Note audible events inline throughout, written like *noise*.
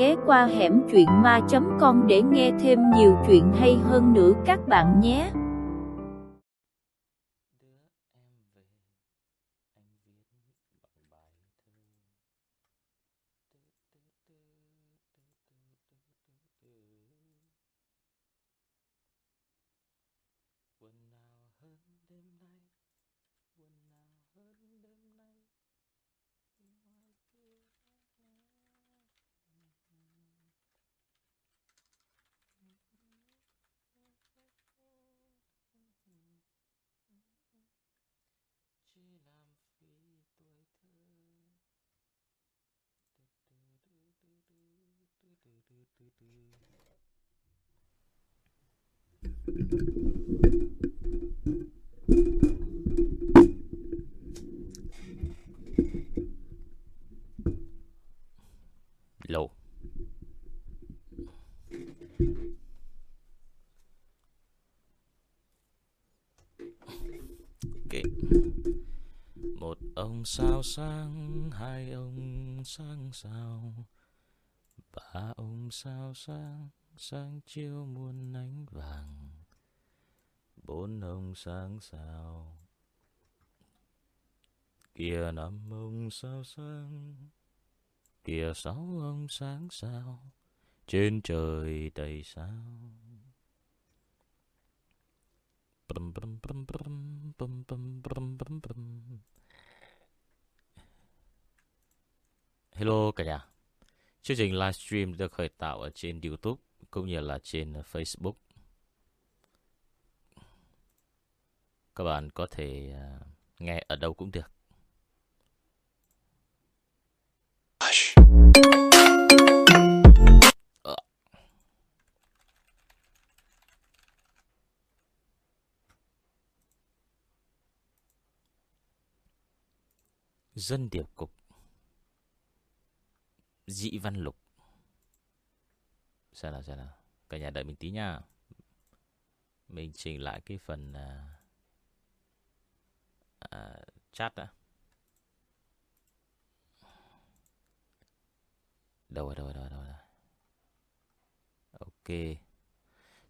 ghé qua hẻm truyện ma.com để nghe thêm nhiều chuyện hay hơn nữa các bạn nhé. Lô. Okay. Một ông sao sáng, Hai ông sáng sao. Ba ông sao sáng Sáng chiều muôn ánh vàng. Bốn ông sáng sao Kia năm ông sao sáng kia sáu ông sáng sao Trên trời đầy sao brum, brum, brum, brum, brum, brum, brum, brum, brum. Hello cả nhà Chương trình livestream được khởi tạo ở trên YouTube cũng như là trên Facebook. Các bạn có thể à, nghe ở đâu cũng được. Ờ. Dân điệp cục. Dị văn lục. Xem nào, xem nào. Cả nhà đợi mình tí nha. Mình chỉnh lại cái phần uh, uh, Chat đã Đâu rồi, đâu rồi, đâu rồi, đâu rồi. Ok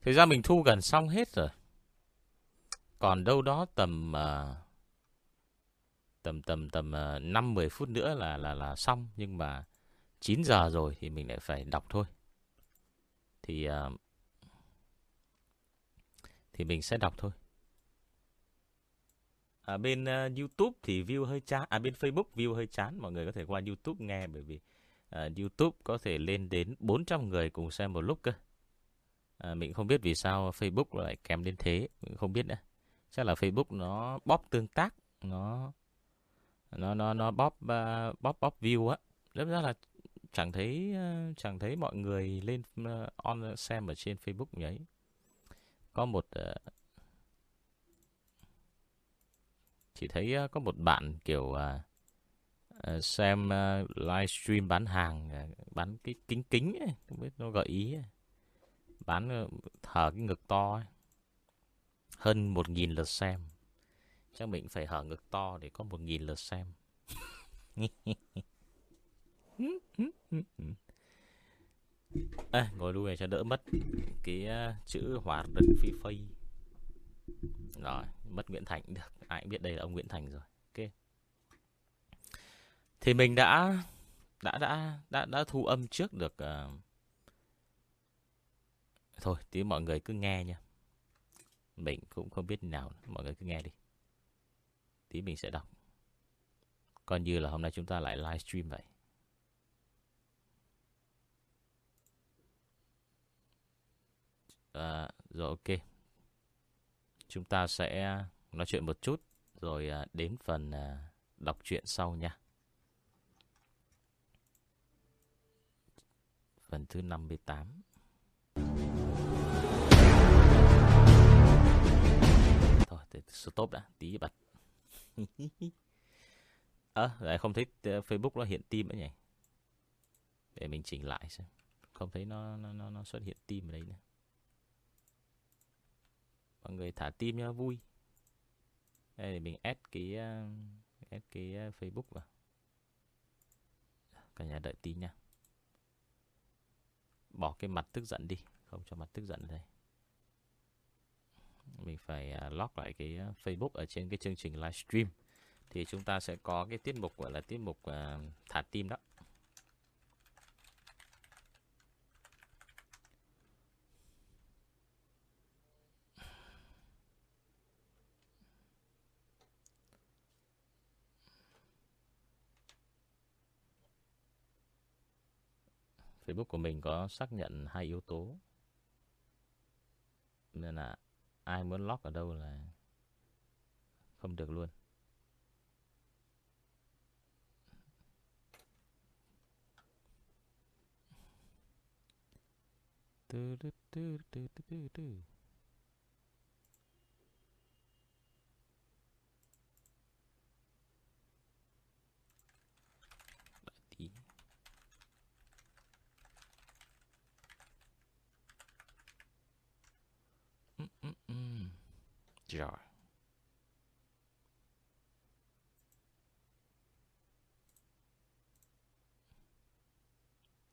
Thực ra mình thu gần xong hết rồi Còn đâu đó tầm uh, tầm tầm tầm uh, 5 10 phút nữa là là là xong nhưng mà 9 giờ rồi thì mình lại phải đọc thôi. Thì uh, thì mình sẽ đọc thôi. Ở bên uh, YouTube thì view hơi chán, à bên Facebook view hơi chán, mọi người có thể qua YouTube nghe bởi vì uh, YouTube có thể lên đến 400 người cùng xem một lúc cơ. À, mình không biết vì sao Facebook lại kèm đến thế, mình không biết nữa. Chắc là Facebook nó bóp tương tác, nó nó nó nó bóp uh, bóp bóp view á. Rất ra là chẳng thấy uh, chẳng thấy mọi người lên uh, on xem ở trên Facebook nhỉ Có một uh, chỉ thấy ờ, có một bạn kiểu ờ, ờ, xem livestream bán hàng bán cái kính kính ấy, không biết nó gợi ý ấy. bán thở cái ngực to ấy. hơn một nghìn lượt xem chắc mình phải hở ngực to để có một nghìn lượt xem *laughs* à, ngồi đuôi này cho đỡ mất cái uh, chữ hỏa rực phi phây rồi mất Nguyễn Thành được. Ai cũng biết đây là ông Nguyễn Thành rồi. Ok. Thì mình đã đã đã đã đã thu âm trước được uh... thôi tí mọi người cứ nghe nha. Mình cũng không biết nào mọi người cứ nghe đi. Tí mình sẽ đọc. Coi như là hôm nay chúng ta lại livestream vậy. À, rồi ok chúng ta sẽ nói chuyện một chút rồi à, đến phần à, đọc truyện sau nha. Phần thứ 58 thôi để stop đã tí bật. *laughs* Ơ à, lại không thấy ờ, Facebook nó hiện tim nữa nhỉ? Để mình chỉnh lại xem. Không thấy nó nó nó xuất hiện tim ở đây nữa mọi người thả tim cho vui đây thì mình add cái ờ, add cái ờ, Facebook vào cả nhà đợi tí nha bỏ cái mặt tức giận đi, không cho mặt tức giận đây. Mình phải ờ, lock lại cái Facebook ở trên cái chương trình livestream thì chúng ta sẽ có cái tiết mục gọi là tiết mục thả tim đó. Facebook của mình có xác nhận hai yếu tố. Nên là ai muốn lock ở đâu là không được luôn. Tư tư tư tư tư tư. Rồi.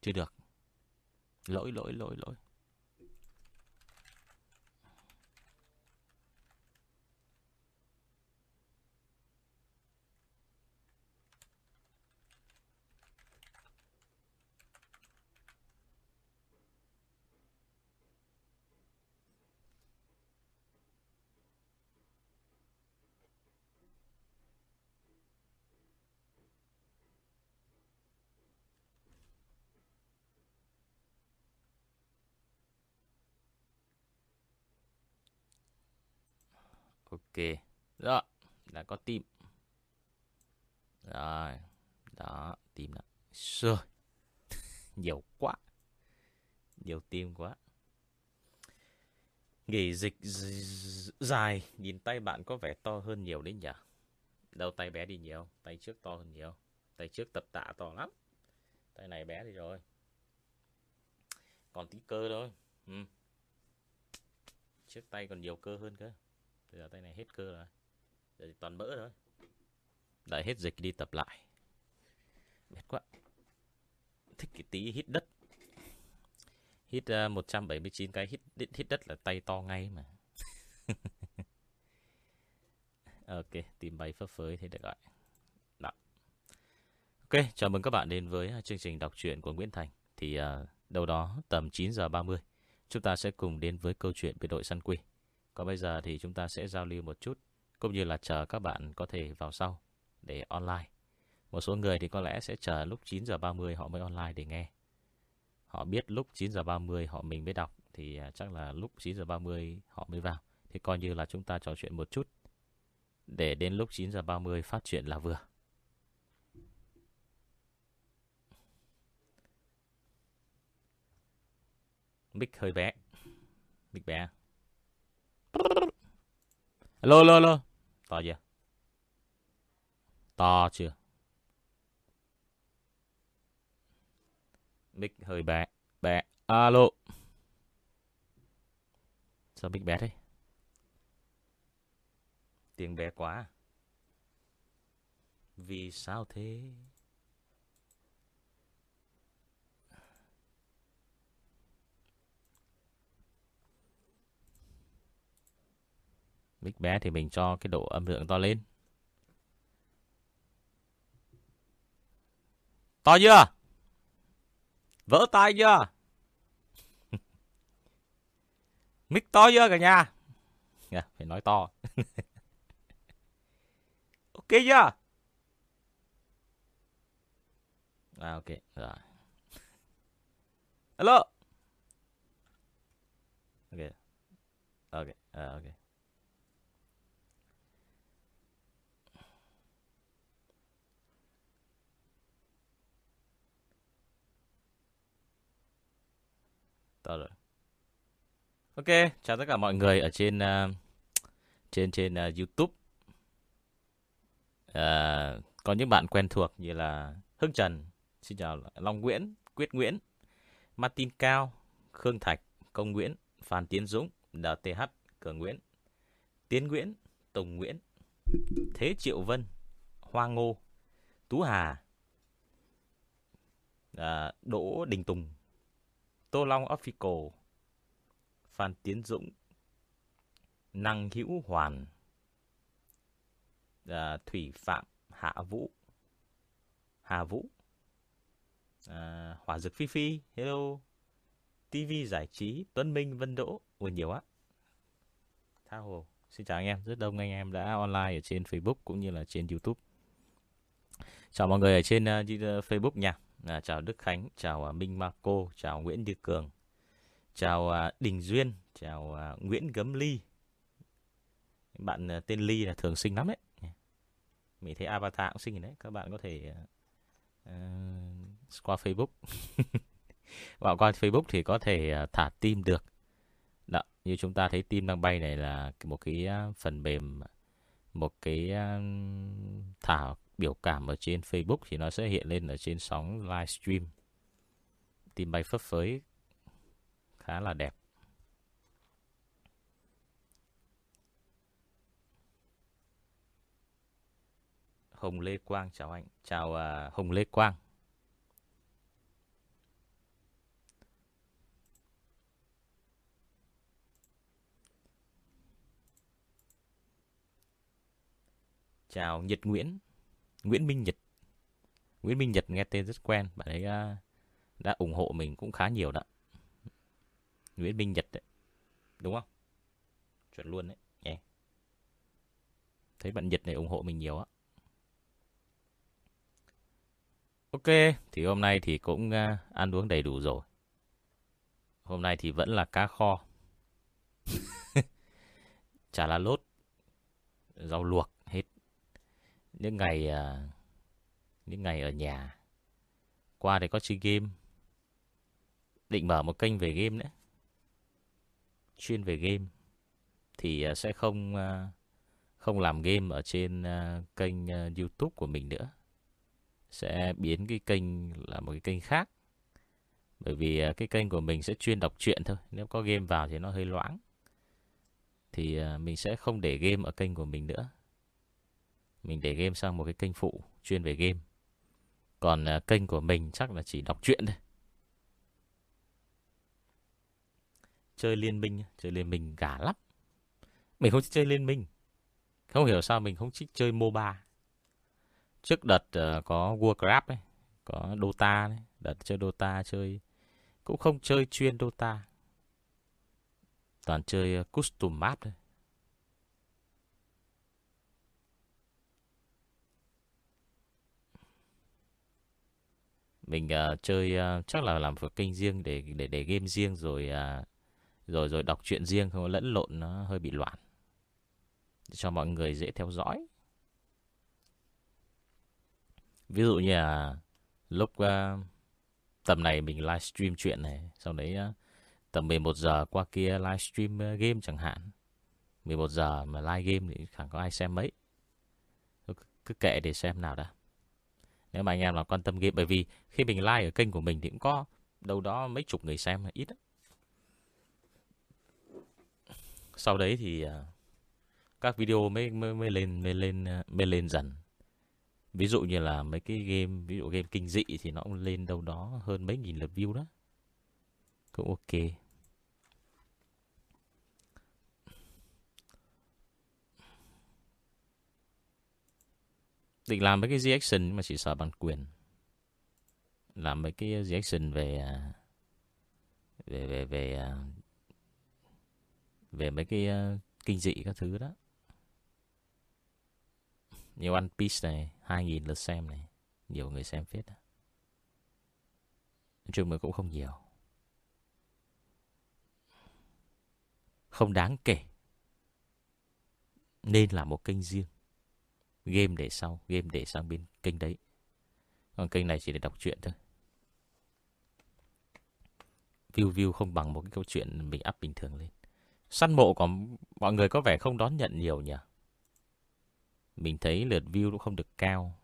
Chưa được. Lỗi, lỗi, lỗi, lỗi. Ok. Rồi, đã có tim. Rồi. Đó, tim đã. Rồi. *laughs* Nhiều quá. Nhiều tim quá. Nghỉ dịch dài, nhìn tay bạn có vẻ to hơn nhiều đấy nhỉ? Đâu tay bé đi nhiều, tay trước to hơn nhiều. Tay trước tập tạ to lắm. Tay này bé đi rồi. Còn tí cơ thôi. Ừ. Trước tay còn nhiều cơ hơn cơ. Bây giờ tay này hết cơ rồi. Giờ toàn mỡ thôi. Đợi hết dịch đi tập lại. Mệt quá. Thích cái tí hít đất. Hít uh, 179 cái hít, hít đất là tay to ngay mà. *laughs* ok, tìm bay phấp phới thì được gọi. Đó. Ok, chào mừng các bạn đến với ờ, chương trình đọc truyện của Nguyễn Thành. Thì uh, đâu đó tầm 9 giờ 30 chúng ta sẽ cùng đến với câu chuyện biệt đội săn quy. Còn bây giờ thì chúng ta sẽ giao lưu một chút, cũng như là chờ các bạn có thể vào sau để online. Một số người thì có lẽ sẽ chờ lúc 9 giờ 30 họ mới online để nghe. Họ biết lúc 9 giờ 30 họ mình mới đọc thì à, chắc là lúc 9 giờ 30 họ mới vào. Thì coi như là chúng ta trò chuyện một chút để đến lúc 9 giờ 30 phát chuyện là vừa. Mic hơi bé. Mic bé. Alo, alo, alo. To chưa? To chưa? Mic hơi bé. Bé. Alo. Sao mic bé thế? Tiếng bé quá. À? Vì sao thế? Mic bé thì mình cho cái độ âm lượng to lên. To chưa? Vỡ tai chưa? *laughs* Mic to chưa cả nhà? À, phải nói to. *laughs* ok chưa? À ok, rồi. Hello. Ok. Ok, à, ok. To rồi. Ok chào tất cả mọi người ở trên uh, trên trên uh, youtube. Uh, có những bạn quen thuộc như là hưng trần xin chào long nguyễn quyết nguyễn martin cao khương thạch công nguyễn phan tiến dũng dth cường nguyễn tiến nguyễn tùng nguyễn thế triệu vân hoa ngô tú hà uh, đỗ đình tùng Tô Long Official, Phan Tiến Dũng, Năng Hữu Hoàn, à, Thủy Phạm Hạ Vũ, Hà Vũ, à, Hỏa Dực Phi Phi, Hello, TV Giải Trí, Tuấn Minh, Vân Đỗ, ui nhiều á. Tha hồ. Xin chào anh em, rất đông anh em đã online ở trên Facebook cũng như là trên YouTube. Chào mọi người ở trên uh, Facebook nha. À, chào Đức Khánh, chào uh, Minh Marco, chào Nguyễn Như Cường, chào à, Đình Duyên, chào à, Nguyễn Gấm Ly. Bạn tên Ly là thường xinh lắm đấy. Mình thấy avatar cũng xinh đấy, các bạn có thể uh, qua Facebook. *laughs* vào qua Facebook thì có thể thả tim được. Đó, như chúng ta thấy tim đang bay này là một cái phần mềm một cái thảo thả biểu cảm ở trên Facebook thì nó sẽ hiện lên ở trên sóng livestream. Tim bay phấp phới khá là đẹp. Hồng Lê Quang chào anh. Chào uh, Hồng Lê Quang. Chào Nhật Nguyễn. Nguyễn Minh Nhật. Nguyễn Minh Nhật nghe tên rất quen, bạn ấy à, đã ủng hộ mình cũng khá nhiều đó. Nguyễn Minh Nhật đấy. Đúng không? Chuẩn luôn đấy, nhé. Thấy bạn Nhật này ủng hộ mình nhiều á. Ok, thì hôm nay thì cũng à, ăn uống đầy đủ rồi. Hôm nay thì vẫn là cá kho. *laughs* Chả lá lốt. Rau luộc những ngày uh, những ngày ở nhà. Qua thì có chơi game. Định mở một kênh về game nữa chuyên về game. Thì uh, sẽ không uh, không làm game ở trên uh, kênh uh, YouTube của mình nữa. Sẽ biến cái kênh là một cái kênh khác. Bởi vì uh, cái kênh của mình sẽ chuyên đọc truyện thôi. Nếu có game vào thì nó hơi loãng. Thì uh, mình sẽ không để game ở kênh của mình nữa mình để game sang một cái kênh phụ chuyên về game. Còn uh, kênh của mình chắc là chỉ đọc truyện thôi. Chơi liên minh, chơi liên minh gà lắm. Mình không chơi liên minh. Không hiểu sao mình không thích chơi MOBA. Trước đợt uh, có Warcraft ấy, có Dota đấy, đợt chơi Dota chơi cũng không chơi chuyên Dota. Toàn chơi à, custom map thôi. Mình uh, chơi uh, chắc là làm một kênh riêng để để để game riêng rồi uh, rồi rồi đọc truyện riêng không lẫn lộn nó hơi bị loạn. Để cho mọi người dễ theo dõi. Ví dụ như là lúc uh, tầm này mình livestream chuyện này sau đấy uh, tầm 11 giờ qua kia livestream uh, game chẳng hạn. 11 giờ mà live game thì chẳng có ai xem mấy. Cứ, cứ kệ để xem nào đã nếu mà anh em là quan tâm game bởi vì khi mình like ở kênh của mình thì cũng có đâu đó mấy chục người xem là ít đó. sau đấy thì à, các video mới mới, mới lên mới lên à, mới lên dần. Ví dụ như là mấy cái game ví dụ game kinh dị thì nó cũng lên đâu đó hơn mấy nghìn lượt view đó. Cũng ok. Định làm mấy cái reaction mà chỉ sợ bản quyền. Làm mấy cái reaction à, về về về về về mấy cái à, kinh dị các thứ đó. Như One Piece này, 2.000 lượt xem này. Nhiều người xem phết đó. Nói chung là cũng không nhiều. Không đáng kể. Nên là một kênh riêng game để sau, game để sang bên kênh đấy. Còn kênh này chỉ để đọc truyện thôi. View view không bằng một cái câu chuyện mình up bình thường lên. Săn mộ của mọi người có vẻ không đón nhận nhiều nhỉ? Mình thấy lượt view cũng không được cao.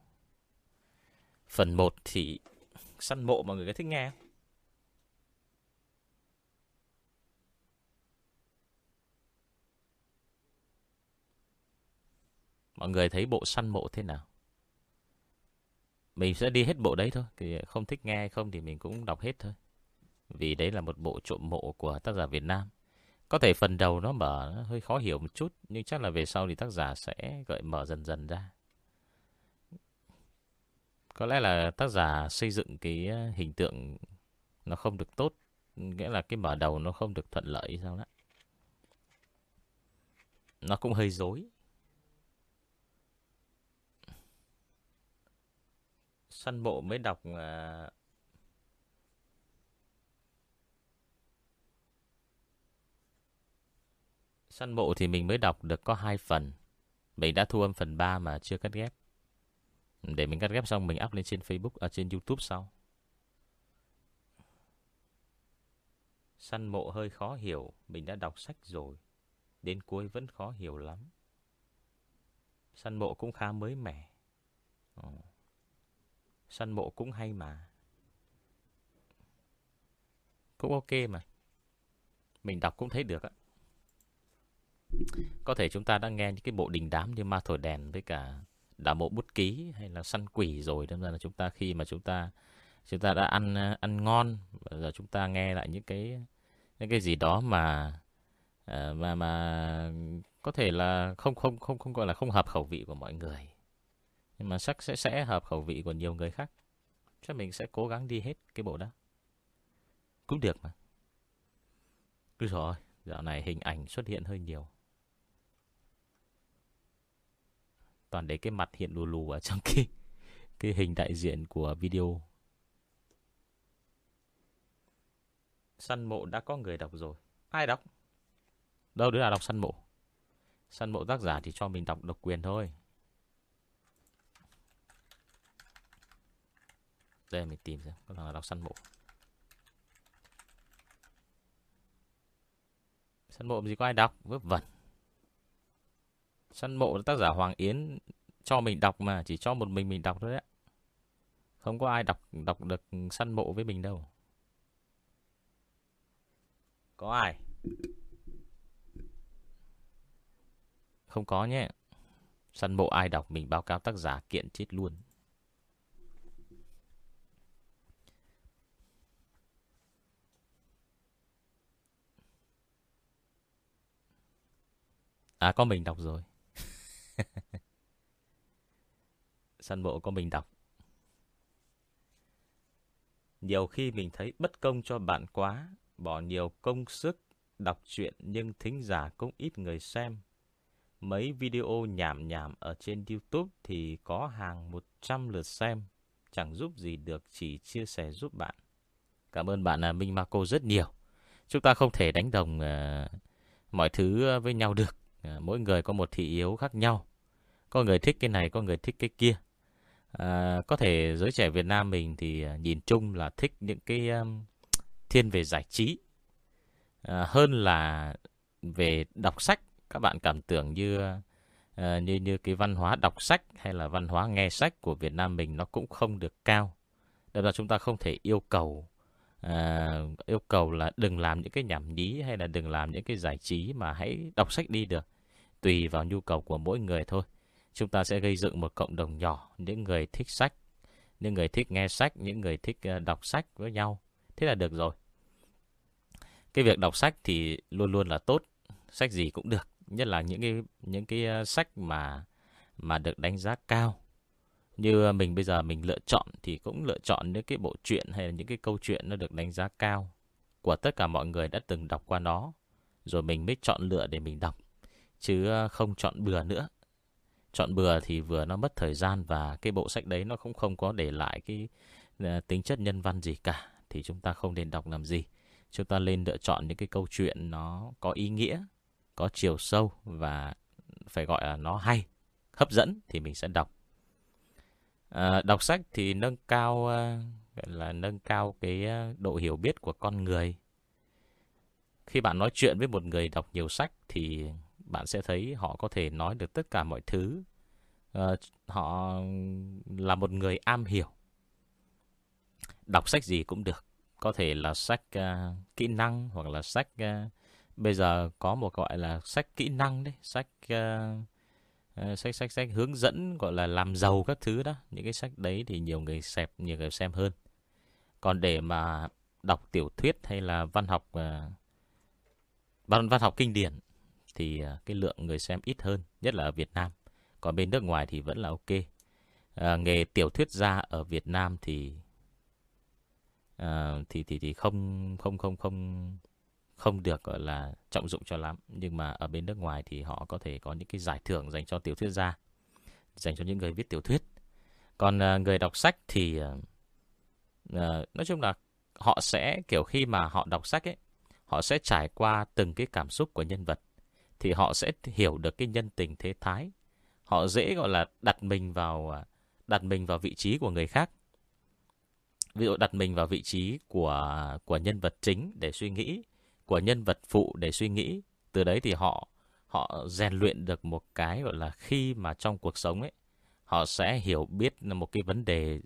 Phần 1 thì săn mộ mọi người có thích nghe không? Mọi người thấy bộ săn mộ thế nào? Mình sẽ đi hết bộ đấy thôi. Thì không thích nghe không thì mình cũng đọc hết thôi. Vì đấy là một bộ trộm mộ của tác giả Việt Nam. Có thể phần đầu nó mở nó hơi khó hiểu một chút, nhưng chắc là về sau thì tác giả sẽ gợi mở dần dần ra. Có lẽ là tác giả xây dựng cái ờ, hình tượng nó không được tốt, nghĩa là cái mở đầu nó không được thuận lợi sao đó. Nó cũng hơi dối. Săn bộ mới đọc à, Săn bộ thì mình mới đọc được có hai phần. Mình đã thu âm phần 3 mà chưa cắt ghép. Để mình cắt ghép xong mình up lên trên Facebook, ở à, trên YouTube sau. Săn mộ hơi khó hiểu, mình đã đọc sách rồi. Đến cuối vẫn khó hiểu lắm. Săn mộ cũng khá mới mẻ. Ồ. Săn mộ cũng hay mà. Cũng ok mà. Mình đọc cũng thấy được á. Có thể chúng ta đã nghe những cái bộ đình đám như ma thổi đèn với cả đả mộ bút ký hay là săn quỷ rồi nên là chúng ta khi mà chúng ta chúng ta đã ăn ăn ngon và giờ chúng ta nghe lại những cái những cái gì đó mà à, mà mà có thể là không không không không gọi là không hợp khẩu vị của mọi người nhưng mà chắc sẽ sẽ hợp khẩu vị của nhiều người khác chắc mình sẽ cố gắng đi hết cái bộ đó cũng được mà cứ rồi, dạo này hình ảnh xuất hiện hơi nhiều toàn để cái mặt hiện lù lù ở trong *laughs* cái cái hình đại diện của video. Săn mộ đã có người đọc rồi. Ai đọc? Đâu đứa nào đọc săn mộ? Săn mộ tác giả thì cho mình đọc độc quyền thôi. Đây mình tìm xem có thằng nào đọc săn mộ. Săn mộ gì có ai đọc? Vớ vẩn. Săn mộ tác giả Hoàng Yến cho mình đọc mà, chỉ cho một mình mình đọc thôi đấy. Không có ai đọc đọc được săn mộ với mình đâu. Có ai? Không có nhé. Săn mộ ai đọc mình báo cáo tác giả kiện chết luôn. À có mình đọc rồi. *laughs* Săn bộ có mình đọc. Nhiều khi mình thấy bất công cho bạn quá, bỏ nhiều công sức đọc truyện nhưng thính giả cũng ít người xem. Mấy video nhảm nhảm ở trên YouTube thì có hàng 100 lượt xem, chẳng giúp gì được, chỉ chia sẻ giúp bạn. Cảm ơn bạn là Minh Marco rất nhiều. Chúng ta không thể đánh đồng uh, mọi thứ à, với nhau được. À, mỗi người có một thị yếu khác nhau. Có người thích cái này, có người thích cái kia. À, có thể giới trẻ Việt Nam mình thì à, nhìn chung là thích những cái um, thiên về giải trí à, hơn là về đọc sách. Các bạn cảm tưởng như à, như như cái văn hóa đọc sách hay là văn hóa nghe sách của Việt Nam mình nó cũng không được cao. Nên là chúng ta không thể yêu cầu à, yêu cầu là đừng làm những cái nhảm nhí hay là đừng làm những cái giải trí mà hãy đọc sách đi được. Tùy vào nhu cầu của mỗi người thôi chúng ta sẽ gây dựng một cộng đồng nhỏ, những người thích sách, những người thích nghe sách, những người thích ờ, đọc sách với nhau. Thế là được rồi. Cái việc đọc sách thì luôn luôn là tốt, sách gì cũng được, nhất là những cái những cái ờ, sách mà mà được đánh giá cao. Như à, mình bây giờ mình lựa chọn thì cũng lựa chọn những cái bộ truyện hay là những cái câu chuyện nó được đánh giá cao của tất cả mọi người đã từng đọc qua nó, rồi mình mới chọn lựa để mình đọc, chứ à, không chọn bừa nữa. Chọn bừa thì vừa nó mất thời gian và cái bộ sách đấy nó cũng không có để lại cái à, tính chất nhân văn gì cả thì chúng ta không nên đọc làm gì. Chúng ta nên lựa chọn những cái câu chuyện nó có ý nghĩa, có chiều sâu và phải gọi là nó hay, hấp dẫn thì mình sẽ đọc. À, đọc sách thì nâng cao ờ, gọi là nâng cao cái ờ, độ hiểu biết của con người. Khi bạn nói chuyện với một người đọc nhiều sách thì bạn sẽ thấy họ có thể nói được tất cả mọi thứ. Họ là một người am hiểu. Đọc sách gì cũng được. Có thể là sách uh, kỹ năng hoặc là sách... Uh, bây giờ có một gọi là sách kỹ năng đấy. Sách... Uh, Uh, sách sách sách hướng dẫn gọi là làm giàu các thứ đó những cái sách đấy thì nhiều người xem nhiều người xem hơn còn để mà đọc tiểu thuyết hay là văn học uh, văn văn học kinh điển thì uh, cái lượng người xem ít hơn, nhất là ở Việt Nam. Còn bên nước ngoài thì vẫn là ok. Uh, nghề tiểu thuyết gia ở Việt Nam thì uh, thì thì thì không không không không không được gọi là trọng dụng cho lắm. Nhưng mà ở bên nước ngoài thì họ có thể có những cái giải thưởng dành cho tiểu thuyết gia dành cho những người viết tiểu thuyết. Còn uh, người đọc sách thì uh, nói chung là họ sẽ kiểu khi mà họ đọc sách ấy họ sẽ trải qua từng cái cảm xúc của nhân vật thì họ sẽ hiểu được cái nhân tình thế thái. Họ dễ gọi là đặt mình vào đặt mình vào vị trí của người khác. Ví dụ đặt mình vào vị trí của của nhân vật chính để suy nghĩ của nhân vật phụ để suy nghĩ. Từ đấy thì họ họ rèn luyện được một cái gọi là khi mà trong cuộc sống ấy, họ sẽ hiểu biết một cái vấn đề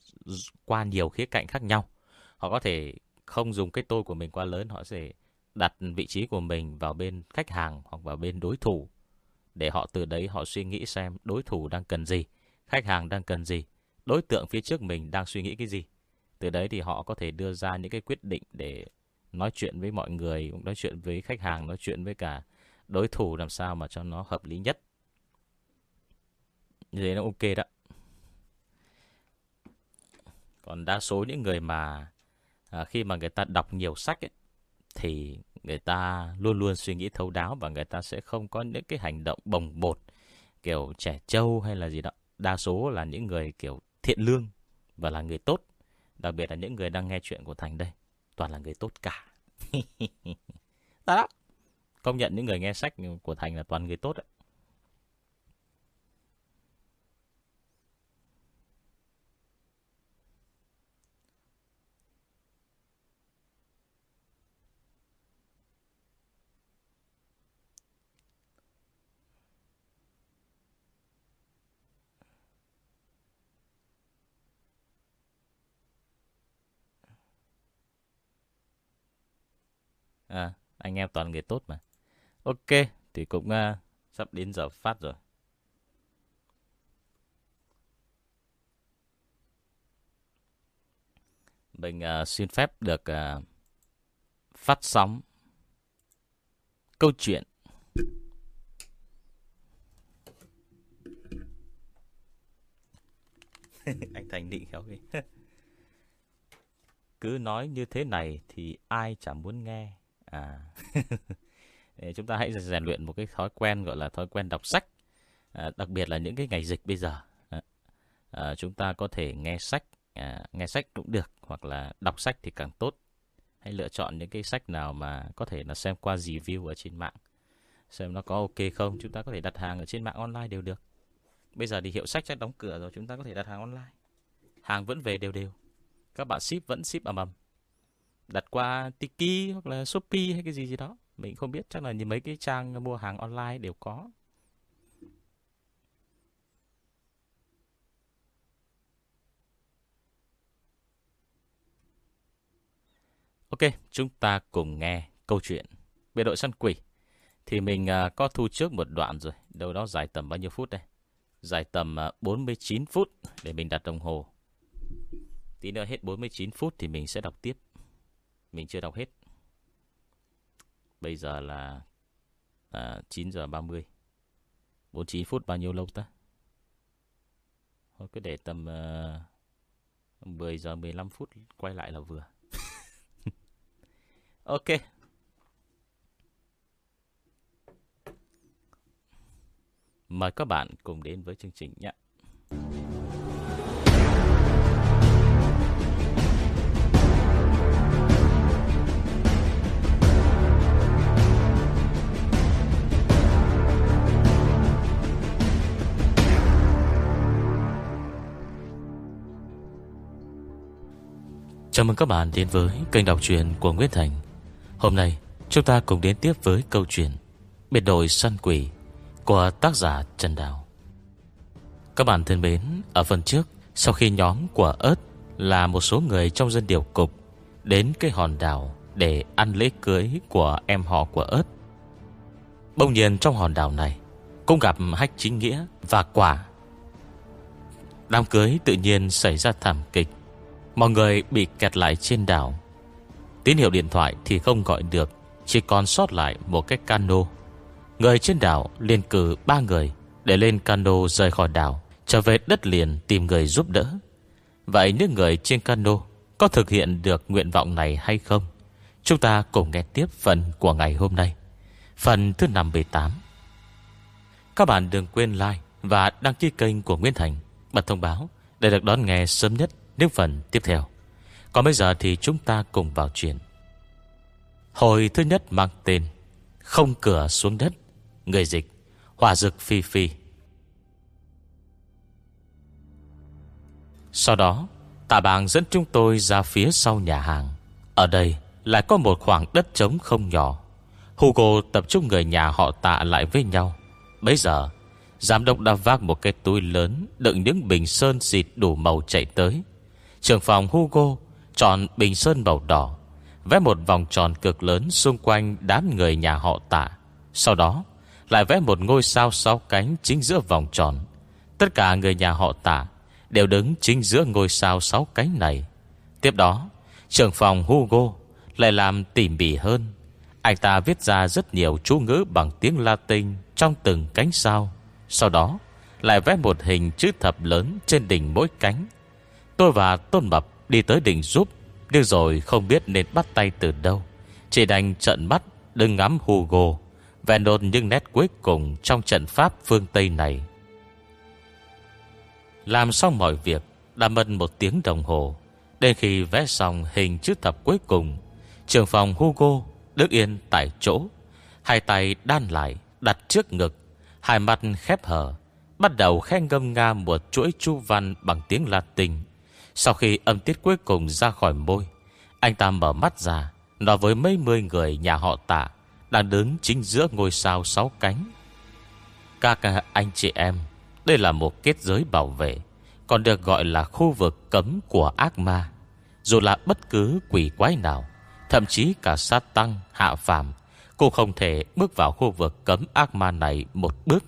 qua nhiều khía cạnh khác nhau. Họ có thể không dùng cái tôi của mình quá lớn, họ sẽ đặt vị trí của mình vào bên khách hàng hoặc vào bên đối thủ. Để họ từ đấy họ suy nghĩ xem đối thủ đang cần gì, khách hàng đang cần gì, đối tượng phía trước mình đang suy nghĩ cái gì. Từ đấy thì họ có thể đưa ra những cái quyết định để nói chuyện với mọi người, nói chuyện với khách hàng, nói chuyện với cả đối thủ làm sao mà cho nó hợp lý nhất. Như thế nó ok đó. Còn đa số những người mà à, khi mà người ta đọc nhiều sách ấy, thì người ta luôn luôn suy nghĩ thấu đáo và người ta sẽ không có những cái hành động bồng bột kiểu trẻ trâu hay là gì đó. Đa số là những người kiểu thiện lương và là người tốt. Đặc biệt là những người đang nghe chuyện của Thành đây toàn là người tốt cả. *laughs* đó. Công nhận những người nghe sách của Thành là toàn người tốt đấy. À, anh em toàn người tốt mà. Ok, thì cũng uh, sắp đến giờ phát rồi. Mình uh, xin phép được uh, phát sóng câu chuyện *laughs* anh Thành định khéo ghê. *laughs* Cứ nói như thế này thì ai chẳng muốn nghe. À. *laughs* chúng ta hãy rèn luyện một cái thói quen gọi là thói quen đọc sách. À, đặc biệt là những cái ngày dịch bây giờ. À, chúng ta có thể nghe sách, à, nghe sách cũng được hoặc là đọc sách thì càng tốt. Hãy lựa chọn những cái sách nào mà có thể là xem qua review ở trên mạng. Xem nó có ok không, chúng ta có thể đặt hàng ở trên mạng online đều được. Bây giờ thì hiệu sách chắc đóng cửa rồi, chúng ta có thể đặt hàng online. Hàng vẫn về đều đều. Các bạn ship vẫn ship ầm ầm đặt qua Tiki hoặc là Shopee hay cái gì gì đó. Mình không biết, chắc là như mấy cái trang mua hàng online đều có. Ok, chúng ta cùng nghe câu chuyện biệt đội săn quỷ. Thì mình uh, có thu trước một đoạn rồi, đâu đó dài tầm bao nhiêu phút đây? Dài tầm à, uh, 49 phút để mình đặt đồng hồ. Tí nữa hết 49 phút thì mình sẽ đọc tiếp. Mình chưa đọc hết. Bây giờ là à, 9 giờ 30. 49 phút bao nhiêu lâu ta? Thôi cứ để tầm à, uh, 10 giờ 15 phút quay lại là vừa. *laughs* ok. Mời các bạn cùng đến với chương trình nhé. Chào mừng các bạn đến với kênh đọc truyện của Nguyễn Thành. Hôm nay chúng ta cùng đến tiếp với câu chuyện Biệt đội săn quỷ của tác giả Trần Đào. Các bạn thân mến, ở phần trước Sau khi nhóm của ớt là một số người trong dân điều cục Đến cái hòn đảo để ăn lễ cưới của em họ của ớt Bỗng nhiên trong hòn đảo này Cũng gặp hách chính nghĩa và quả. Đám cưới tự nhiên xảy ra thảm kịch. Mọi người bị kẹt lại trên đảo. Tín hiệu điện thoại thì không gọi được, Chỉ còn sót lại một cái cano. Người trên đảo liên cử ba người Để lên cano rời khỏi đảo, Trở về đất liền tìm người giúp đỡ. Vậy những người trên cano Có thực hiện được nguyện vọng này hay không? Chúng ta cùng nghe tiếp phần của ngày hôm nay. Phần thứ 58 Các bạn đừng quên like Và đăng ký kênh của Nguyễn Thành. Bật thông báo để được đón nghe sớm nhất những phần tiếp theo. Còn bây giờ thì chúng ta cùng vào chuyện. Hồi thứ nhất mang tên Không cửa xuống đất, Người dịch Hòa dực phi phi. Sau đó Tạ bàng dẫn chúng tôi ra phía sau nhà hàng. Ở đây lại có một khoảng đất trống không nhỏ. Hugo tập trung người nhà họ tạ lại với nhau. Bây giờ, Giám đốc đã vác một cái túi lớn Đựng những bình sơn xịt đủ màu chạy tới. Trường phòng Hugo Chọn bình sơn màu đỏ, Vẽ một vòng tròn cực lớn Xung quanh đám người nhà họ tả Sau đó, lại vẽ một ngôi sao sáu cánh Chính giữa vòng tròn. Tất cả người nhà họ tả Đều đứng chính giữa ngôi sao sáu cánh này. Tiếp đó, Trường phòng Hugo Lại làm tỉ mỉ hơn. Anh ta viết ra rất nhiều chú ngữ Bằng tiếng Latin Trong từng cánh sao, Sau đó lại vẽ một hình chữ thập lớn Trên đỉnh mỗi cánh. Tôi và Tôn Mập đi tới đỉnh giúp, Nhưng rồi không biết nên bắt tay từ đâu. Chỉ đành trận mắt Đừng ngắm Hugo Vẽ nốt những nét cuối cùng Trong trận pháp phương Tây này. Làm xong mọi việc, Đã mất một tiếng đồng hồ. Đến khi vẽ xong hình chữ thập cuối cùng Trường phòng Hugo Đứng yên tại chỗ. Hai tay đan lại, đặt trước ngực, Hai mắt khép hở Bắt đầu khen ngâm nga một chuỗi chu văn Bằng tiếng Latin. Sau khi âm tiết cuối cùng ra khỏi môi Anh ta mở mắt ra Nói với mấy mươi người nhà họ tạ Đang đứng chính giữa ngôi sao sáu cánh. Các anh chị em đây là một kết giới bảo vệ Còn được gọi là khu vực cấm của ác ma. Dù là bất cứ quỷ quái nào Thậm chí cả sát tăng, hạ phàm Cũng không thể bước vào khu vực cấm ác ma này một bước.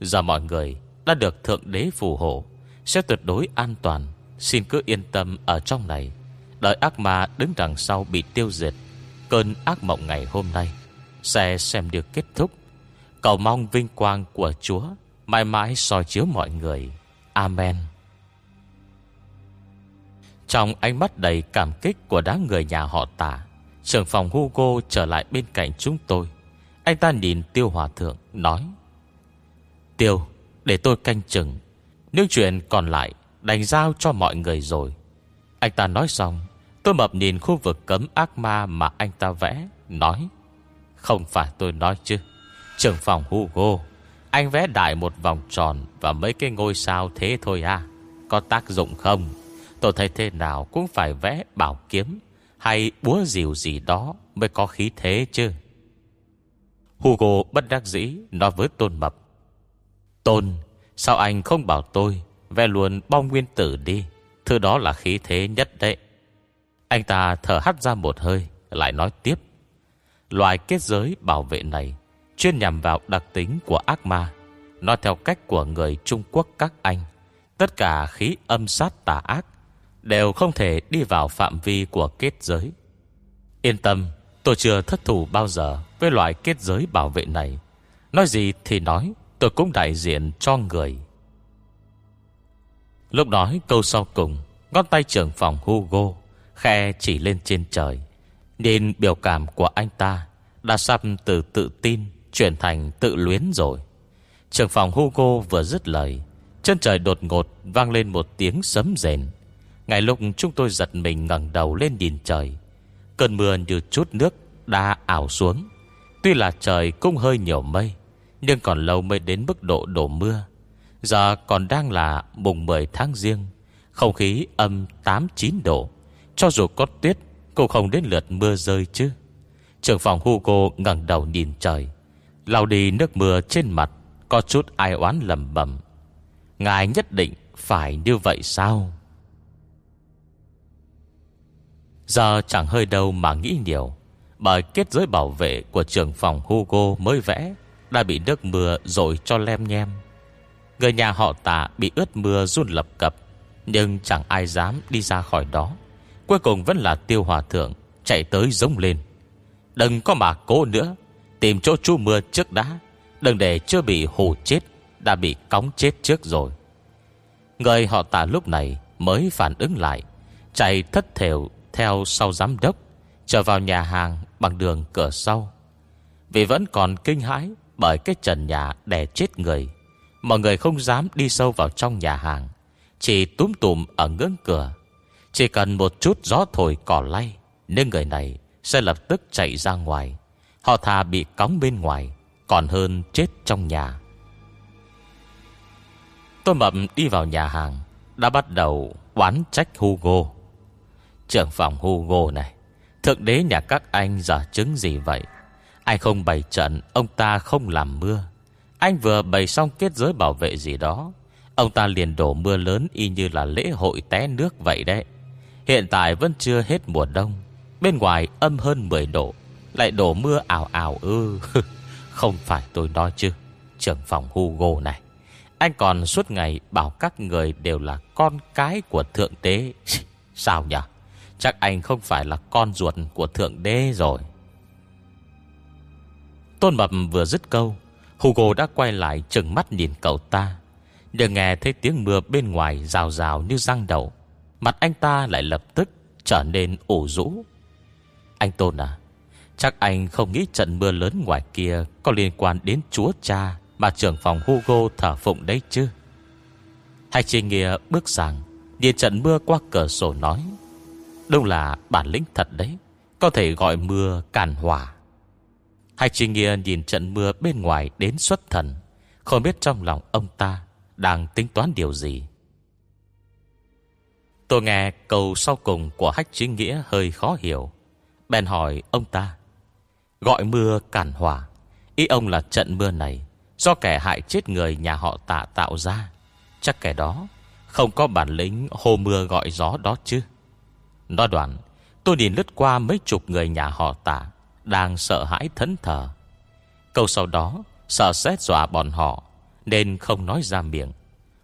Giờ mọi người đã được Thượng Đế phù hộ Sẽ tuyệt đối an toàn. Xin cứ yên tâm ở trong này. Đợi ác ma đứng đằng sau bị tiêu diệt, Cơn ác mộng ngày hôm nay Sẽ xem được kết thúc. Cầu mong vinh quang của Chúa Mãi mãi soi chiếu mọi người. Amen. Trong ánh mắt đầy cảm kích Của đám người nhà họ tả Trưởng phòng Hugo trở lại bên cạnh chúng tôi. Anh ta nhìn Tiêu Hòa Thượng, Nói, Tiêu, để tôi canh chừng. Những chuyện còn lại Đành giao cho mọi người rồi. Anh ta nói xong, Tôi mập nhìn khu vực cấm ác ma mà anh ta vẽ, Nói, Không phải tôi nói chứ, Trưởng phòng Hugo, anh vẽ đại một vòng tròn Và mấy cái ngôi sao thế thôi à Có tác dụng không? Tôi thấy thế nào cũng phải vẽ bảo kiếm Hay búa dìu gì đó Mới có khí thế chứ. Hugo bất đắc dĩ Nói với Tôn Mập, Tôn, Sao anh không bảo tôi Vẽ luôn bom nguyên tử đi. Thứ đó là khí thế nhất đấy. Anh ta thở hắt ra một hơi, Lại nói tiếp. Loài kết giới bảo vệ này Chuyên nhằm vào đặc tính của ác ma. Nói theo cách của người Trung Quốc các anh, Tất cả khí âm sát tà ác Đều không thể đi vào phạm vi của kết giới. Yên tâm, Tôi chưa thất thủ bao giờ Với loại kết giới bảo vệ này. Nói gì thì nói, Tôi cũng đại diện cho người. Lúc nói câu sau cùng, Ngón tay trưởng phòng Hugo Khe chỉ lên trên trời. Nhìn biểu cảm của anh ta, Đã sắp từ tự tin Chuyển thành tự luyến rồi. Trưởng phòng Hugo vừa dứt lời, Chân trời đột ngột vang lên một tiếng sấm rền. Ngay lúc chúng tôi giật mình ngẩng đầu lên nhìn trời, Cơn mưa như chút nước đã ảo xuống. Tuy là trời cũng hơi nhiều mây, Nhưng còn lâu mới đến mức độ đổ mưa. Giờ còn đang là mùng 10 tháng riêng Không khí âm 8-9 độ. Cho dù có tuyết, Cũng không đến lượt mưa rơi chứ. Trường phòng Hugo ngẩng đầu nhìn trời, lau đi nước mưa trên mặt, Có chút ai oán lầm bầm Ngài nhất định phải như vậy sao? Giờ chẳng hơi đâu mà nghĩ nhiều, Bởi kết giới bảo vệ của trường phòng Hugo mới vẽ Đã bị nước mưa rồi cho lem nhem. Người nhà họ tạ bị ướt mưa run lập cập, Nhưng chẳng ai dám đi ra khỏi đó. Cuối cùng vẫn là tiêu hòa thượng Chạy tới giống lên. Đừng có mà cố nữa, Tìm chỗ chú mưa trước đã. Đừng để chưa bị hù chết, Đã bị cóng chết trước rồi. Người họ tạ lúc này Mới phản ứng lại, Chạy thất thểu theo sau giám đốc, Trở vào nhà hàng bằng đường cửa sau. Vì vẫn còn kinh hãi Bởi cái trần nhà đè chết người Mọi người không dám đi sâu vào trong nhà hàng. Chỉ túm tùm ở ngưỡng cửa. Chỉ cần một chút gió thổi cỏ lay, Nên người này sẽ lập tức chạy ra ngoài. Họ thà bị cóng bên ngoài, Còn hơn chết trong nhà. Tôi mập đi vào nhà hàng, Đã bắt đầu oán trách Hugo. Trưởng phòng Hugo này, Thượng đế nhà các anh giả chứng gì vậy? Anh không bày trận, Ông ta không làm mưa. Anh vừa bày xong kết giới bảo vệ gì đó. Ông ta liền đổ mưa lớn Y như là lễ hội té nước vậy đấy. Hiện tại vẫn chưa hết mùa đông. Bên ngoài âm hơn 10 độ, Lại đổ mưa ảo ảo ư. *laughs* Không phải tôi nói chứ, Trưởng phòng Hugo này. Anh còn suốt ngày bảo các người đều là con cái của Thượng Đế. *laughs* Sao nhỉ? Chắc anh không phải là con ruột của Thượng Đế rồi. Tôn Mập vừa dứt câu Hugo đã quay lại chừng mắt nhìn cậu ta. Để nghe thấy tiếng mưa bên ngoài rào rào như răng đầu Mặt anh ta lại lập tức trở nên ủ rũ. Anh Tôn à Chắc anh không nghĩ trận mưa lớn ngoài kia Có liên quan đến chúa cha Mà trưởng phòng Hugo thở phụng đấy chứ? Hai chị Nghĩa bước sang, Nhìn trận mưa qua cửa sổ nói Đúng là bản lĩnh thật đấy, Có thể gọi mưa càn hỏa. Hai chị Nghĩa nhìn trận mưa bên ngoài đến xuất thần Không biết trong lòng ông ta Đang tính toán điều gì Tôi nghe câu sau cùng của Hách Chính Nghĩa hơi khó hiểu. Bèn hỏi ông ta. Gọi mưa cản hỏa. Ý ông là trận mưa này do kẻ hại chết người nhà họ tạ tạo ra. Chắc kẻ đó không có bản lĩnh hô mưa gọi gió đó chứ. Nói đoạn, tôi nhìn lướt qua mấy chục người nhà họ tạ đang sợ hãi thẫn thờ. Câu sau đó, sợ xét dọa bọn họ, nên không nói ra miệng.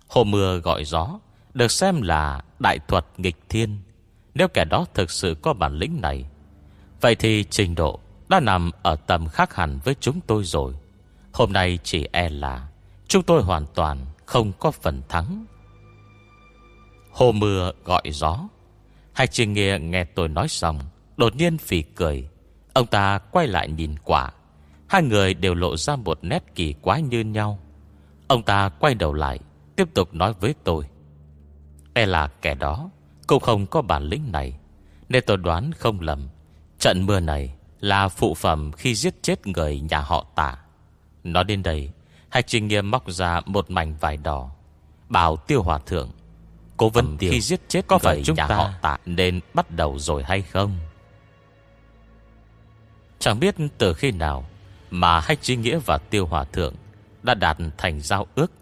Hồ mưa gọi gió, được xem là đại thuật nghịch thiên. Nếu kẻ đó thực sự có bản lĩnh này, Vậy thì trình độ Đã nằm ở tầm khác hẳn với chúng tôi rồi. Hôm nay chỉ e là Chúng tôi hoàn toàn không có phần thắng. Hồ mưa gọi gió. Hai trình nghe nghe tôi nói xong, Đột nhiên phì cười. Ông ta quay lại nhìn quả Hai người đều lộ ra một nét kỳ quái như nhau. Ông ta quay đầu lại Tiếp tục nói với tôi. E là kẻ đó Cũng không có bản lĩnh này. Nên tôi đoán không lầm Trận mưa này là phụ phẩm khi giết chết người nhà họ tả Nói đến đây Hạch Trình Nghiêm móc ra một mảnh vải đỏ Bảo tiêu hòa thượng Cố vấn tiêu khi giết chết có phải chúng nhà ta họ tạ Nên bắt đầu rồi hay không Chẳng biết từ khi nào Mà Hai Trí Nghĩa và tiêu hòa thượng Đã đạt thành giao ước.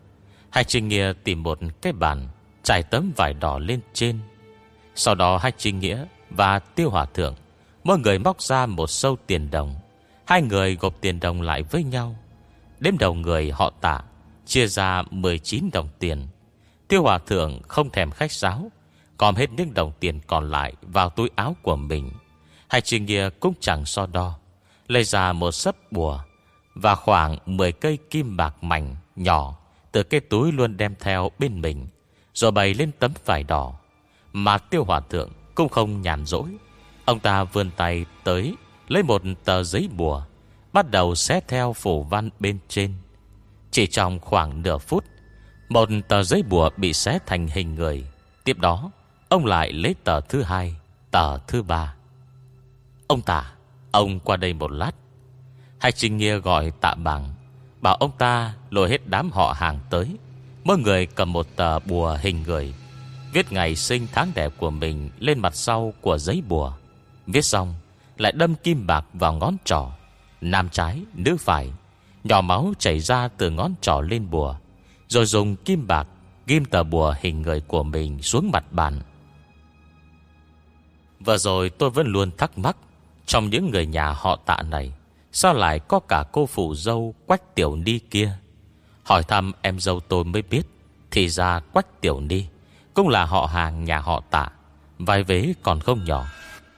Hai Trí Nghĩa tìm một cái bàn Trải tấm vải đỏ lên trên. Sau đó hai Trí nghĩa Và tiêu hòa thượng, Mỗi người móc ra một sâu tiền đồng. Hai người gộp tiền đồng lại với nhau. Đếm đầu người họ tạ Chia ra 19 đồng tiền. Tiêu hòa thượng không thèm khách sáo Còn hết những đồng tiền còn lại Vào túi áo của mình. Hai trinh nghĩa cũng chẳng so đo. Lấy ra một sấp bùa Và khoảng 10 cây kim bạc mảnh Nhỏ Từ cái túi luôn đem theo bên mình, rồi bày lên tấm vải đỏ. Mà tiêu hòa thượng cũng không nhàn rỗi. Ông ta vươn tay tới, Lấy một tờ giấy bùa, Bắt đầu xé theo phủ văn bên trên. Chỉ trong khoảng nửa phút, Một tờ giấy bùa bị xé thành hình người. Tiếp đó, Ông lại lấy tờ thứ hai, Tờ thứ ba. Ông ta Ông qua đây một lát. Hai trình nghe gọi tạ bằng Bảo ông ta lôi hết đám họ hàng tới. Mỗi người cầm một tờ bùa hình người Viết ngày sinh tháng đẹp của mình Lên mặt sau của giấy bùa. Viết xong Lại đâm kim bạc vào ngón trỏ. Nam trái, nữ phải Nhỏ máu chảy ra từ ngón trỏ lên bùa Rồi dùng kim bạc Ghim tờ bùa hình người của mình xuống mặt bàn. Vừa rồi tôi vẫn luôn thắc mắc trong những người nhà họ tạ này, Sao lại có cả cô phụ dâu Quách Tiểu Ni kia? Hỏi thăm em dâu tôi mới biết, Thì ra Quách Tiểu Ni Cũng là họ hàng nhà họ tạ, Vài vế còn không nhỏ.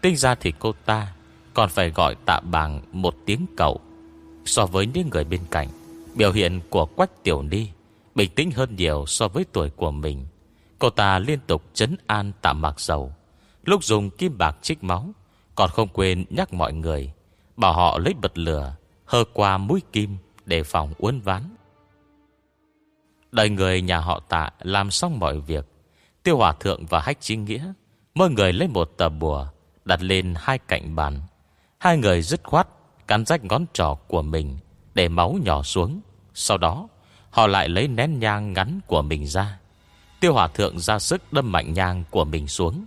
Tinh ra thì cô ta Còn phải gọi tạ bằng một tiếng cậu. So với những người bên cạnh, Biểu hiện của Quách Tiểu Ni Bình tĩnh hơn nhiều so với tuổi của mình. Cô ta liên tục chấn an tạ mạc dầu, Lúc dùng kim bạc trích máu còn không quên nhắc mọi người, Bảo họ lấy bật lửa, Hơ qua mũi kim Để phòng uốn ván. Đợi người nhà họ tạ Làm xong mọi việc, Tiêu Hòa Thượng và Hách Chính Nghĩa Mỗi người lấy một tờ bùa, Đặt lên hai cạnh bàn. Hai người dứt khoát Cắn rách ngón trỏ của mình Để máu nhỏ xuống. Sau đó, họ lại lấy nén nhang ngắn của mình ra. Tiêu Hòa Thượng ra sức đâm mạnh nhang của mình xuống.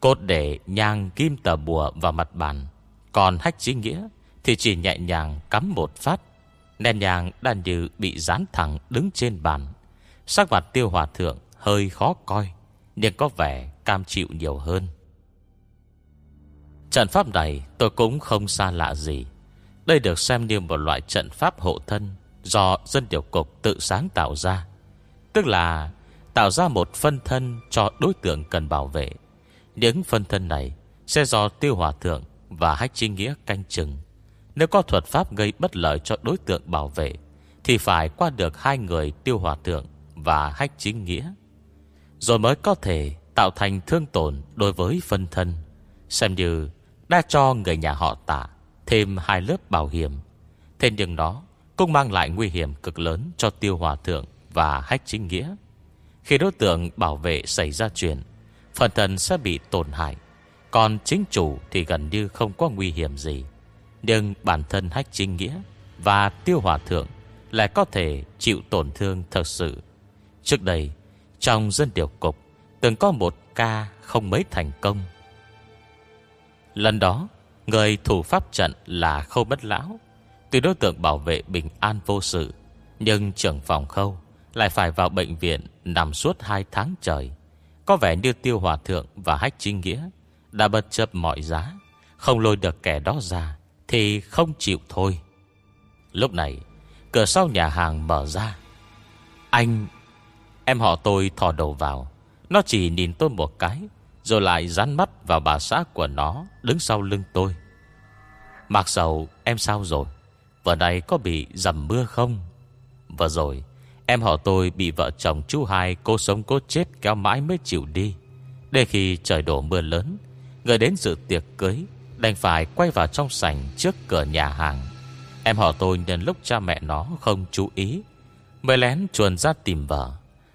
Cốt để nhang kim tờ bùa vào mặt bàn. Còn Hách chí Nghĩa Thì chỉ nhẹ nhàng cắm một phát. Nên nhang đang như bị dán thẳng đứng trên bàn. Sắc mặt tiêu hòa thượng hơi khó coi, Nhưng có vẻ cam chịu nhiều hơn. Trận pháp này tôi cũng không xa lạ gì. Đây được xem như một loại trận pháp hộ thân Do dân điều cục tự sáng tạo ra. Tức là tạo ra một phân thân cho đối tượng cần bảo vệ. Những phân thân này sẽ do tiêu hòa thượng và hách chi nghĩa canh chừng. Nếu có thuật pháp gây bất lợi cho đối tượng bảo vệ, Thì phải qua được hai người tiêu hòa thượng và hách chính nghĩa. Rồi mới có thể tạo thành thương tổn đối với phân thân. Xem như đã cho người nhà họ tạ thêm hai lớp bảo hiểm. Thế nhưng đó cũng mang lại nguy hiểm cực lớn cho tiêu hòa thượng và hách chính nghĩa. Khi đối tượng bảo vệ xảy ra chuyện Phần thần sẽ bị tổn hại. Còn chính chủ thì gần như không có nguy hiểm gì. Nhưng bản thân hách chính nghĩa Và tiêu hòa thượng Lại có thể chịu tổn thương thật sự. Trước đây, Trong dân điều cục, Từng có một ca không mấy thành công. Lần đó, Người thủ pháp trận là khâu bất lão. Tuy đối tượng bảo vệ bình an vô sự, Nhưng trưởng phòng khâu Lại phải vào bệnh viện Nằm suốt 2 tháng trời. Có vẻ như tiêu hòa thượng và hách chính nghĩa Đã bất chấp mọi giá, Không lôi được kẻ đó ra Thì không chịu thôi. Lúc này, Cửa sau nhà hàng mở ra. Anh, Em họ tôi thò đầu vào. Nó chỉ nhìn tôi một cái, Rồi lại dán mắt vào bà xã của nó Đứng sau lưng tôi. Mặc sầu, em sao rồi? Vừa này có bị dầm mưa không? Vừa rồi Em họ tôi bị vợ chồng chú hai Cô sống cô chết kéo mãi mới chịu đi. Để khi trời đổ mưa lớn, Người đến dự tiệc cưới Đành phải quay vào trong sảnh trước cửa nhà hàng. Em họ tôi nhân lúc cha mẹ nó không chú ý, Mới lén chuồn ra tìm vợ.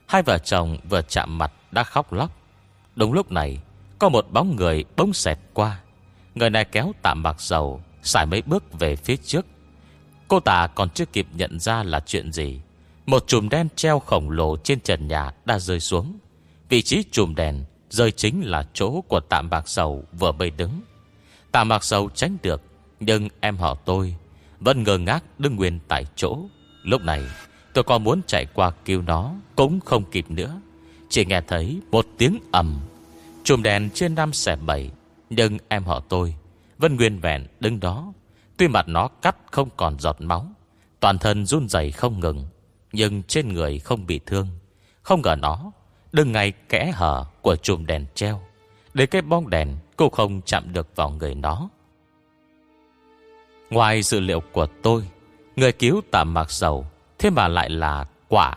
Hai vợ chồng vừa chạm mặt đã khóc lóc. Đúng lúc này, Có một bóng người bỗng xẹt qua. Người này kéo tạm bạc dầu, Xài mấy bước về phía trước. Cô ta còn chưa kịp nhận ra là chuyện gì một chùm đen treo khổng lồ trên trần nhà đã rơi xuống. Vị trí chùm đèn Rơi chính là chỗ của tạm bạc sầu vừa bây đứng. Tạm bạc sầu tránh được, Nhưng em họ tôi Vẫn ngơ ngác đứng nguyên tại chỗ. Lúc này, tôi còn muốn chạy qua kêu nó, Cũng không kịp nữa. Chỉ nghe thấy một tiếng ầm. Chùm đèn trên năm xẻ bảy, Nhưng em họ tôi Vẫn nguyên vẹn đứng đó. Tuy mặt nó cắt không còn giọt máu, Toàn thân run dày không ngừng. Nhưng trên người không bị thương. Không ngờ nó, Đừng ngay kẽ hở của chùm đèn treo. Để cái bóng đèn, Cô không chạm được vào người nó. Ngoài dữ liệu của tôi, Người cứu tạ mạc sầu Thế mà lại là quả.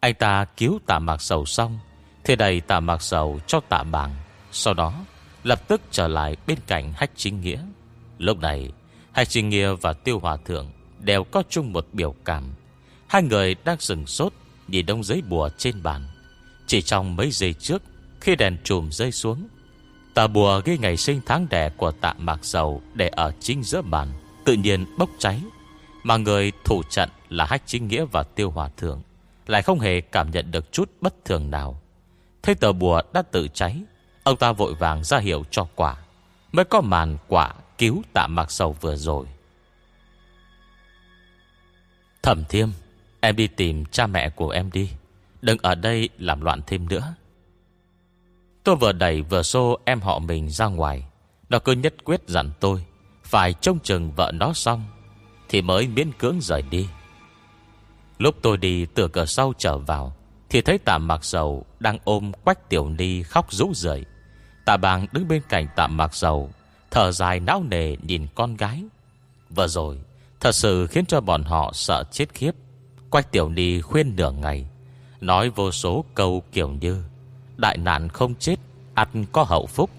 Anh ta cứu tạ mạc sầu xong, Thì đầy tạ mạc sầu cho tạ bàng Sau đó, lập tức trở lại bên cạnh hách chính nghĩa. Lúc này, Hách chính nghĩa và tiêu hòa thượng Đều có chung một biểu cảm. Hai người đang sừng sốt, Nhìn đông giấy bùa trên bàn. Chỉ trong mấy giây trước, Khi đèn trùm rơi xuống, Tà bùa ghi ngày sinh tháng đẻ của tạ mạc dầu Để ở chính giữa bàn, Tự nhiên bốc cháy. Mà người thủ trận là Hách Chính Nghĩa và Tiêu Hòa Thượng Lại không hề cảm nhận được chút bất thường nào. Thấy tờ bùa đã tự cháy, Ông ta vội vàng ra hiệu cho quả, Mới có màn quả cứu tạ mạc sầu vừa rồi. Thẩm thiêm Em đi tìm cha mẹ của em đi. Đừng ở đây làm loạn thêm nữa. Tôi vừa đẩy vừa xô em họ mình ra ngoài. Nó cứ nhất quyết dặn tôi, Phải trông chừng vợ nó xong, Thì mới miễn cưỡng rời đi. Lúc tôi đi từ cửa sau trở vào, Thì thấy tạm mặc dầu Đang ôm quách tiểu ni khóc rũ rời Tạ bàng đứng bên cạnh tạ mạc dầu, Thở dài não nề nhìn con gái. Vừa rồi, Thật sự khiến cho bọn họ sợ chết khiếp. Quách tiểu ni khuyên nửa ngày, Nói vô số câu kiểu như, Đại nạn không chết, Ăn có hậu phúc,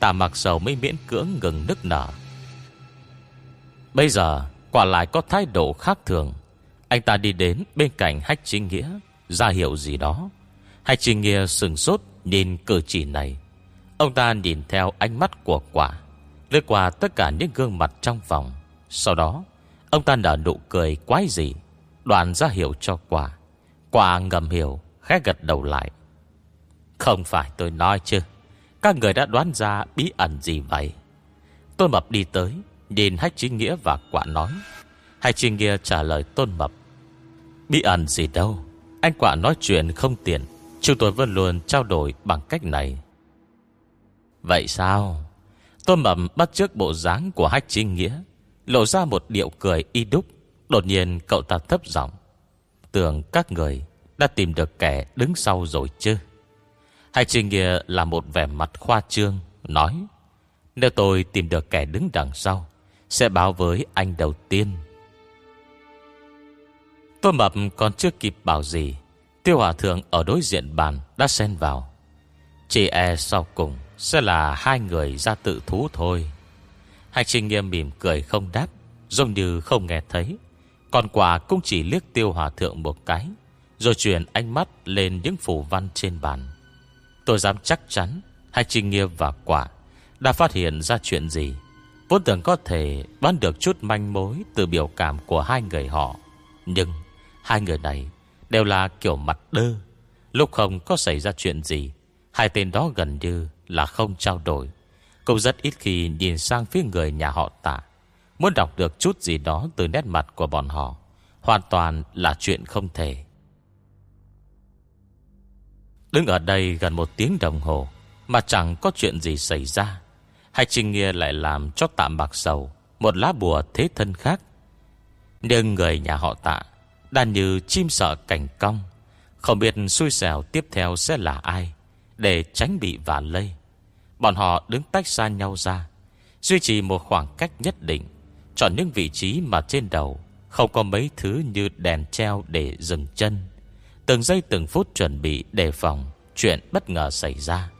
ta mặc dầu mới miễn cưỡng ngừng nức nở. Bây giờ, Quả lại có thái độ khác thường. Anh ta đi đến bên cạnh Hách Trinh Nghĩa, ra hiệu gì đó. Hách Trinh Nghĩa sừng sốt Nhìn cử chỉ này. Ông ta nhìn theo ánh mắt của quả, Lướt qua tất cả những gương mặt trong phòng. Sau đó, Ông ta nở nụ cười quái gì Đoàn ra hiểu cho quả. Quả ngầm hiểu Khẽ gật đầu lại. Không phải tôi nói chứ. Các người đã đoán ra bí ẩn gì vậy? Tôn Mập đi tới Nhìn Hách Chính Nghĩa và quả nói. Hách Chính Nghĩa trả lời Tôn Mập. Bí ẩn gì đâu? Anh quả nói chuyện không tiện, Chúng tôi vẫn luôn trao đổi bằng cách này. Vậy sao? Tôn Mập bắt trước bộ dáng của Hách Chính Nghĩa Lộ ra một điệu cười y đúc. Đột nhiên cậu ta thấp giọng, Tưởng các người Đã tìm được kẻ đứng sau rồi chứ? Hai trình Nghĩa là một vẻ mặt khoa trương, Nói, Nếu tôi tìm được kẻ đứng đằng sau, Sẽ báo với anh đầu tiên. Tôi Mập còn chưa kịp bảo gì, Tiêu Hòa Thượng ở đối diện bàn Đã xen vào. Chỉ e sau cùng Sẽ là hai người ra tự thú thôi. Hai trình nghiêm mỉm cười không đáp, Giống như không nghe thấy. Còn quả cũng chỉ liếc tiêu hòa thượng một cái, Rồi chuyển ánh mắt lên những phủ văn trên bàn. Tôi dám chắc chắn, hai trình nghiêm và quả, Đã phát hiện ra chuyện gì. Vốn tưởng có thể bán được chút manh mối Từ biểu cảm của hai người họ, Nhưng hai người này Đều là kiểu mặt đơ. Lúc không có xảy ra chuyện gì, Hai tên đó gần như là không trao đổi. Cũng rất ít khi nhìn sang phía người nhà họ tạ. Muốn đọc được chút gì đó từ nét mặt của bọn họ, Hoàn toàn là chuyện không thể. Đứng ở đây gần một tiếng đồng hồ, Mà chẳng có chuyện gì xảy ra. Hay Trinh Nghia lại làm cho tạm bạc sầu Một lá bùa thế thân khác. Nhưng người nhà họ tạ Đàn như chim sợ cảnh cong, Không biết xui xẻo tiếp theo sẽ là ai Để tránh bị vả lây. Bọn họ đứng tách xa nhau ra, Duy trì một khoảng cách nhất định. Chọn những vị trí mà trên đầu, Không có mấy thứ như đèn treo để dừng chân, Từng giây từng phút chuẩn bị đề phòng Chuyện bất ngờ xảy ra.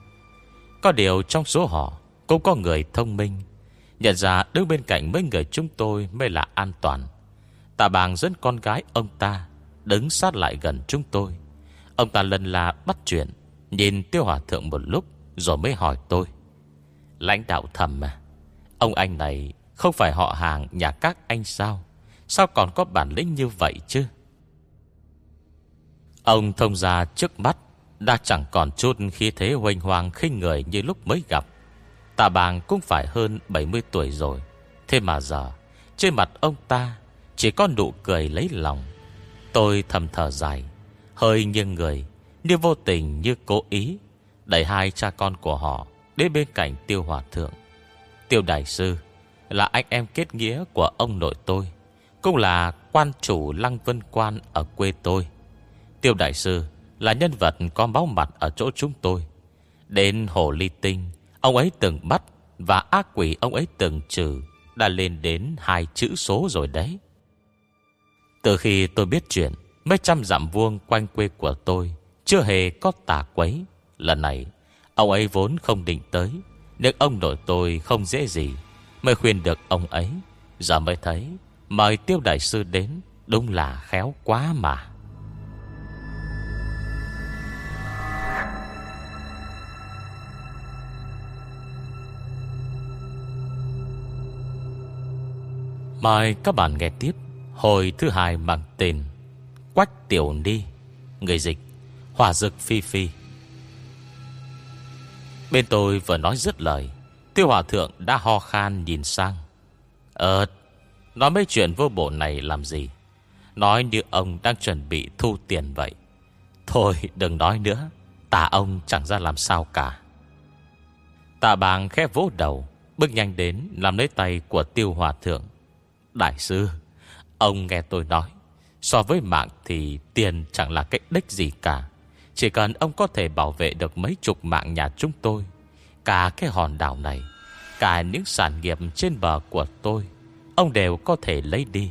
Có điều trong số họ Cũng có người thông minh, Nhận ra đứng bên cạnh mấy người chúng tôi Mới là an toàn. Tạ bàng dẫn con gái ông ta Đứng sát lại gần chúng tôi. Ông ta lần là bắt chuyện, Nhìn tiêu hòa thượng một lúc rồi mới hỏi tôi, Lãnh đạo thầm mà Ông anh này không phải họ hàng, nhà các anh sao? Sao còn có bản lĩnh như vậy chứ? Ông thông ra trước mắt Đã chẳng còn chút khí thế hoành hoàng khinh người như lúc mới gặp. Tạ bàng cũng phải hơn 70 tuổi rồi. Thế mà giờ, Trên mặt ông ta Chỉ có nụ cười lấy lòng. Tôi thầm thở dài. Hơi nghiêng người, Như vô tình, như cố ý, Đẩy hai cha con của họ Đến bên cạnh tiêu hòa thượng. Tiêu đại sư là anh em kết nghĩa của ông nội tôi, Cũng là quan chủ Lăng Vân Quan Ở quê tôi. Tiêu đại sư là nhân vật có máu mặt Ở chỗ chúng tôi. Đến hồ ly tinh, Ông ấy từng bắt Và ác quỷ ông ấy từng trừ, Đã lên đến hai chữ số rồi đấy. Từ khi tôi biết chuyện, Mấy trăm dặm vuông quanh quê của tôi Chưa hề có tà quấy. Lần này, Ông ấy vốn không định tới, Nhưng ông nội tôi không dễ gì. Mới khuyên được ông ấy. Giờ mới thấy, Mời tiêu đại sư đến Đúng là khéo quá mà. Mời các bạn nghe tiếp Hồi thứ hai mang tên Quách Tiểu Ni, Người dịch Hòa Dực Phi Phi. Bên tôi vừa nói dứt lời Tiêu hòa thượng đã ho khan nhìn sang. Ờ Nói mấy chuyện vô bổ này làm gì? Nói như ông đang chuẩn bị thu tiền vậy. Thôi, đừng nói nữa. Tà ông chẳng ra làm sao cả. Tà bàng khép vỗ đầu, Bước nhanh đến Làm lấy tay của tiêu hòa thượng. Đại sư, Ông nghe tôi nói, So với mạng thì tiền chẳng là cái đích gì cả. Chỉ cần ông có thể bảo vệ được mấy chục mạng nhà chúng tôi Cả cái hòn đảo này, Cả những sản nghiệp trên bờ của tôi, Ông đều có thể lấy đi.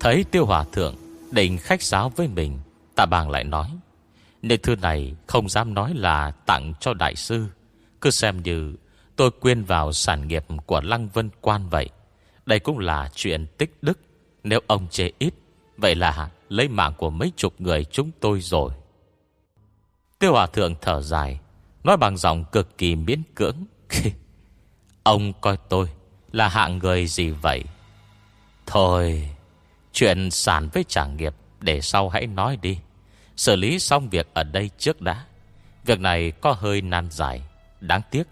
Thấy tiêu hòa thượng Định khách sáo với mình, Tạ bàng lại nói Nên thư này không dám nói là tặng cho đại sư. Cứ xem như tôi quyên vào sản nghiệp của Lăng Vân Quan vậy. Đây cũng là chuyện tích đức. Nếu ông chê ít, Vậy là lấy mạng của mấy chục người chúng tôi rồi. Tiêu hòa thượng thở dài Nói bằng giọng cực kỳ miễn cưỡng. *laughs* Ông coi tôi Là hạng người gì vậy? Thôi, Chuyện sản với trả nghiệp Để sau hãy nói đi. Xử lý xong việc ở đây trước đã. Việc này có hơi nan dài Đáng tiếc,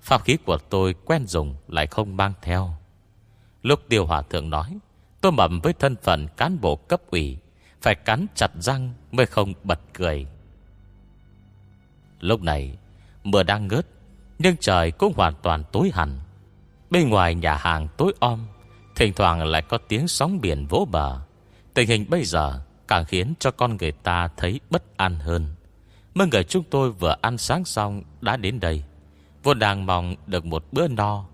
Pháp khí của tôi quen dùng Lại không mang theo. Lúc tiêu hòa thượng nói, Tôi mầm với thân phận cán bộ cấp ủy, Phải cắn chặt răng Mới không bật cười. Lúc này Mưa đang ngớt, Nhưng trời cũng hoàn toàn tối hẳn. Bên ngoài nhà hàng tối om, Thỉnh thoảng lại có tiếng sóng biển vỗ bờ. Tình hình bây giờ Càng khiến cho con người ta thấy bất an hơn. Mấy người chúng tôi vừa ăn sáng xong Đã đến đây. Vô đang mong được một bữa no,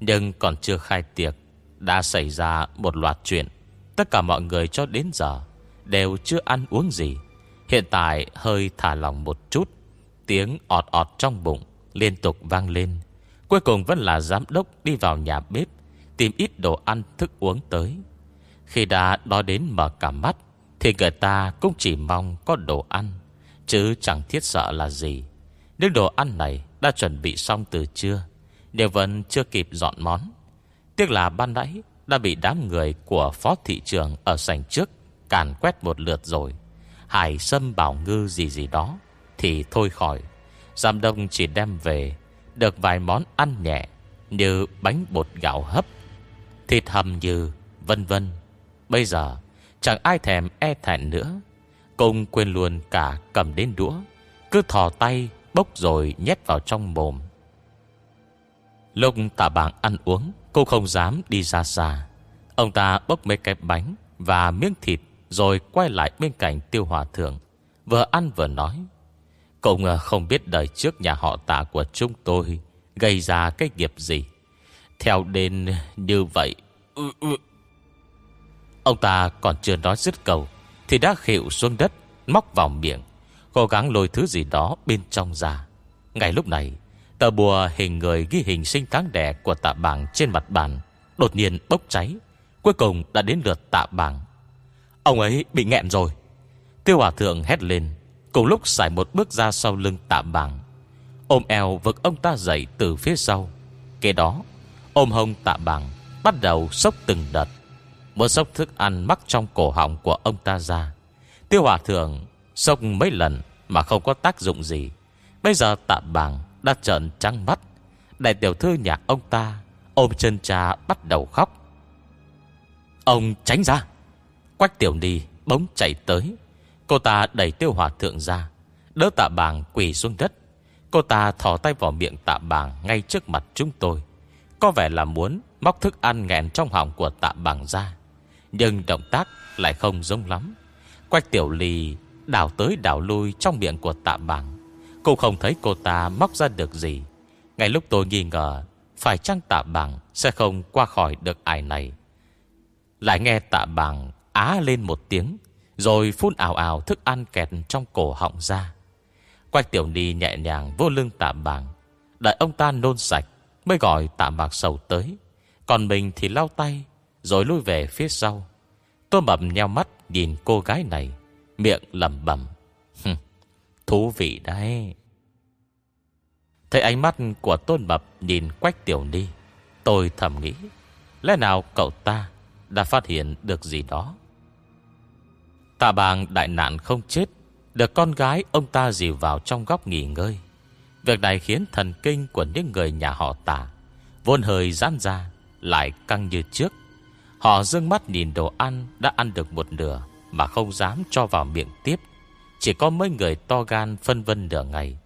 Nhưng còn chưa khai tiệc, Đã xảy ra một loạt chuyện. Tất cả mọi người cho đến giờ Đều chưa ăn uống gì. Hiện tại hơi thả lòng một chút. Tiếng ọt ọt trong bụng Liên tục vang lên. Cuối cùng vẫn là giám đốc đi vào nhà bếp, Tìm ít đồ ăn thức uống tới. Khi đã đói đến mở cả mắt, Thì người ta cũng chỉ mong có đồ ăn, Chứ chẳng thiết sợ là gì. Nếu đồ ăn này đã chuẩn bị xong từ trưa Đều vẫn chưa kịp dọn món. Tiếc là ban nãy Đã bị đám người của phó thị trường Ở sảnh trước Càn quét một lượt rồi. Hải sâm bảo ngư gì gì đó. Thì thôi khỏi. Giám đông chỉ đem về, Được vài món ăn nhẹ Như bánh bột gạo hấp, Thịt hầm như vân vân. Bây giờ, chẳng ai thèm e thẹn nữa. Cùng quên luôn cả cầm đến đũa, Cứ thò tay bốc rồi nhét vào trong mồm. Lúc tạ bảng ăn uống, Cô không dám đi ra xa. Ông ta bốc mấy cái bánh Và miếng thịt Rồi quay lại bên cạnh tiêu hòa thượng, Vừa ăn vừa nói. Cũng không biết đời trước nhà họ tạ của chúng tôi Gây ra cái nghiệp gì. Theo đến như vậy ừ, ừ. Ông ta còn chưa nói dứt cầu Thì đã khịu xuống đất Móc vào miệng Cố gắng lôi thứ gì đó bên trong ra. Ngay lúc này Tờ bùa hình người ghi hình sinh tháng đẻ Của tạ bảng trên mặt bàn Đột nhiên bốc cháy Cuối cùng đã đến lượt tạ bảng Ông ấy bị nghẹn rồi. Tiêu hòa thượng hét lên Cùng lúc xài một bước ra sau lưng tạ Bằng Ôm eo vực ông ta dậy từ phía sau. Kế đó, Ôm hông tạ Bằng Bắt đầu sốc từng đợt. Một sốc thức ăn mắc trong cổ họng của ông ta ra. Tiêu hòa thường Sốc mấy lần mà không có tác dụng gì. Bây giờ tạ Bằng đã trợn trắng mắt. Đại tiểu thư nhạc ông ta Ôm chân cha bắt đầu khóc. Ông tránh ra. Quách tiểu đi bỗng chạy tới. Cô ta đẩy tiêu hòa thượng ra, Đỡ tạ bàng quỳ xuống đất. Cô ta thỏ tay vào miệng tạ bàng Ngay trước mặt chúng tôi. Có vẻ là muốn móc thức ăn nghẹn trong họng của tạ bàng ra, Nhưng động tác lại không giống lắm. Quách tiểu ly đảo tới đảo lui trong miệng của tạ bàng. Cô không thấy cô ta móc ra được gì. Ngay lúc tôi nghi ngờ, Phải chăng tạ bàng Sẽ không qua khỏi được ai này? Lại nghe tạ bàng Á lên một tiếng rồi phun ảo ảo thức ăn kẹt trong cổ họng ra. Quách tiểu ni nhẹ nhàng vô lưng tạ bàng Đợi ông ta nôn sạch Mới gọi tạ bạc sầu tới. Còn mình thì lau tay, Rồi lui về phía sau. Tôi mập nheo mắt nhìn cô gái này, Miệng lầm bẩm. Thú vị đấy. Thấy ánh mắt của Tôn Mập Nhìn Quách Tiểu Ni, Tôi thầm nghĩ, Lẽ nào cậu ta đã phát hiện được gì đó? Tạ bàng đại nạn không chết, Được con gái ông ta dìu vào trong góc nghỉ ngơi. Việc này khiến thần kinh của những người nhà họ tả vôn hơi giãn ra, Lại căng như trước. Họ dưng mắt nhìn đồ ăn Đã ăn được một nửa Mà không dám cho vào miệng tiếp. Chỉ có mấy người to gan phân vân nửa ngày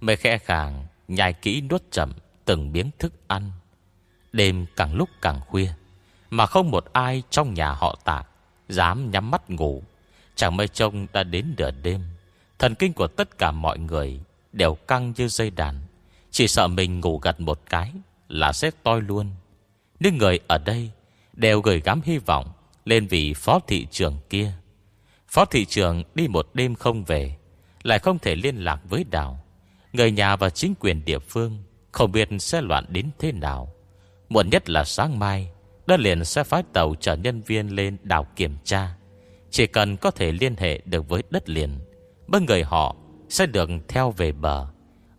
Mới khẽ khàng Nhai kỹ nuốt chậm Từng miếng thức ăn. Đêm càng lúc càng khuya Mà không một ai trong nhà họ tạ Dám nhắm mắt ngủ. Chẳng mây trông đã đến nửa đêm, Thần kinh của tất cả mọi người Đều căng như dây đàn. Chỉ sợ mình ngủ gật một cái Là sẽ toi luôn. Những người ở đây Đều gửi gắm hy vọng Lên vị phó thị trường kia. Phó thị trường đi một đêm không về, Lại không thể liên lạc với đảo Người nhà và chính quyền địa phương Không biết sẽ loạn đến thế nào. Muộn nhất là sáng mai, Đất liền sẽ phái tàu chở nhân viên lên đảo kiểm tra. Chỉ cần có thể liên hệ được với đất liền Bất người họ sẽ được theo về bờ.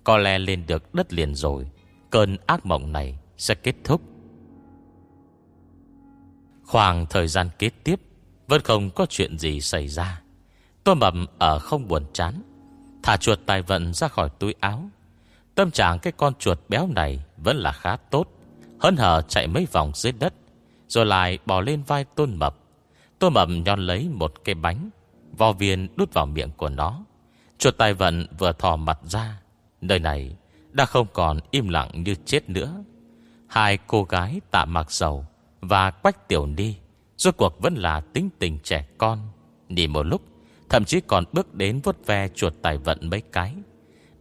Có lẽ lên được đất liền rồi, Cơn ác mộng này sẽ kết thúc. Khoảng thời gian kế tiếp, Vẫn không có chuyện gì xảy ra. Tôi mập ở không buồn chán, Thả chuột tài vận ra khỏi túi áo. Tâm trạng cái con chuột béo này Vẫn là khá tốt Hân hở chạy mấy vòng dưới đất, Rồi lại bỏ lên vai tôn mập tôi mầm nhon lấy một cái bánh Vò viên đút vào miệng của nó. Chuột tài vận vừa thò mặt ra. Nơi này đã không còn im lặng như chết nữa. Hai cô gái tạ mặc dầu Và quách tiểu ni, Rốt cuộc vẫn là tính tình trẻ con. Nhìn một lúc, Thậm chí còn bước đến vốt ve chuột tài vận mấy cái.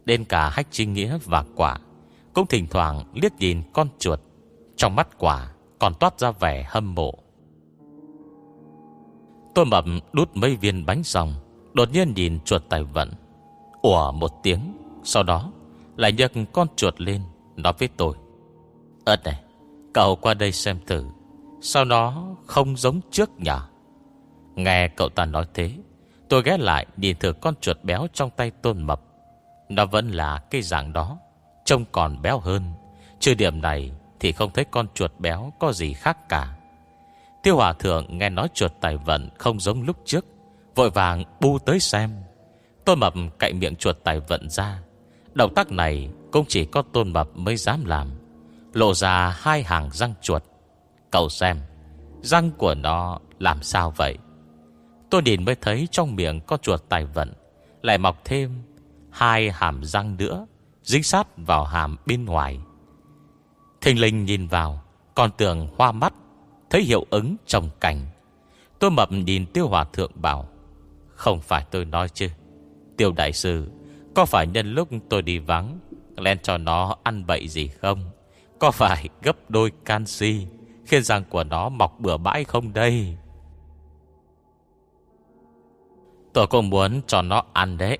Đến cả hách trinh nghĩa và quả, Cũng thỉnh thoảng liếc nhìn con chuột. Trong mắt quả Còn toát ra vẻ hâm mộ. Tôi mập đút mấy viên bánh xong Đột nhiên nhìn chuột tài vận. Ủa một tiếng, Sau đó lại nhấc con chuột lên, Nói với tôi Ơt này, Cậu qua đây xem thử, Sao nó không giống trước nhỉ? Nghe cậu ta nói thế, Tôi ghé lại nhìn thử con chuột béo trong tay tôn mập. Nó vẫn là cái dạng đó, Trông còn béo hơn. Trừ điểm này thì không thấy con chuột béo có gì khác cả. Tiêu hòa thượng nghe nói chuột tài vận không giống lúc trước, Vội vàng bu tới xem. Tôn mập cậy miệng chuột tài vận ra. Động tác này cũng chỉ có tôn mập mới dám làm. Lộ ra hai hàng răng chuột. Cậu xem, Răng của nó làm sao vậy? Tôi nhìn mới thấy trong miệng có chuột tài vận, Lại mọc thêm Hai hàm răng nữa, Dính sát vào hàm bên ngoài. Thình linh nhìn vào, Còn tưởng hoa mắt Thấy hiệu ứng trong cảnh. Tôi mập nhìn tiêu hòa thượng bảo, Không phải tôi nói chứ. Tiêu đại sư, Có phải nhân lúc tôi đi vắng Lên cho nó ăn bậy gì không? Có phải gấp đôi canxi Khiến răng của nó mọc bừa bãi không đây? Tôi cũng muốn cho nó ăn đấy.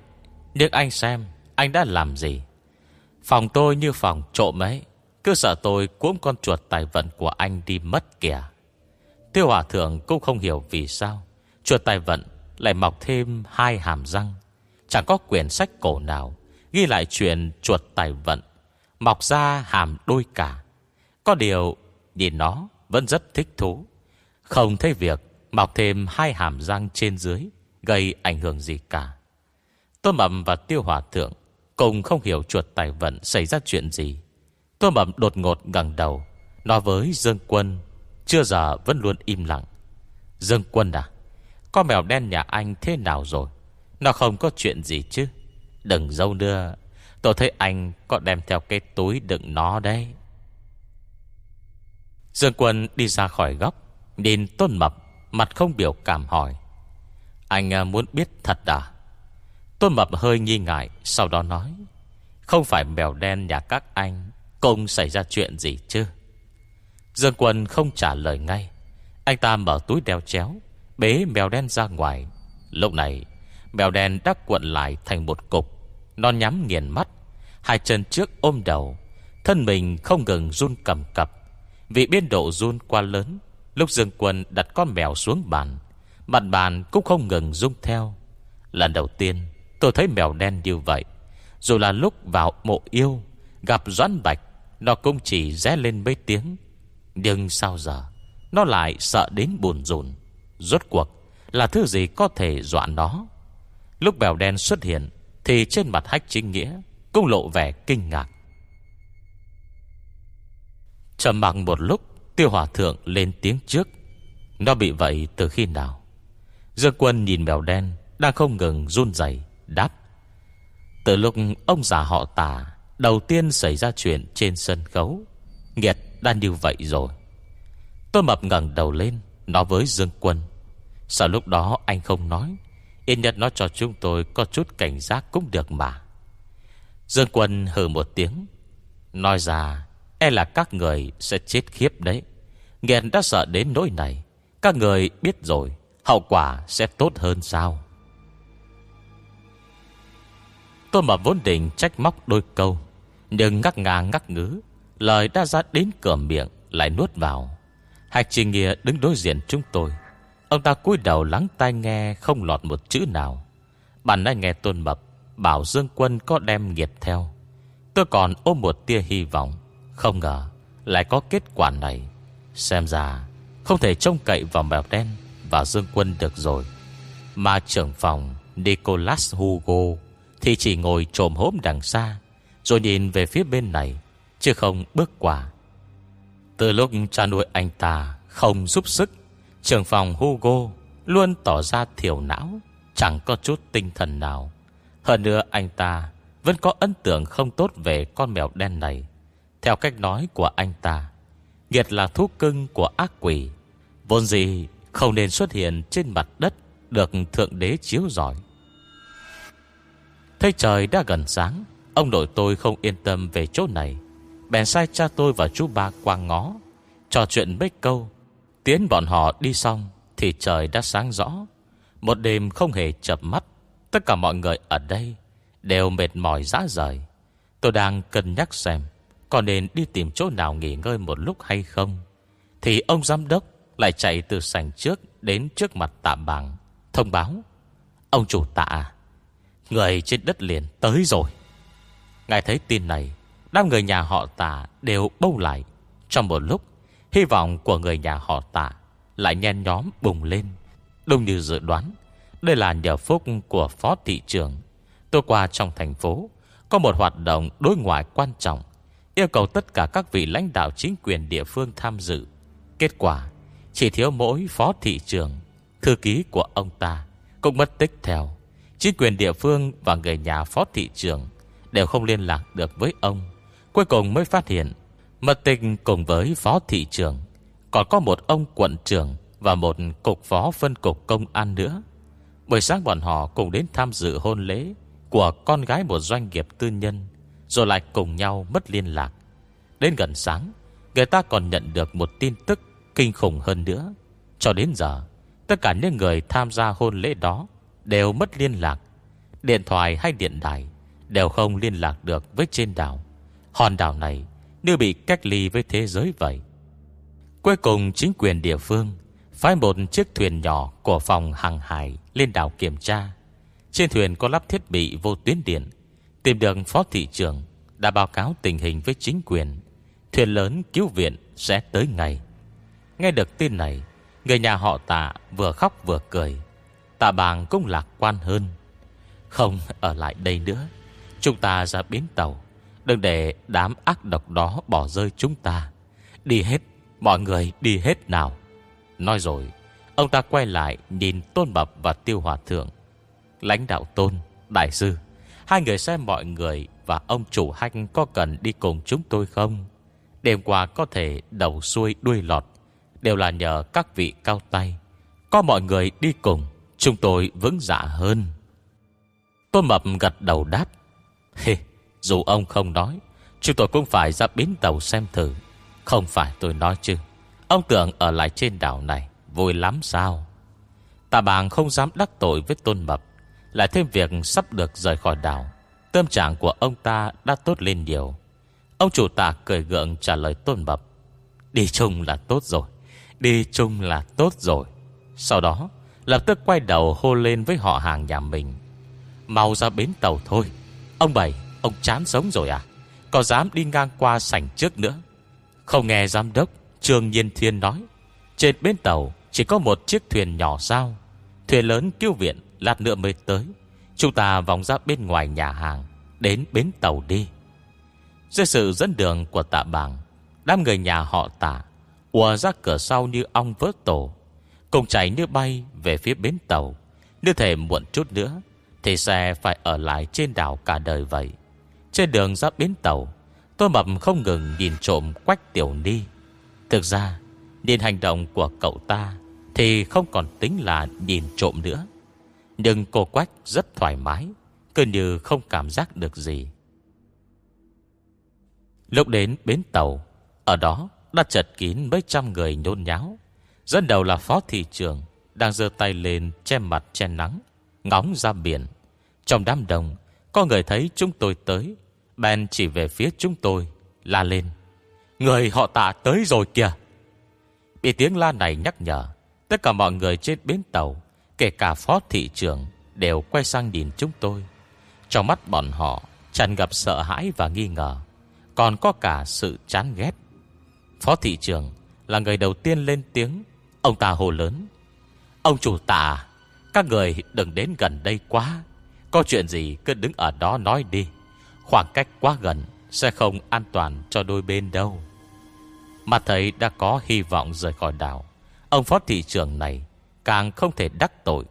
Nhưng anh xem, Anh đã làm gì? Phòng tôi như phòng trộm ấy, Cứ sợ tôi cuốn con chuột tài vận của anh đi mất kìa. Tiêu hòa thượng cũng không hiểu vì sao Chuột tài vận lại mọc thêm hai hàm răng. Chẳng có quyển sách cổ nào Ghi lại chuyện chuột tài vận Mọc ra hàm đôi cả. Có điều Nhìn nó vẫn rất thích thú. Không thấy việc Mọc thêm hai hàm răng trên dưới Gây ảnh hưởng gì cả. Tôn Mậm và Tiêu Hòa Thượng Cùng không hiểu chuột tài vận xảy ra chuyện gì. Tôn Mậm đột ngột ngẩng đầu, Nói với Dương Quân. Chưa giờ vẫn luôn im lặng. Dương Quân à Con mèo đen nhà anh thế nào rồi? Nó không có chuyện gì chứ? Đừng dâu nữa, Tôi thấy anh có đem theo cái túi đựng nó đấy. Dương Quân đi ra khỏi góc, Nhìn Tôn Mập, Mặt không biểu cảm hỏi. Anh à, muốn biết thật à? Tôn Mập hơi nghi ngại, Sau đó nói. Không phải mèo đen nhà các anh công xảy ra chuyện gì chứ? Dương Quân không trả lời ngay. Anh ta mở túi đeo chéo, Bế mèo đen ra ngoài. Lúc này, Mèo đen đã cuộn lại thành một cục Nó nhắm nghiền mắt. Hai chân trước ôm đầu, Thân mình không ngừng run cầm cập. Vì biên độ run quá lớn, Lúc Dương Quân đặt con mèo xuống bàn, Mặt bàn cũng không ngừng rung theo. Lần đầu tiên, tôi thấy mèo đen như vậy. Dù là lúc vào mộ yêu, Gặp Doãn Bạch, Nó cũng chỉ ré lên mấy tiếng. Nhưng sao giờ? Nó lại sợ đến buồn rùn. Rốt cuộc là thứ gì có thể dọa nó? Lúc bèo đen xuất hiện Thì trên mặt hách chính nghĩa Cũng lộ vẻ kinh ngạc. Trầm mặc một lúc, Tiêu hòa thượng lên tiếng trước. Nó bị vậy từ khi nào? Dương quân nhìn mèo đen Đang không ngừng run dày Đáp. Từ lúc ông già họ tà Đầu tiên xảy ra chuyện trên sân khấu, Nghiệt đã như vậy rồi. Tôi mập ngẩng đầu lên, Nói với Dương Quân. Sợ lúc đó anh không nói, Ít nhất nó cho chúng tôi có chút cảnh giác cũng được mà. Dương Quân hừ một tiếng, Nói ra E là các người sẽ chết khiếp đấy. Nghiện đã sợ đến nỗi này, Các người biết rồi, Hậu quả sẽ tốt hơn sao? Tôi mà vốn định trách móc đôi câu, Nhưng ngắc ngà ngắc ngứ Lời đã ra đến cửa miệng, Lại nuốt vào. Hạch Trình Nghĩa đứng đối diện chúng tôi. Ông ta cúi đầu lắng tai nghe Không lọt một chữ nào. Bạn đã nghe Tôn Mập Bảo Dương Quân có đem nghiệt theo. Tôi còn ôm một tia hy vọng. Không ngờ lại có kết quả này. Xem ra Không thể trông cậy vào mèo đen Và Dương Quân được rồi. Mà trưởng phòng Nicolas Hugo Thì chỉ ngồi trồm hốm đằng xa, Rồi nhìn về phía bên này. Chứ không bước qua. Từ lúc cha nuôi anh ta Không giúp sức trường phòng Hugo Luôn tỏ ra thiểu não, Chẳng có chút tinh thần nào. Hơn nữa anh ta Vẫn có ấn tượng không tốt về con mèo đen này. Theo cách nói của anh ta Nghiệt là thú cưng của ác quỷ, Vốn gì không nên xuất hiện trên mặt đất Được Thượng Đế chiếu giỏi Thấy trời đã gần sáng, Ông nội tôi không yên tâm về chỗ này. Bèn sai cha tôi và chú ba qua ngó Trò chuyện mấy câu, Tiến bọn họ đi xong Thì trời đã sáng rõ. Một đêm không hề chập mắt, Tất cả mọi người ở đây Đều mệt mỏi rã rời. Tôi đang cân nhắc xem Có nên đi tìm chỗ nào nghỉ ngơi một lúc hay không. Thì ông giám đốc Lại chạy từ sảnh trước Đến trước mặt tạ bằng Thông báo, Ông chủ tạ, Người trên đất liền tới rồi. Ngài thấy tin này Đám người nhà họ tạ đều bâu lại. Trong một lúc, Hy vọng của người nhà họ tạ Lại nhen nhóm bùng lên. Đúng như dự đoán, Đây là nhờ phúc của phó thị trường. Tôi qua trong thành phố, Có một hoạt động đối ngoại quan trọng, Yêu cầu tất cả các vị lãnh đạo chính quyền địa phương tham dự. Kết quả, Chỉ thiếu mỗi phó thị trường, Thư ký của ông ta Cũng mất tích theo. Chính quyền địa phương và người nhà phó thị trường Đều không liên lạc được với ông. Cuối cùng mới phát hiện, Mật tình cùng với phó thị trưởng, Còn có một ông quận trưởng Và một cục phó phân cục công an nữa. Buổi sáng bọn họ cùng đến tham dự hôn lễ Của con gái một doanh nghiệp tư nhân, Rồi lại cùng nhau mất liên lạc. Đến gần sáng, Người ta còn nhận được một tin tức Kinh khủng hơn nữa. Cho đến giờ, Tất cả những người tham gia hôn lễ đó Đều mất liên lạc. Điện thoại hay điện đài Đều không liên lạc được với trên đảo. Hòn đảo này như bị cách ly với thế giới vậy. Cuối cùng, chính quyền địa phương Phái một chiếc thuyền nhỏ Của phòng hàng hải lên đảo kiểm tra. Trên thuyền có lắp thiết bị vô tuyến điện, Tìm được phó thị trưởng Đã báo cáo tình hình với chính quyền. Thuyền lớn cứu viện sẽ tới ngày Nghe được tin này, Người nhà họ tạ vừa khóc vừa cười. Tạ bàng cũng lạc quan hơn. Không ở lại đây nữa, Chúng ta ra biến tàu. Đừng để đám ác độc đó bỏ rơi chúng ta. Đi hết, Mọi người đi hết nào. Nói rồi, Ông ta quay lại nhìn Tôn Bập và Tiêu Hòa Thượng. Lãnh đạo Tôn, Đại sư, Hai người xem mọi người Và ông chủ hanh có cần đi cùng chúng tôi không? Đêm qua có thể đầu xuôi đuôi lọt, Đều là nhờ các vị cao tay. Có mọi người đi cùng, Chúng tôi vững dạ hơn. Tôn Mập gật đầu đáp. *laughs* Hê dù ông không nói, Chúng tôi cũng phải ra bến tàu xem thử. Không phải tôi nói chứ. Ông tưởng ở lại trên đảo này, Vui lắm sao? Tà bàng không dám đắc tội với tôn mập, Lại thêm việc sắp được rời khỏi đảo. Tâm trạng của ông ta đã tốt lên nhiều. Ông chủ tạc cười gượng trả lời tôn mập, Đi chung là tốt rồi, Đi chung là tốt rồi. Sau đó, Lập tức quay đầu hô lên với họ hàng nhà mình, Mau ra bến tàu thôi. Ông Bảy Ông chán sống rồi à? Có dám đi ngang qua sảnh trước nữa? Không nghe giám đốc Trương Nhiên Thiên nói, Trên bến tàu chỉ có một chiếc thuyền nhỏ sao? Thuyền lớn cứu viện, Lát nữa mới tới. Chúng ta vòng ra bên ngoài nhà hàng, Đến bến tàu đi. Dưới sự dẫn đường của tạ bảng Đám người nhà họ tạ ùa ra cửa sau như ong vớt tổ. Cùng chạy như bay về phía bến tàu. Nếu thể muộn chút nữa, Thì xe phải ở lại trên đảo cả đời vậy trên đường ra bến tàu, Tôi mập không ngừng nhìn trộm Quách Tiểu Ni. Thực ra, Nhìn hành động của cậu ta Thì không còn tính là nhìn trộm nữa. Nhưng cô Quách rất thoải mái, Cứ như không cảm giác được gì. Lúc đến bến tàu, Ở đó đã chật kín mấy trăm người nhôn nháo. Dẫn đầu là phó thị trường Đang giơ tay lên che mặt che nắng, Ngóng ra biển. Trong đám đông có người thấy chúng tôi tới. Ben chỉ về phía chúng tôi, La lên. Người họ tạ tới rồi kìa. Bị tiếng la này nhắc nhở, Tất cả mọi người trên bến tàu, Kể cả phó thị trưởng, Đều quay sang nhìn chúng tôi. Trong mắt bọn họ, tràn ngập sợ hãi và nghi ngờ. Còn có cả sự chán ghét. Phó thị trưởng Là người đầu tiên lên tiếng, Ông ta hồ lớn. Ông chủ tạ Các người đừng đến gần đây quá. Có chuyện gì cứ đứng ở đó nói đi. Khoảng cách quá gần Sẽ không an toàn cho đôi bên đâu. Mà thấy đã có hy vọng rời khỏi đảo. Ông phó thị trưởng này Càng không thể đắc tội.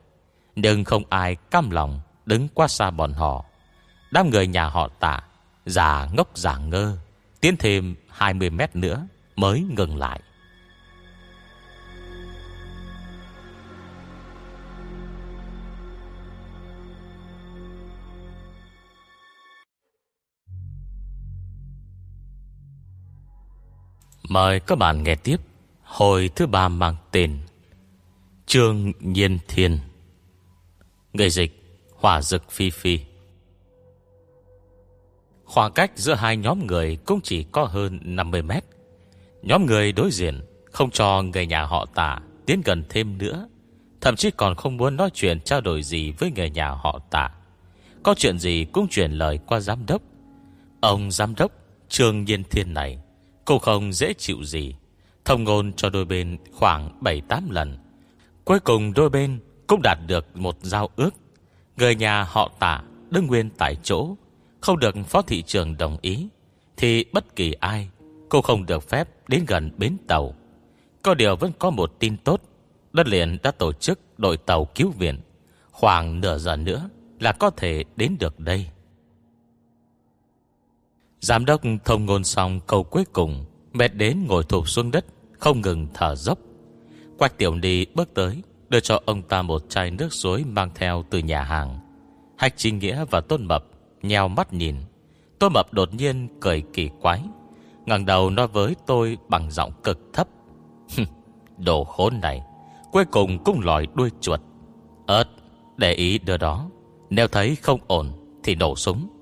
Nhưng không ai cam lòng Đứng qua xa bọn họ. Đám người nhà họ tạ Giả ngốc giả ngơ, Tiến thêm 20 mét nữa Mới ngừng lại. Mời các bạn nghe tiếp Hồi thứ ba mang tên Trương Nhiên Thiên Người dịch, Hỏa Dực Phi Phi Khoảng cách giữa hai nhóm người cũng chỉ có hơn 50 mét. Nhóm người đối diện không cho người nhà họ tả tiến gần thêm nữa. Thậm chí còn không muốn nói chuyện trao đổi gì với người nhà họ tả. Có chuyện gì cũng chuyển lời qua giám đốc. Ông giám đốc Trương Nhiên Thiên này Cô không dễ chịu gì. Thông ngôn cho đôi bên khoảng 7-8 lần. Cuối cùng đôi bên Cũng đạt được một giao ước. Người nhà họ tả đứng nguyên tại chỗ, Không được phó thị trường đồng ý, Thì bất kỳ ai Cô không được phép đến gần bến tàu. Có điều vẫn có một tin tốt, Đất liền đã tổ chức đội tàu cứu viện. Khoảng nửa giờ nữa Là có thể đến được đây. Giám đốc thông ngôn xong câu cuối cùng Mệt đến ngồi thụp xuống đất, Không ngừng thở dốc. Quách tiểu đi bước tới, Đưa cho ông ta một chai nước suối Mang theo từ nhà hàng. Hạch Trinh Nghĩa và Tôn Mập Nhèo mắt nhìn. Tôn Mập đột nhiên cười kỳ quái, ngẩng đầu nói với tôi bằng giọng cực thấp. Đồ khốn này, Cuối cùng cũng lòi đuôi chuột. Ơt Để ý đưa đó, Nếu thấy không ổn Thì nổ súng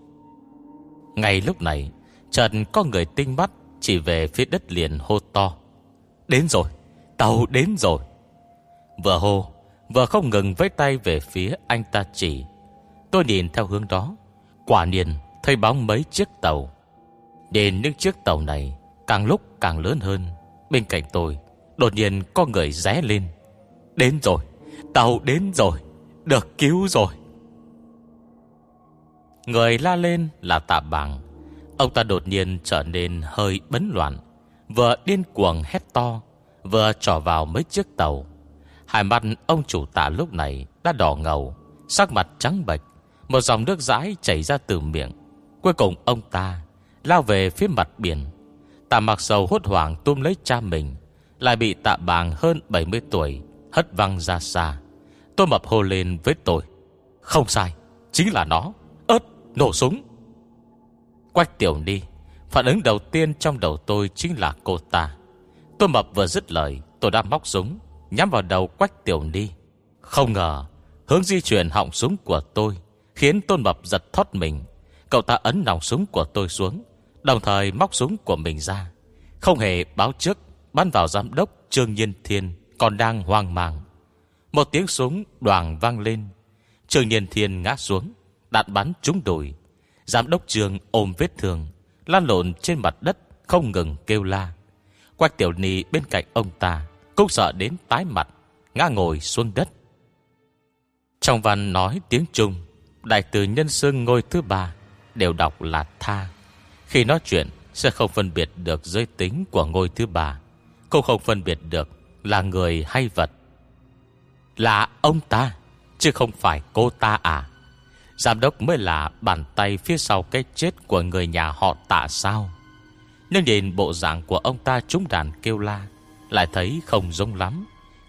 ngay lúc này Trần có người tinh mắt Chỉ về phía đất liền hô to. Đến rồi, Tàu đến rồi. Vừa hô, Vừa không ngừng với tay về phía anh ta chỉ. Tôi nhìn theo hướng đó, Quả niền thấy bóng mấy chiếc tàu. Đến những chiếc tàu này, Càng lúc càng lớn hơn. Bên cạnh tôi, Đột nhiên có người ré lên. Đến rồi, Tàu đến rồi, Được cứu rồi. Người la lên là tạ bằng Ông ta đột nhiên trở nên hơi bấn loạn, Vừa điên cuồng hét to, Vừa trỏ vào mấy chiếc tàu. Hai mặt ông chủ tạ lúc này Đã đỏ ngầu, Sắc mặt trắng bệch, Một dòng nước dãi chảy ra từ miệng. Cuối cùng ông ta Lao về phía mặt biển. Tạ mặc sầu hốt hoảng tôm lấy cha mình, Lại bị tạ bàng hơn 70 tuổi Hất văng ra xa Tôi mập hô lên với tôi, Không sai, Chính là nó. Nổ súng. Quách tiểu đi Phản ứng đầu tiên trong đầu tôi chính là cô ta. Tôi mập vừa dứt lời, Tôi đã móc súng, Nhắm vào đầu quách tiểu đi Không ngờ, Hướng di chuyển họng súng của tôi Khiến tôn mập giật thoát mình. Cậu ta ấn nòng súng của tôi xuống, Đồng thời móc súng của mình ra. Không hề báo trước, Bắn vào giám đốc Trương Nhiên Thiên Còn đang hoang mang. Một tiếng súng đoàn vang lên. Trương Nhiên Thiên ngã xuống. Đạn bắn trúng đùi. Giám đốc trường ôm vết thương Lan lộn trên mặt đất, Không ngừng kêu la. Quách tiểu ni bên cạnh ông ta Cũng sợ đến tái mặt, Ngã ngồi xuống đất. Trong văn nói tiếng Trung, Đại tử nhân sương ngôi thứ ba Đều đọc là tha. Khi nói chuyện sẽ không phân biệt được giới tính của ngôi thứ ba, Cũng không phân biệt được là người hay vật. Là ông ta, Chứ không phải cô ta à. Giám đốc mới là bàn tay phía sau cái chết của người nhà họ tạ sao? Nhưng nhìn bộ dạng của ông ta trúng đàn kêu la, Lại thấy không giống lắm.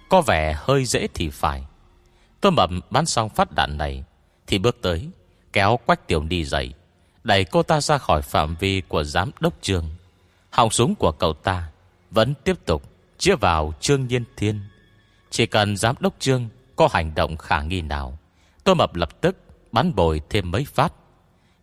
Có vẻ hơi dễ thì phải. Tôi mập bắn xong phát đạn này, Thì bước tới, Kéo quách tiểu đi dậy, Đẩy cô ta ra khỏi phạm vi của giám đốc trường. Họng súng của cậu ta Vẫn tiếp tục chia vào Trương Nhiên Thiên. Chỉ cần giám đốc Trương Có hành động khả nghi nào, Tôi mập lập tức bắn bồi thêm mấy phát.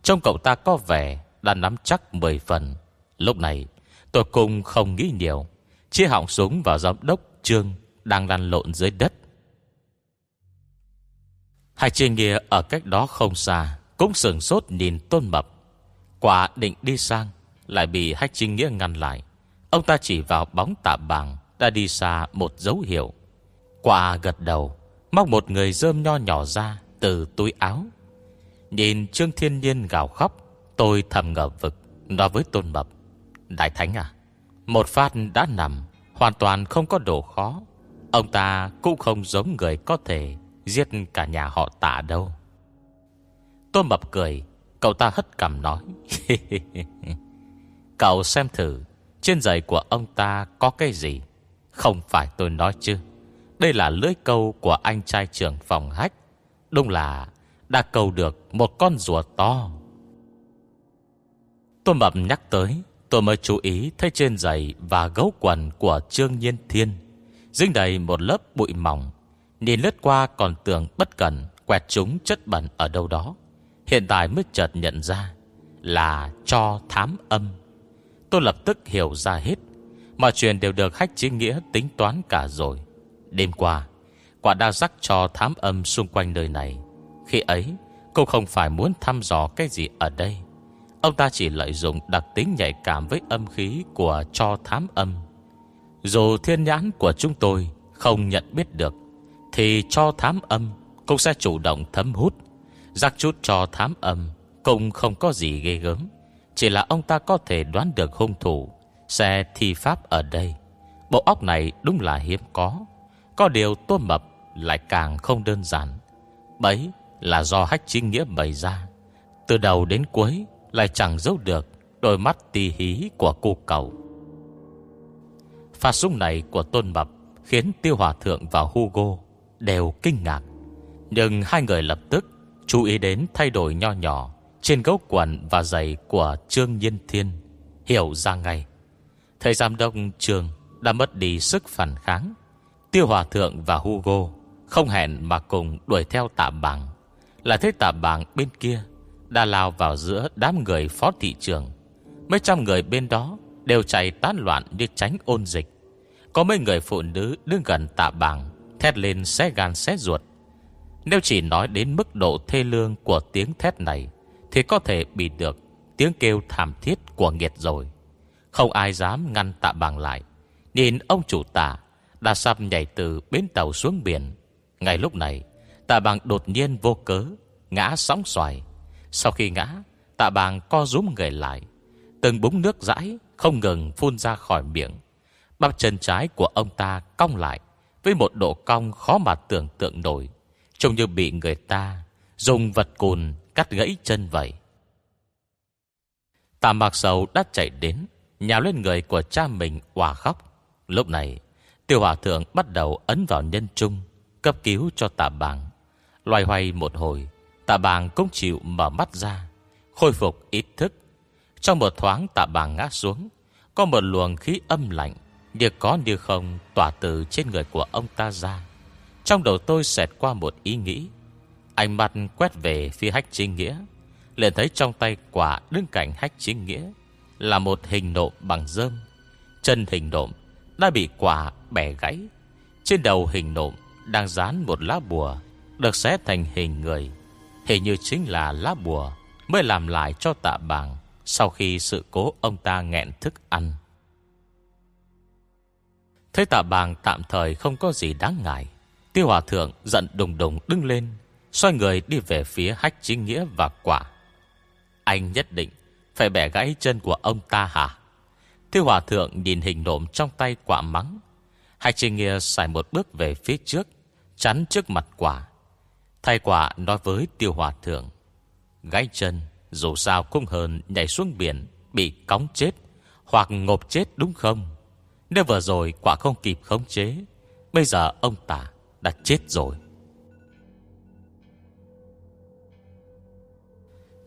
Trong cậu ta có vẻ Đã nắm chắc 10 phần. Lúc này, tôi cũng không nghĩ nhiều. Chia họng súng vào giám đốc Trương Đang lăn lộn dưới đất. Hai chị nghĩa ở cách đó không xa Cũng sừng sốt nhìn tôn mập. Quả định đi sang, Lại bị hách trinh nghĩa ngăn lại. Ông ta chỉ vào bóng tạ bàng Đã đi xa một dấu hiệu. Quả gật đầu, Móc một người rơm nho nhỏ ra Từ túi áo. Nhìn Trương Thiên Nhiên gào khóc, Tôi thầm ngờ vực Nói với Tôn Mập, Đại Thánh à Một phát đã nằm, Hoàn toàn không có độ khó. Ông ta cũng không giống người có thể Giết cả nhà họ tạ đâu. Tôn Mập cười, Cậu ta hất cằm nói, *laughs* Cậu xem thử, Trên giày của ông ta có cái gì? Không phải tôi nói chứ. Đây là lưới câu của anh trai trưởng phòng hách. Đúng là đã câu được một con rùa to. Tôi mập nhắc tới, Tôi mới chú ý thấy trên giày Và gấu quần của Trương Nhiên Thiên, Dính đầy một lớp bụi mỏng. Nhìn lướt qua còn tưởng bất cần Quẹt chúng chất bẩn ở đâu đó. Hiện tại mới chợt nhận ra Là cho thám âm. Tôi lập tức hiểu ra hết. Mọi chuyện đều được khách chính nghĩa tính toán cả rồi. Đêm qua, Quả đa rắc cho thám âm xung quanh nơi này. Khi ấy, Cô không phải muốn thăm dò cái gì ở đây. Ông ta chỉ lợi dụng đặc tính nhạy cảm với âm khí của cho thám âm. Dù thiên nhãn của chúng tôi không nhận biết được, Thì cho thám âm cũng sẽ chủ động thấm hút. Giác chút cho thám âm Cũng không có gì ghê gớm. Chỉ là ông ta có thể đoán được hung thủ Sẽ thi pháp ở đây. Bộ óc này đúng là hiếm có. Có điều tô mập lại càng không đơn giản. Bấy là do hách chính nghĩa bày ra Từ đầu đến cuối Lại chẳng giấu được Đôi mắt tì hí của cô cầu. Phát súng này của tôn mập Khiến tiêu hòa thượng và Hugo Đều kinh ngạc Nhưng hai người lập tức Chú ý đến thay đổi nho nhỏ Trên gấu quần và giày của Trương Nhiên Thiên, Hiểu ra ngay Thầy giám đốc Trương Đã mất đi sức phản kháng Tiêu Hòa Thượng và Hugo Không hẹn mà cùng đuổi theo tạ bằng. Là thấy tạ bảng bên kia, Đã lao vào giữa đám người phó thị trường. Mấy trăm người bên đó Đều chạy tán loạn như tránh ôn dịch. Có mấy người phụ nữ đứng gần tạ bảng Thét lên xé gan xé ruột. Nếu chỉ nói đến mức độ thê lương của tiếng thét này, Thì có thể bị được tiếng kêu thảm thiết của nghiệt rồi. Không ai dám ngăn tạ bảng lại, Nhìn ông chủ tạ Đã sắp nhảy từ bến tàu xuống biển. Ngay lúc này Tạ bàng đột nhiên vô cớ, Ngã sóng xoài. Sau khi ngã, Tạ bàng co rúm người lại. Từng búng nước rãi, Không ngừng phun ra khỏi miệng. Bắp chân trái của ông ta cong lại, Với một độ cong khó mà tưởng tượng nổi. Trông như bị người ta Dùng vật cùn cắt gãy chân vậy. Tạ mạc sầu đã chạy đến, Nhào lên người của cha mình hòa khóc. Lúc này, Tiêu hòa thượng bắt đầu ấn vào nhân trung, Cấp cứu cho tạ bàng. Loài hoay một hồi, Tạ bàng cũng chịu mở mắt ra, Khôi phục ý thức. Trong một thoáng tạ bàng ngã xuống, Có một luồng khí âm lạnh, Như có như không, tỏa từ trên người của ông ta ra. Trong đầu tôi xẹt qua một ý nghĩ. Ánh mắt quét về phía hách chính nghĩa, liền thấy trong tay quả đứng cạnh hách chính nghĩa Là một hình nộm bằng dơm. Chân hình nộm đã bị quả bẻ gãy. Trên đầu hình nộm đang dán một lá bùa được xé thành hình người. Hình như chính là lá bùa Mới làm lại cho tạ bàng Sau khi sự cố ông ta nghẹn thức ăn. Thế tạ bàng tạm thời không có gì đáng ngại, Tiêu Hòa Thượng giận đùng đùng đứng lên, Xoay người đi về phía hách chính nghĩa và quả. Anh nhất định Phải bẻ gãy chân của ông ta hả? Tiêu Hòa Thượng nhìn hình nộm trong tay quả mắng. Hách chính nghĩa xài một bước về phía trước, Chắn trước mặt quả Thay quả nói với Tiêu Hòa Thượng Gãy chân Dù sao cũng hơn nhảy xuống biển Bị cóng chết Hoặc ngộp chết đúng không Nếu vừa rồi quả không kịp khống chế Bây giờ ông ta đã chết rồi.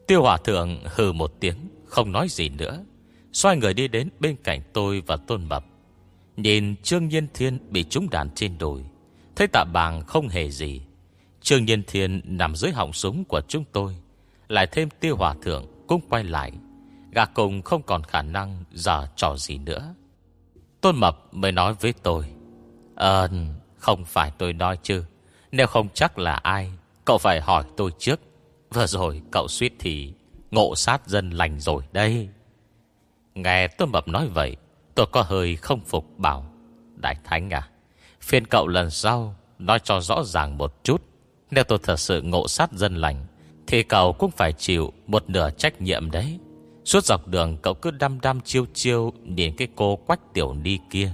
Tiêu Hòa Thượng hừ một tiếng, không nói gì nữa. Xoay người đi đến bên cạnh tôi và Tôn Mập Nhìn Trương Nhiên Thiên bị trúng đạn trên đồi Thấy tạ bàng không hề gì Trương Nhiên Thiên nằm dưới họng súng của chúng tôi, Lại thêm tiêu hòa thượng cũng quay lại. Gà cùng không còn khả năng giờ trò gì nữa. Tôn Mập mới nói với tôi Ờ không phải tôi nói chứ. Nếu không chắc là ai, Cậu phải hỏi tôi trước. Vừa rồi cậu suýt thì Ngộ sát dân lành rồi đây Nghe Tôn Mập nói vậy, Tôi có hơi không phục bảo, Đại Thánh à Phiên cậu lần sau Nói cho rõ ràng một chút nếu tôi thật sự ngộ sát dân lành, Thì cậu cũng phải chịu Một nửa trách nhiệm đấy. Suốt dọc đường cậu cứ đăm đăm chiêu chiêu Nhìn cái cô quách tiểu ni kia.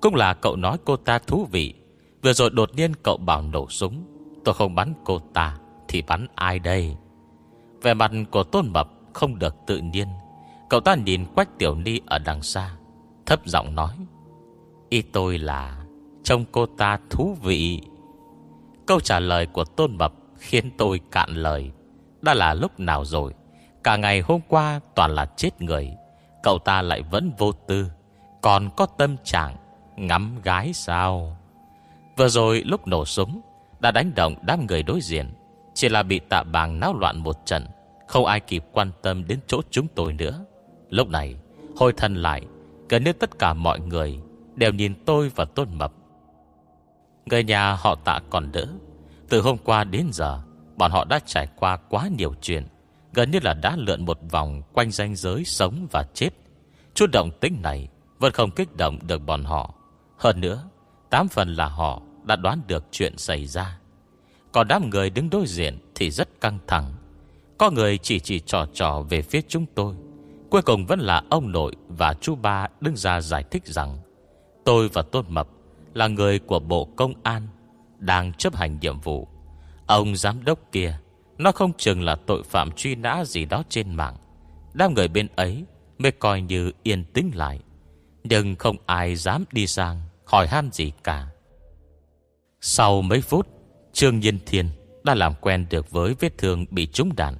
Cũng là cậu nói cô ta thú vị. Vừa rồi đột nhiên cậu bảo nổ súng. Tôi không bắn cô ta, Thì bắn ai đây? Về mặt của Tôn Mập không được tự nhiên. Cậu ta nhìn Quách Tiểu Ni ở đằng xa, Thấp giọng nói, Ý tôi là, Trông cô ta thú vị. Câu trả lời của Tôn Mập Khiến tôi cạn lời. Đã là lúc nào rồi? Cả ngày hôm qua toàn là chết người. Cậu ta lại vẫn vô tư. Còn có tâm trạng Ngắm gái sao? Vừa rồi lúc nổ súng, Đã đánh động đám người đối diện. Chỉ là bị tạ bàng náo loạn một trận, Không ai kịp quan tâm đến chỗ chúng tôi nữa. Lúc này, Hồi thân lại, Gần như tất cả mọi người Đều nhìn tôi và Tôn Mập Người nhà họ tạ còn đỡ. Từ hôm qua đến giờ, Bọn họ đã trải qua quá nhiều chuyện, Gần như là đã lượn một vòng Quanh ranh giới sống và chết. Chút động tính này Vẫn không kích động được bọn họ. Hơn nữa, Tám phần là họ đã đoán được chuyện xảy ra. Còn đám người đứng đối diện Thì rất căng thẳng. Có người chỉ chỉ trò trò về phía chúng tôi. Cuối cùng vẫn là ông nội Và chú ba đứng ra giải thích rằng, Tôi và Tôn Mập là người của Bộ Công an Đang chấp hành nhiệm vụ. Ông giám đốc kia, Nó không chừng là tội phạm truy nã gì đó trên mạng. Đám người bên ấy Mới coi như yên tĩnh lại. Nhưng không ai dám đi sang Hỏi han gì cả. Sau mấy phút, Trương Nhân Thiên đã làm quen được với vết thương bị trúng đạn.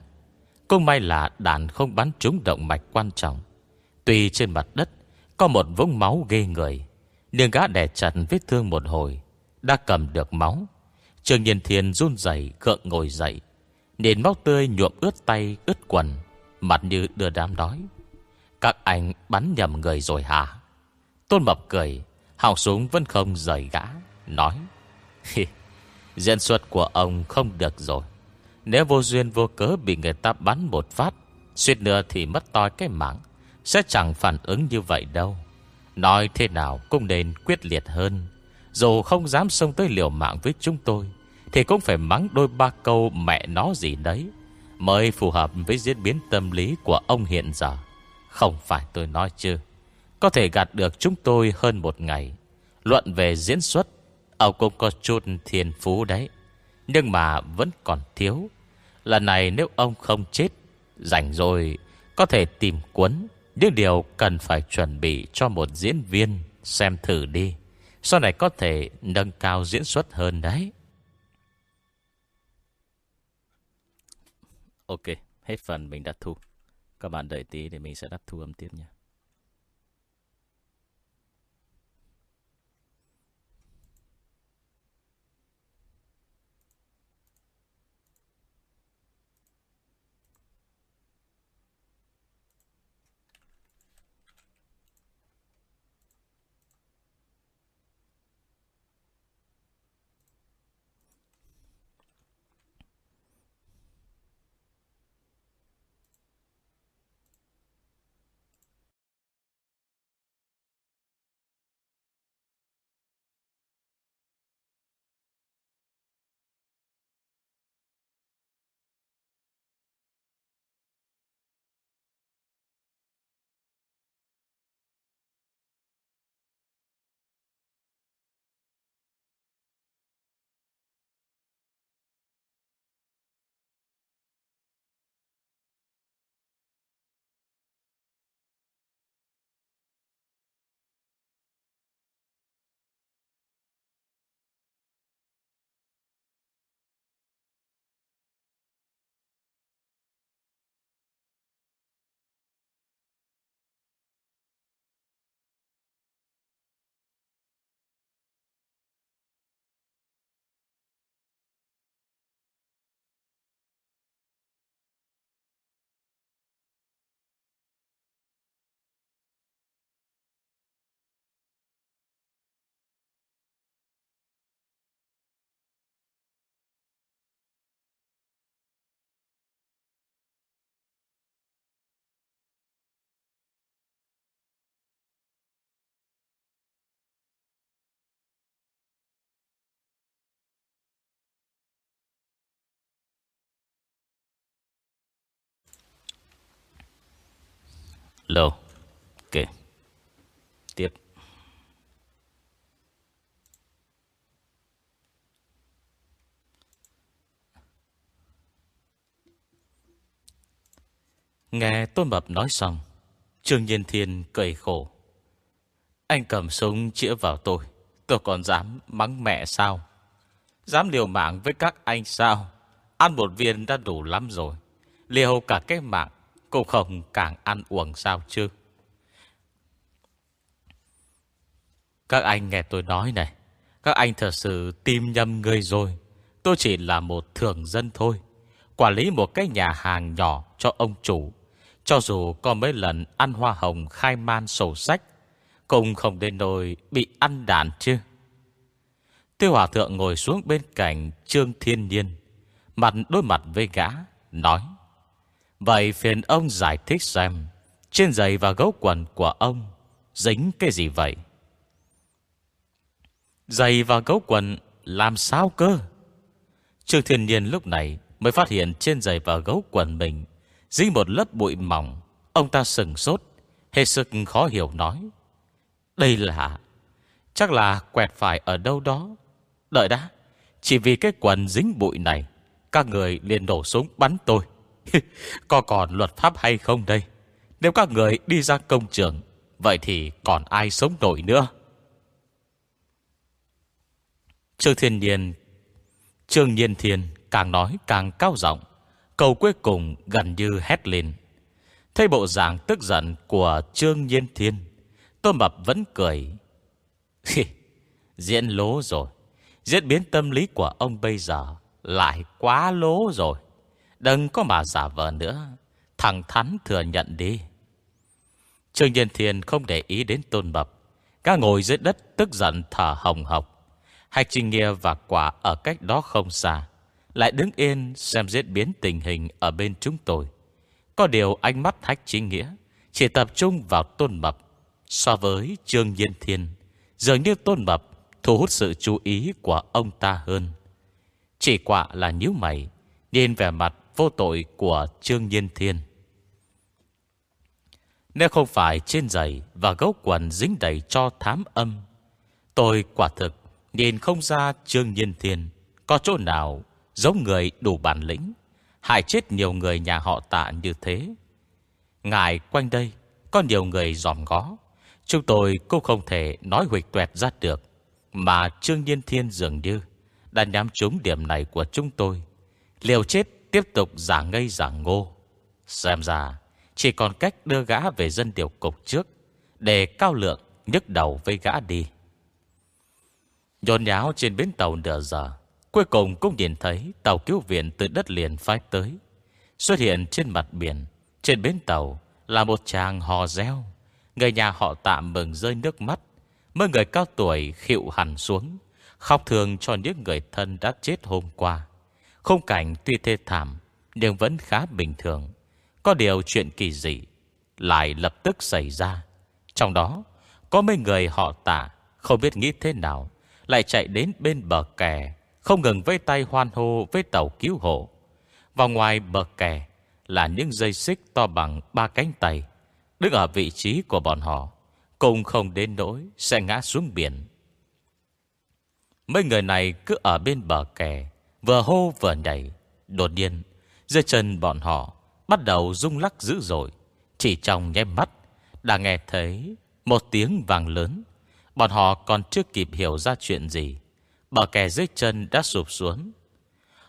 Cũng may là đạn không bắn trúng động mạch quan trọng. Tuy trên mặt đất Có một vũng máu ghê người nhưng gã đè chặt vết thương một hồi, Đã cầm được máu. Trường Nhiên Thiên run dậy khượng ngồi dậy Nền máu tươi nhuộm ướt tay, ướt quần, Mặt như đưa đám đói. Các anh bắn nhầm người rồi hả? Tôn Mập cười, Hào súng vẫn không rời gã, Nói Diễn xuất của ông không được rồi. Nếu vô duyên vô cớ bị người ta bắn một phát, Suýt nữa thì mất toi cái mạng, Sẽ chẳng phản ứng như vậy đâu. Nói thế nào cũng nên quyết liệt hơn. Dù không dám xông tới liều mạng với chúng tôi, Thì cũng phải mắng đôi ba câu mẹ nó gì đấy, Mới phù hợp với diễn biến tâm lý của ông hiện giờ. Không phải tôi nói chứ. Có thể gạt được chúng tôi hơn một ngày. Luận về diễn xuất, Ông cũng có chút thiên phú đấy. Nhưng mà vẫn còn thiếu. Lần này nếu ông không chết, Rảnh rồi Có thể tìm cuốn những điều cần phải chuẩn bị cho một diễn viên, Xem thử đi. Sau này có thể nâng cao diễn xuất hơn đấy. Ok, Hết phần mình đã thu. Các bạn đợi tí để mình sẽ đắp thu âm tiếp nha. Lô Ok Tiếp. Nghe Tôn Mập nói xong, Trương Nhiên Thiên cười khổ. Anh cầm súng chĩa vào tôi Tôi còn dám mắng mẹ sao? Dám liều mạng với các anh sao? Ăn một viên đã đủ lắm rồi, Liều cả cái mạng cũng không càng ăn uống sao chứ? Các anh nghe tôi nói này, Các anh thật sự tìm nhầm người rồi. Tôi chỉ là một thường dân thôi, Quản lý một cái nhà hàng nhỏ cho ông chủ. Cho dù có mấy lần ăn hoa hồng khai man sổ sách, Cũng không đến nỗi bị ăn đạn chứ. Tiêu Hòa Thượng ngồi xuống bên cạnh Trương Thiên Nhiên, Mặt đối mặt với gã, Nói Vậy phiền ông giải thích xem, Trên giày và gấu quần của ông Dính cái gì vậy? Giày và gấu quần Làm sao cơ? Trương Thiên Nhiên lúc này Mới phát hiện trên giày và gấu quần mình Dính một lớp bụi mỏng. Ông ta sừng sốt, Hết sức khó hiểu nói, Đây là, Chắc là quẹt phải ở đâu đó. Đợi đã, Chỉ vì cái quần dính bụi này, Các người liền đổ súng bắn tôi. *laughs* Có còn luật pháp hay không đây? Nếu các người đi ra công trường, Vậy thì còn ai sống nổi nữa? Trương Thiên Nhiên, Trương Nhiên Thiên càng nói càng cao giọng, Câu cuối cùng gần như hét lên. Thấy bộ dạng tức giận của Trương Nhiên Thiên Tôn Mập vẫn cười. *laughs* Diễn lố rồi. Diễn biến tâm lý của ông bây giờ Lại quá lố rồi. Đừng có mà giả vờ nữa. Thẳng thắn thừa nhận đi. Trương Nhân Thiên không để ý đến tôn mập. Cá ngồi dưới đất tức giận thở hồng hộc. Hạch Trinh Nghia và Quả ở cách đó không xa. Lại đứng yên xem diễn biến tình hình ở bên chúng tôi. Có điều ánh mắt Hạch Trinh Nghĩa Chỉ tập trung vào tôn mập So với Trương Nhân Thiên. Dường như tôn mập thu hút sự chú ý của ông ta hơn. Chỉ quả là nhíu mày, nhìn vẻ mặt vô tội của Trương Nhiên Thiên. Nếu không phải trên giày và gấu quần dính đầy cho thám âm, tôi quả thực nhìn không ra Trương Nhiên Thiên có chỗ nào giống người đủ bản lĩnh, hại chết nhiều người nhà họ tạ như thế. Ngài quanh đây có nhiều người dòm ngó, chúng tôi cũng không thể nói huyệt tuẹt ra được. Mà Trương Nhiên Thiên dường như Đã nhắm trúng điểm này của chúng tôi Liều chết tiếp tục giả ngây giả ngô. Xem ra, Chỉ còn cách đưa gã về dân điều cục trước, Để cao lượng nhức đầu với gã đi. Nhôn nháo trên bến tàu nửa giờ, Cuối cùng cũng nhìn thấy Tàu cứu viện từ đất liền phái tới. Xuất hiện trên mặt biển, Trên bến tàu Là một chàng hò reo. Người nhà họ tạm mừng rơi nước mắt Mấy người cao tuổi khịu hẳn xuống, Khóc thường cho những người thân đã chết hôm qua. Không cảnh tuy thê thảm, Nhưng vẫn khá bình thường. Có điều chuyện kỳ dị Lại lập tức xảy ra. Trong đó, Có mấy người họ tả, Không biết nghĩ thế nào, Lại chạy đến bên bờ kè, Không ngừng với tay hoan hô với tàu cứu hộ. Vào ngoài bờ kè Là những dây xích to bằng ba cánh tay, Đứng ở vị trí của bọn họ, cũng không đến nỗi Sẽ ngã xuống biển. Mấy người này cứ ở bên bờ kè Vừa hô vừa nhảy, Đột nhiên, Dưới chân bọn họ Bắt đầu rung lắc dữ dội. Chỉ trong nháy mắt, Đã nghe thấy Một tiếng vàng lớn. Bọn họ còn chưa kịp hiểu ra chuyện gì, Bờ kè dưới chân đã sụp xuống.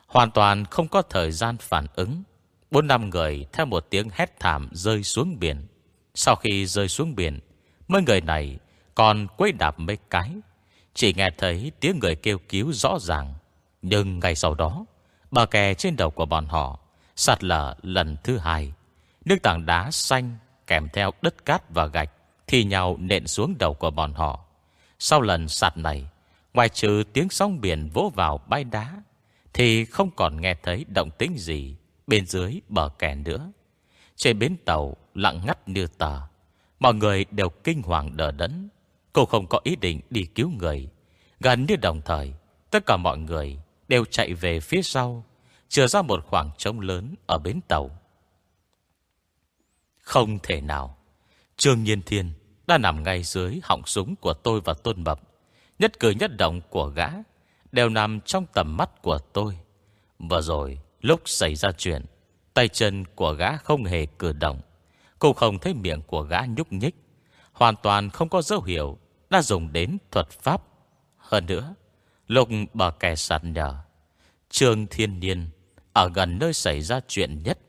Hoàn toàn không có thời gian phản ứng. Bốn năm người theo một tiếng hét thảm rơi xuống biển. Sau khi rơi xuống biển, Mấy người này còn quấy đạp mấy cái. Chỉ nghe thấy tiếng người kêu cứu rõ ràng. Nhưng ngày sau đó Bờ kè trên đầu của bọn họ Sạt lở lần thứ hai. Nước tảng đá xanh kèm theo đất cát và gạch Thì nhau nện xuống đầu của bọn họ. Sau lần sạt này, Ngoài trừ tiếng sóng biển vỗ vào bãi đá, Thì không còn nghe thấy động tĩnh gì Bên dưới bờ kè nữa. Trên bến tàu lặng ngắt như tờ, Mọi người đều kinh hoàng đờ đẫn. Cô không có ý định đi cứu người. Gần như đồng thời, Tất cả mọi người đều chạy về phía sau Chừa ra một khoảng trống lớn Ở bến tàu Không thể nào Trương Nhiên Thiên đã nằm ngay dưới họng súng của tôi và Tôn Mập. Nhất cử nhất động của gã đều nằm trong tầm mắt của tôi. và rồi, lúc xảy ra chuyện, tay chân của gã không hề cử động. Cũng không thấy miệng của gã nhúc nhích. Hoàn toàn không có dấu hiệu đã dùng đến thuật pháp. Hơn nữa, lúc bờ kè sạt nhờ, Trương Thiên Niên ở gần nơi xảy ra chuyện nhất.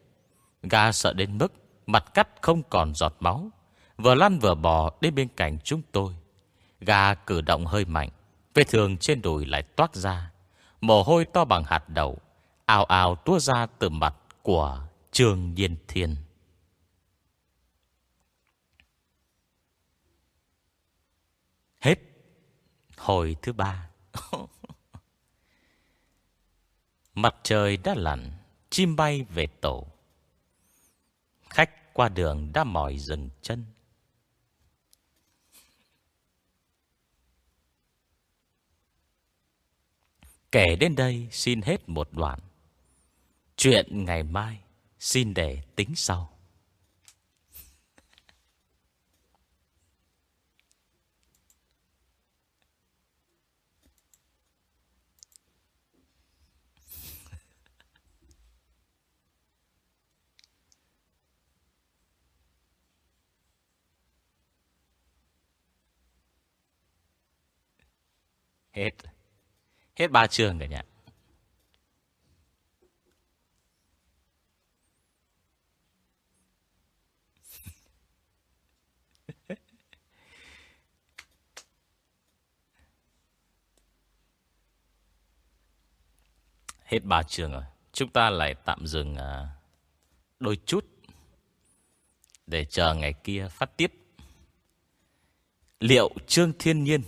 gà sợ đến mức mặt cắt không còn giọt máu. Vừa lăn vừa bò đến bên cạnh chúng tôi. Gà cử động hơi mạnh. Vết thương trên đùi lại toát ra. Mồ hôi to bằng hạt đậu. Ào ào tua ra từ mặt của Trương Nhiên Thiên. Hết hồi thứ ba. *laughs* Mặt trời đã lặn, chim bay về tổ. Khách qua đường đã mỏi dừng chân. Kể đến đây xin hết một đoạn. Chuyện ngày mai xin để tính sau. Hết. Hết ba chương cả nhà. *laughs* Hết ba chương rồi. Chúng ta lại tạm dừng à, đôi chút để chờ ngày kia phát tiếp. Liệu Trương Thiên Nhiên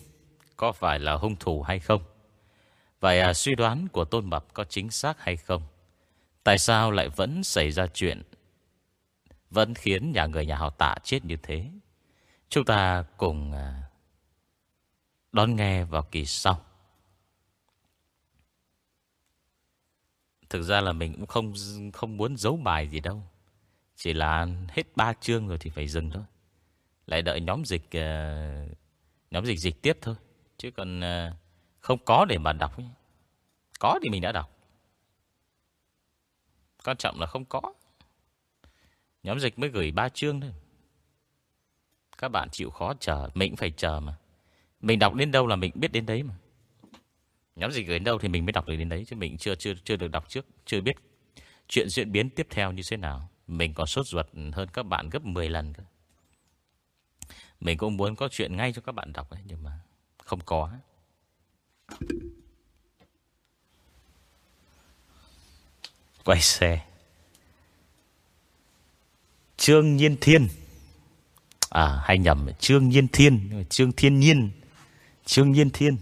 có phải là hung thủ hay không? Vậy à, suy đoán của Tôn Mập có chính xác hay không? Tại sao lại vẫn xảy ra chuyện Vẫn khiến nhà người nhà họ tạ chết như thế? Chúng ta cùng à, Đón nghe vào kỳ sau. Thực ra là mình cũng không không muốn giấu bài gì đâu. Chỉ là hết ba chương rồi thì phải dừng thôi. Lại đợi nhóm dịch à, Nhóm dịch dịch tiếp thôi. Chứ còn ờ, không có để mà đọc Có thì mình đã đọc. Quan trọng là không có. Nhóm dịch mới gửi ba chương thôi. Các bạn chịu khó chờ, Mình cũng phải chờ mà. Mình đọc đến đâu là mình biết đến đấy mà. Nhóm dịch gửi đến đâu thì mình mới đọc được đến đấy, Chứ mình chưa chưa chưa được đọc trước, Chưa biết chuyện diễn biến tiếp theo như thế nào. Mình còn sốt ruột hơn các bạn gấp 10 lần cơ. Mình cũng muốn có chuyện ngay cho các bạn đọc ấy, Nhưng mà không có. Quay xe. Trương Nhiên Thiên. À hay nhầm Trương Nhiên Thiên. Trương Thiên Nhiên. Trương Nhiên Thiên.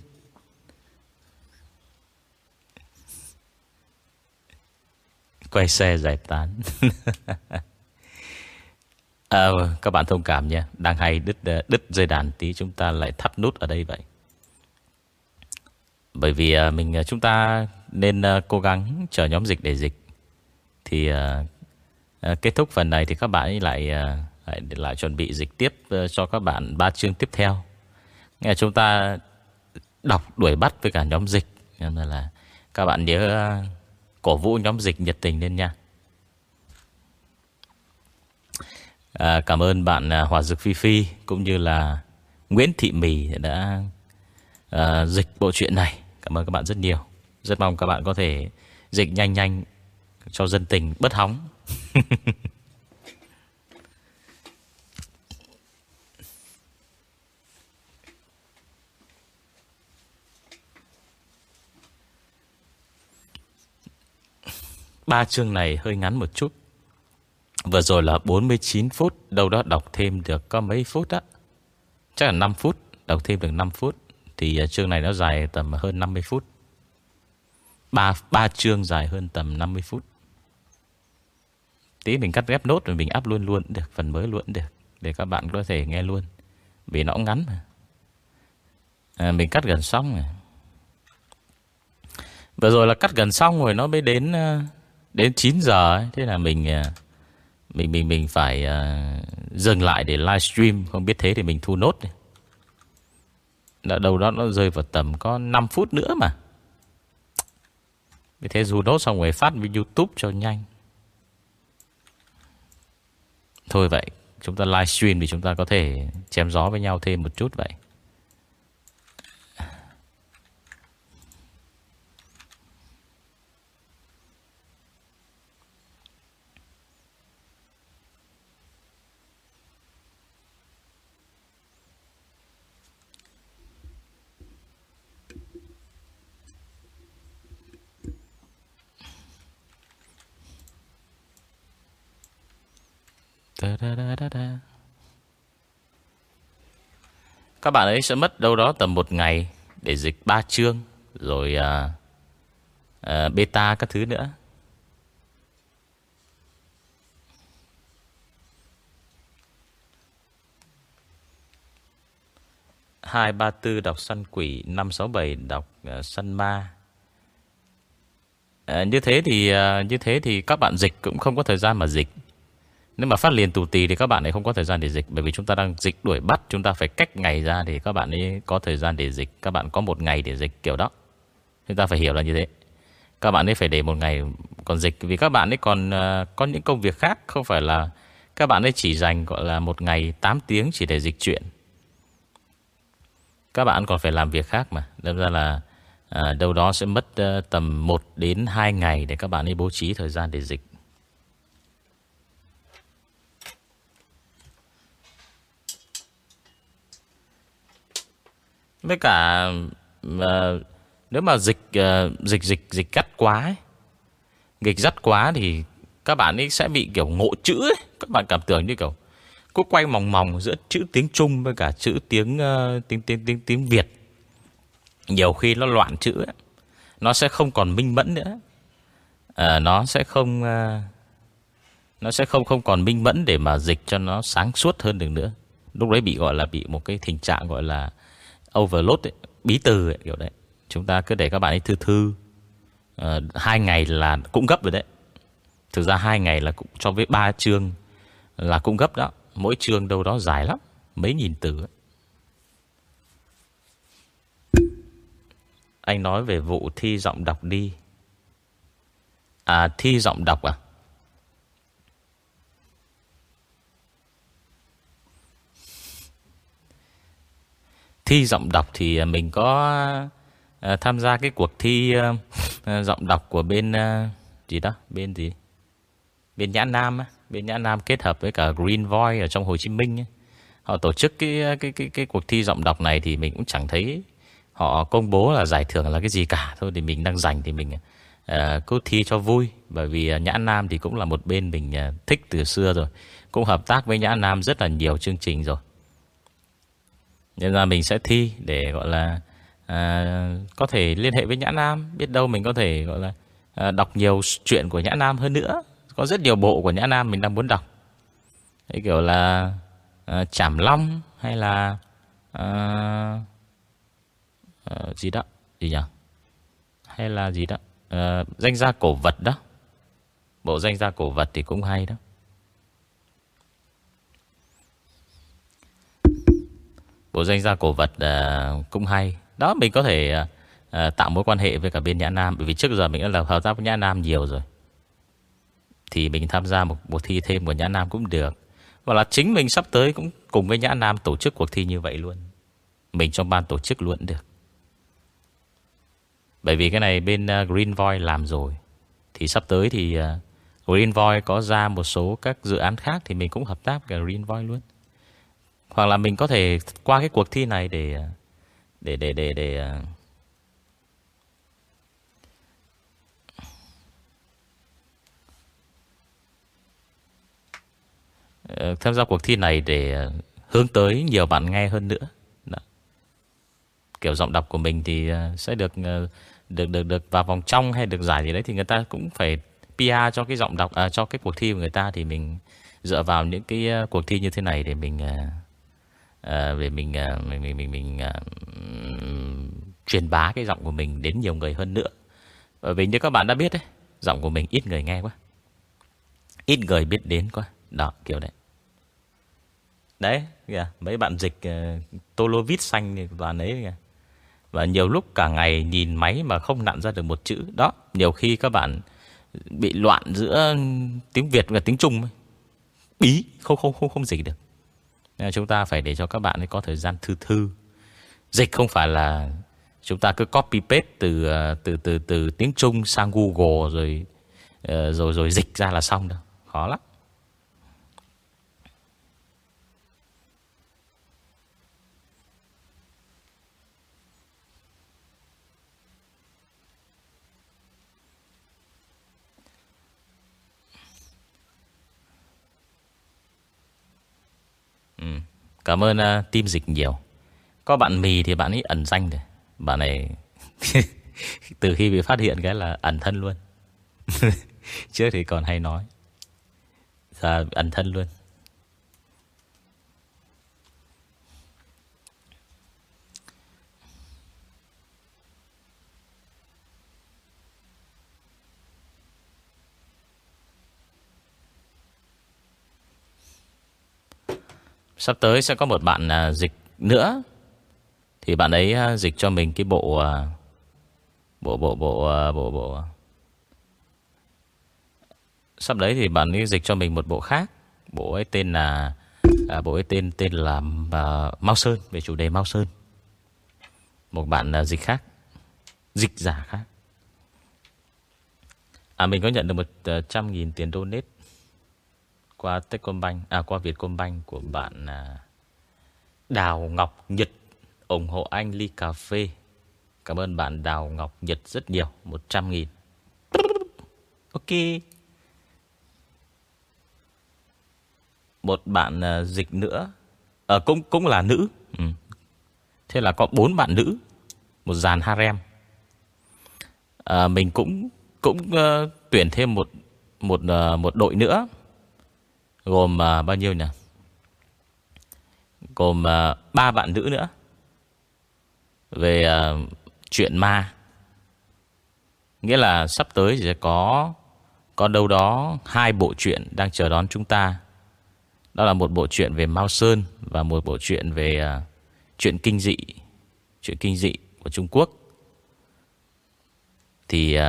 Quay xe giải tán. *laughs* À, Các bạn thông cảm nha Đang hay đứt, đứt dây đàn tí Chúng ta lại thắt nút ở đây vậy bởi vì à, mình à, chúng ta nên à, cố gắng chờ nhóm dịch để dịch. Thì kết thúc phần này thì các bạn ấy lại lại, lại chuẩn bị dịch tiếp ờ, cho các bạn ba chương tiếp theo. Nghe chúng ta đọc đuổi bắt với cả nhóm dịch. Nên là các bạn nhớ cổ vũ nhóm dịch nhiệt tình lên nha. À, cảm ơn bạn Hòa Dực Phi Phi cũng như là Nguyễn Thị Mì đã à, dịch bộ truyện này. Cảm ơn các bạn rất nhiều. Rất mong các bạn có thể dịch nhanh nhanh cho dân tình bất hóng. *laughs* Ba chương này hơi ngắn một chút. Vừa rồi là 49 phút, đâu đó đọc thêm được có mấy phút á. Chắc là 5 phút, đọc thêm được 5 phút. Thì à, chương này nó dài tầm hơn 50 phút. Ba ba chương dài hơn tầm 50 phút. Tí mình cắt ghép nốt rồi mình up luôn luôn được Phần mới luôn được Để các bạn có thể nghe luôn. Vì nó cũng ngắn mà. À, Mình cắt gần xong rồi. Vừa rồi là cắt gần xong rồi Nó mới đến à, Đến 9 giờ ấy. Thế là mình à, mình mình mình phải uh, dừng lại để livestream. Không biết thế thì mình thu nốt là đầu đó nó rơi vào tầm có 5 phút nữa mà. Vì thế dù đốt xong rồi phát với YouTube cho nhanh. Thôi vậy, Chúng ta livestream thì chúng ta có thể Chém gió với nhau thêm một chút vậy. Các bạn ấy sẽ mất đâu đó tầm một ngày để dịch ba chương rồi uh, uh, beta các thứ nữa. hai ba tư đọc săn quỷ năm sáu bảy đọc uh, săn ma. Uh, như thế thì uh, như thế thì các bạn dịch cũng không có thời gian mà dịch nếu mà phát liền tù tì thì các bạn ấy không có thời gian để dịch Bởi vì chúng ta đang dịch đuổi bắt Chúng ta phải cách ngày ra thì các bạn ấy có thời gian để dịch Các bạn có một ngày để dịch kiểu đó. Chúng ta phải hiểu là như thế. Các bạn ấy phải để một ngày còn dịch Vì các bạn ấy còn uh, có những công việc khác Không phải là các bạn ấy chỉ dành gọi là một ngày 8 tiếng chỉ để dịch chuyện. Các bạn còn phải làm việc khác mà. Đâm ra là à, đâu đó sẽ mất uh, tầm 1 đến 2 ngày để các bạn ấy bố trí thời gian để dịch. Với cả à, nếu mà dịch à, dịch dịch dịch cắt quá ấy, nghịch dắt quá thì các bạn ấy sẽ bị kiểu ngộ chữ ấy. Các bạn cảm tưởng như kiểu cứ quay mòng mòng giữa chữ tiếng Trung với cả chữ tiếng uh, tiếng tiếng tiếng tiếng Việt. Nhiều khi nó loạn chữ ấy. Nó sẽ không còn minh mẫn nữa. À, nó sẽ không uh, nó sẽ không không còn minh mẫn để mà dịch cho nó sáng suốt hơn được nữa. Lúc đấy bị gọi là bị một cái tình trạng gọi là overload ấy, bí từ ấy, kiểu đấy. Chúng ta cứ để các bạn ấy thư thư. Uh, hai ngày là cũng gấp rồi đấy. Thực ra hai ngày là cũng cho với ba chương là cũng gấp đó. Mỗi chương đâu đó dài lắm mấy nghìn từ ấy. anh nói về vụ thi giọng đọc đi. À thi giọng đọc à? Thi giọng đọc thì à, mình có à, tham gia cái cuộc thi à, giọng đọc của bên gì đó, bên gì? Bên Nhã Nam á, bên Nhã Nam kết hợp với cả Green Voice ở trong Hồ Chí Minh ấy. Họ tổ chức cái cái cái cái cuộc thi giọng đọc này thì mình cũng chẳng thấy họ công bố là giải thưởng là cái gì cả thôi thì mình đang dành thì mình uh, cứ thi cho vui bởi vì uh, Nhã Nam thì cũng là một bên mình uh, thích từ xưa rồi cũng hợp tác với Nhã Nam rất là nhiều chương trình rồi nên là mình sẽ thi để gọi là à, có thể liên hệ với Nhã Nam. Biết đâu mình có thể gọi là à, đọc nhiều chuyện của Nhã Nam hơn nữa. Có rất nhiều bộ của Nhã Nam mình đang muốn đọc. Đấy kiểu là à, Trảm Long hay là à, à, gì đó, gì nhỉ? Hay là gì đó? À, danh gia cổ vật đó. Bộ danh gia cổ vật thì cũng hay đó. Bộ danh gia cổ vật à, cũng hay. Đó mình có thể à, à, tạo mối quan hệ với cả bên Nhã Nam Bởi vì trước giờ mình đã làm hợp tác với Nhã Nam nhiều rồi. Thì mình tham gia một cuộc thi thêm của Nhã Nam cũng được. Và là chính mình sắp tới cũng cùng với Nhã Nam tổ chức cuộc thi như vậy luôn. Mình trong ban tổ chức luôn được. Bởi vì cái này bên à, Green Voice làm rồi. Thì sắp tới thì à, Green Voice có ra một số các dự án khác Thì mình cũng hợp tác với Green Voice luôn hoặc là mình có thể qua cái cuộc thi này để để để để để à, ờ, tham gia cuộc thi này để à, hướng tới nhiều bạn nghe hơn nữa. Đó. Kiểu giọng đọc của mình thì à, sẽ được được được được vào vòng trong hay được giải gì đấy thì người ta cũng phải PR cho cái giọng đọc à, cho cái cuộc thi của người ta thì mình dựa vào những cái cuộc thi như thế này để mình uh, Ờ, à, về mình à, mình mình mình, mình à, truyền bá cái giọng của mình đến nhiều người hơn nữa. Bởi vì như các bạn đã biết đấy, giọng của mình ít người nghe quá. Ít người biết đến quá. Đó kiểu đấy Đấy kìa, mấy bạn dịch uh, Tolovit xanh thì toàn ấy kìa. Và nhiều lúc cả ngày nhìn máy mà không nặn ra được một chữ Đó Nhiều khi các bạn bị loạn giữa tiếng Việt và tiếng Trung Bí Không không không không dịch được nên Chúng ta phải để cho các bạn ấy có thời gian thư thư Dịch không phải là Chúng ta cứ copy paste từ ờ, từ từ từ tiếng Trung sang Google rồi ờ, rồi rồi dịch ra là xong đâu. Khó lắm. Ừ. Cảm ơn uh, team dịch nhiều. Có bạn mì thì bạn ấy ẩn danh rồi. Bạn này *laughs* từ khi bị phát hiện cái là ẩn thân luôn. *laughs* Trước thì còn hay nói. Giờ ẩn thân luôn. Sắp tới sẽ có một bạn à, dịch nữa. Thì bạn ấy à, dịch cho mình cái bộ à, Bộ bộ bộ bộ bộ. Sắp đấy thì bạn ấy dịch cho mình một bộ khác. Bộ ấy tên là à, Bộ ấy tên tên là Mao Sơn Về chủ đề Mao Sơn. Một bạn uh, dịch khác. Dịch giả khác. À mình có nhận được 100 nghìn tiền donate qua Techcombank à qua Vietcombank của bạn à, Đào Ngọc Nhật ủng hộ anh ly cà phê. Cảm ơn bạn Đào Ngọc Nhật rất nhiều, 100 nghìn. Ok. Một bạn à, dịch nữa, à, cũng cũng là nữ. Ừ. Thế là có bốn bạn nữ, một dàn harem. À, mình cũng cũng uh, tuyển thêm một một uh, một đội nữa Gồm uh, bao nhiêu nhỉ? Gồm uh, ba bạn nữ nữa. Về uh, chuyện ma. Nghĩa là sắp tới sẽ có Có đâu đó Hai bộ truyện đang chờ đón chúng ta. Đó là một bộ truyện về Mao Sơn Và một bộ truyện về uh, Chuyện kinh dị Chuyện kinh dị của Trung Quốc. Thì uh,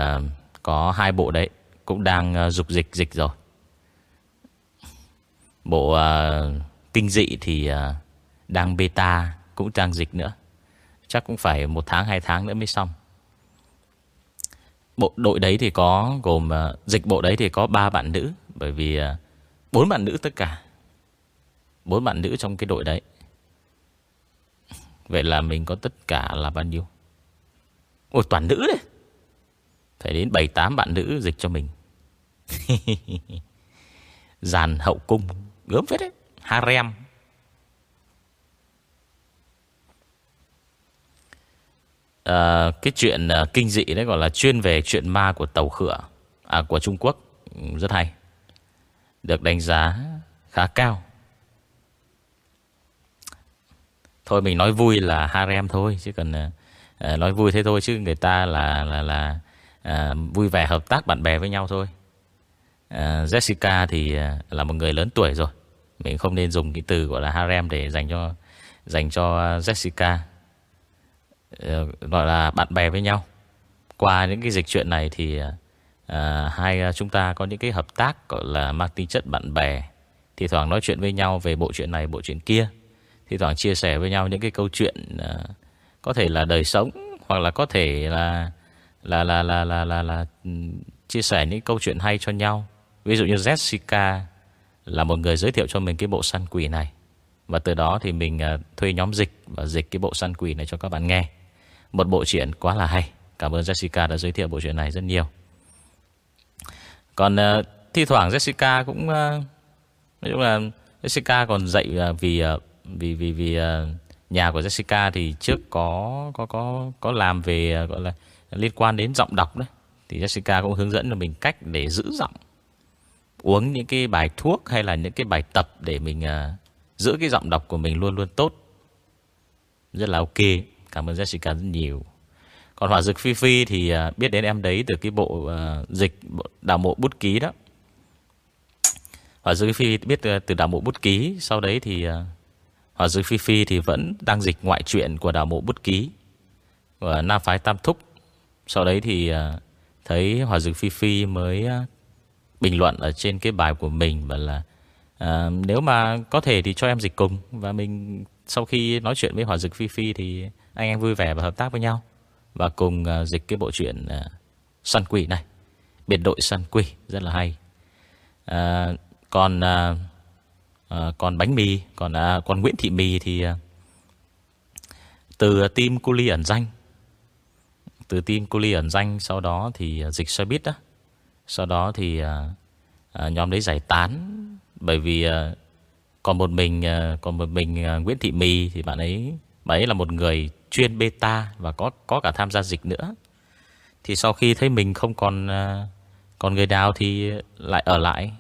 Có hai bộ đấy Cũng đang uh, dục dịch dịch rồi. Bộ uh, kinh dị thì uh, đang beta, cũng trang dịch nữa. Chắc cũng phải một tháng, hai tháng nữa mới xong. Bộ đội đấy thì có gồm uh, dịch bộ đấy thì có ba bạn nữ. Bởi vì bốn bạn nữ tất cả. bốn bạn nữ trong cái đội đấy. Vậy là mình có tất cả là bao nhiêu? Ôi toàn nữ đấy. Phải đến 7-8 bạn nữ dịch cho mình. *laughs* Giàn hậu cung Gớm phết đấy. Harem. À, Cái chuyện uh, kinh dị đấy gọi là chuyên về chuyện ma của tàu khựa À của Trung Quốc. Ừ, rất hay. Được đánh giá khá cao. Thôi mình nói vui là harem thôi Chứ còn uh, nói vui thế thôi Chứ người ta là là là à, vui vẻ hợp tác bạn bè với nhau thôi. À, Jessica thì à, là một người lớn tuổi rồi mình không nên dùng cái từ gọi là harem để dành cho dành cho à, Jessica ờ, gọi là bạn bè với nhau. Qua những cái dịch chuyện này thì à, à hai à, chúng ta có những cái hợp tác gọi là mang tính chất bạn bè. Thì thoảng nói chuyện với nhau về bộ chuyện này, bộ chuyện kia. Thì thoảng chia sẻ với nhau những cái câu chuyện à, có thể là đời sống hoặc là có thể là là là là là là, là, là chia sẻ những câu chuyện hay cho nhau. Ví dụ như Jessica là một người giới thiệu cho mình cái bộ săn quỷ này. Và từ đó thì mình à, thuê nhóm dịch và dịch cái bộ săn quỷ này cho các bạn nghe. Một bộ truyện quá là hay. Cảm ơn Jessica đã giới thiệu bộ truyện này rất nhiều. Còn uh, thi thoảng Jessica cũng uh, nói chung là Jessica còn dạy uh, vì uh, vì vì vì uh, nhà của Jessica thì trước có có có có làm về uh, gọi là liên quan đến giọng đọc đấy. Thì Jessica cũng hướng dẫn cho mình cách để giữ giọng uống những cái bài thuốc hay là những cái bài tập để mình uh, giữ cái giọng đọc của mình luôn luôn tốt. Rất là ok. Cảm ơn Jessica rất nhiều. Còn hỏa dực Phi Phi thì uh, biết đến em đấy từ cái bộ uh, dịch bộ đào mộ bút ký đó. Hỏa dược Phi biết từ đảo mộ bút ký Sau đấy thì Hỏa dược Phi Phi thì vẫn đang dịch ngoại truyện Của đảo mộ bút ký Của Nam Phái Tam Thúc Sau đấy thì Thấy Hỏa dược Phi Phi mới Bình luận ở trên cái bài của mình Và là à, Nếu mà có thể thì cho em dịch cùng. Và mình sau khi nói chuyện với Hòa Dực Phi Phi Thì anh em vui vẻ và hợp tác với nhau. Và cùng uh, dịch cái bộ truyện uh, Săn Quỷ này. Biệt đội Săn Quỷ rất là hay. À, Còn à, à, Còn bánh mì Còn à, còn Nguyễn Thị Mì thì à, Từ team cu Ly ẩn danh. Từ team cu Ly ẩn danh Sau đó thì dịch xe buýt đó sau đó thì à, à, Nhóm đấy giải tán Bởi vì à, còn một mình à, còn một mình à, Nguyễn Thị Mì thì bạn ấy bạn ấy là một người chuyên beta và có có cả tham gia dịch nữa. Thì sau khi thấy mình không còn à, còn người nào thì lại ở lại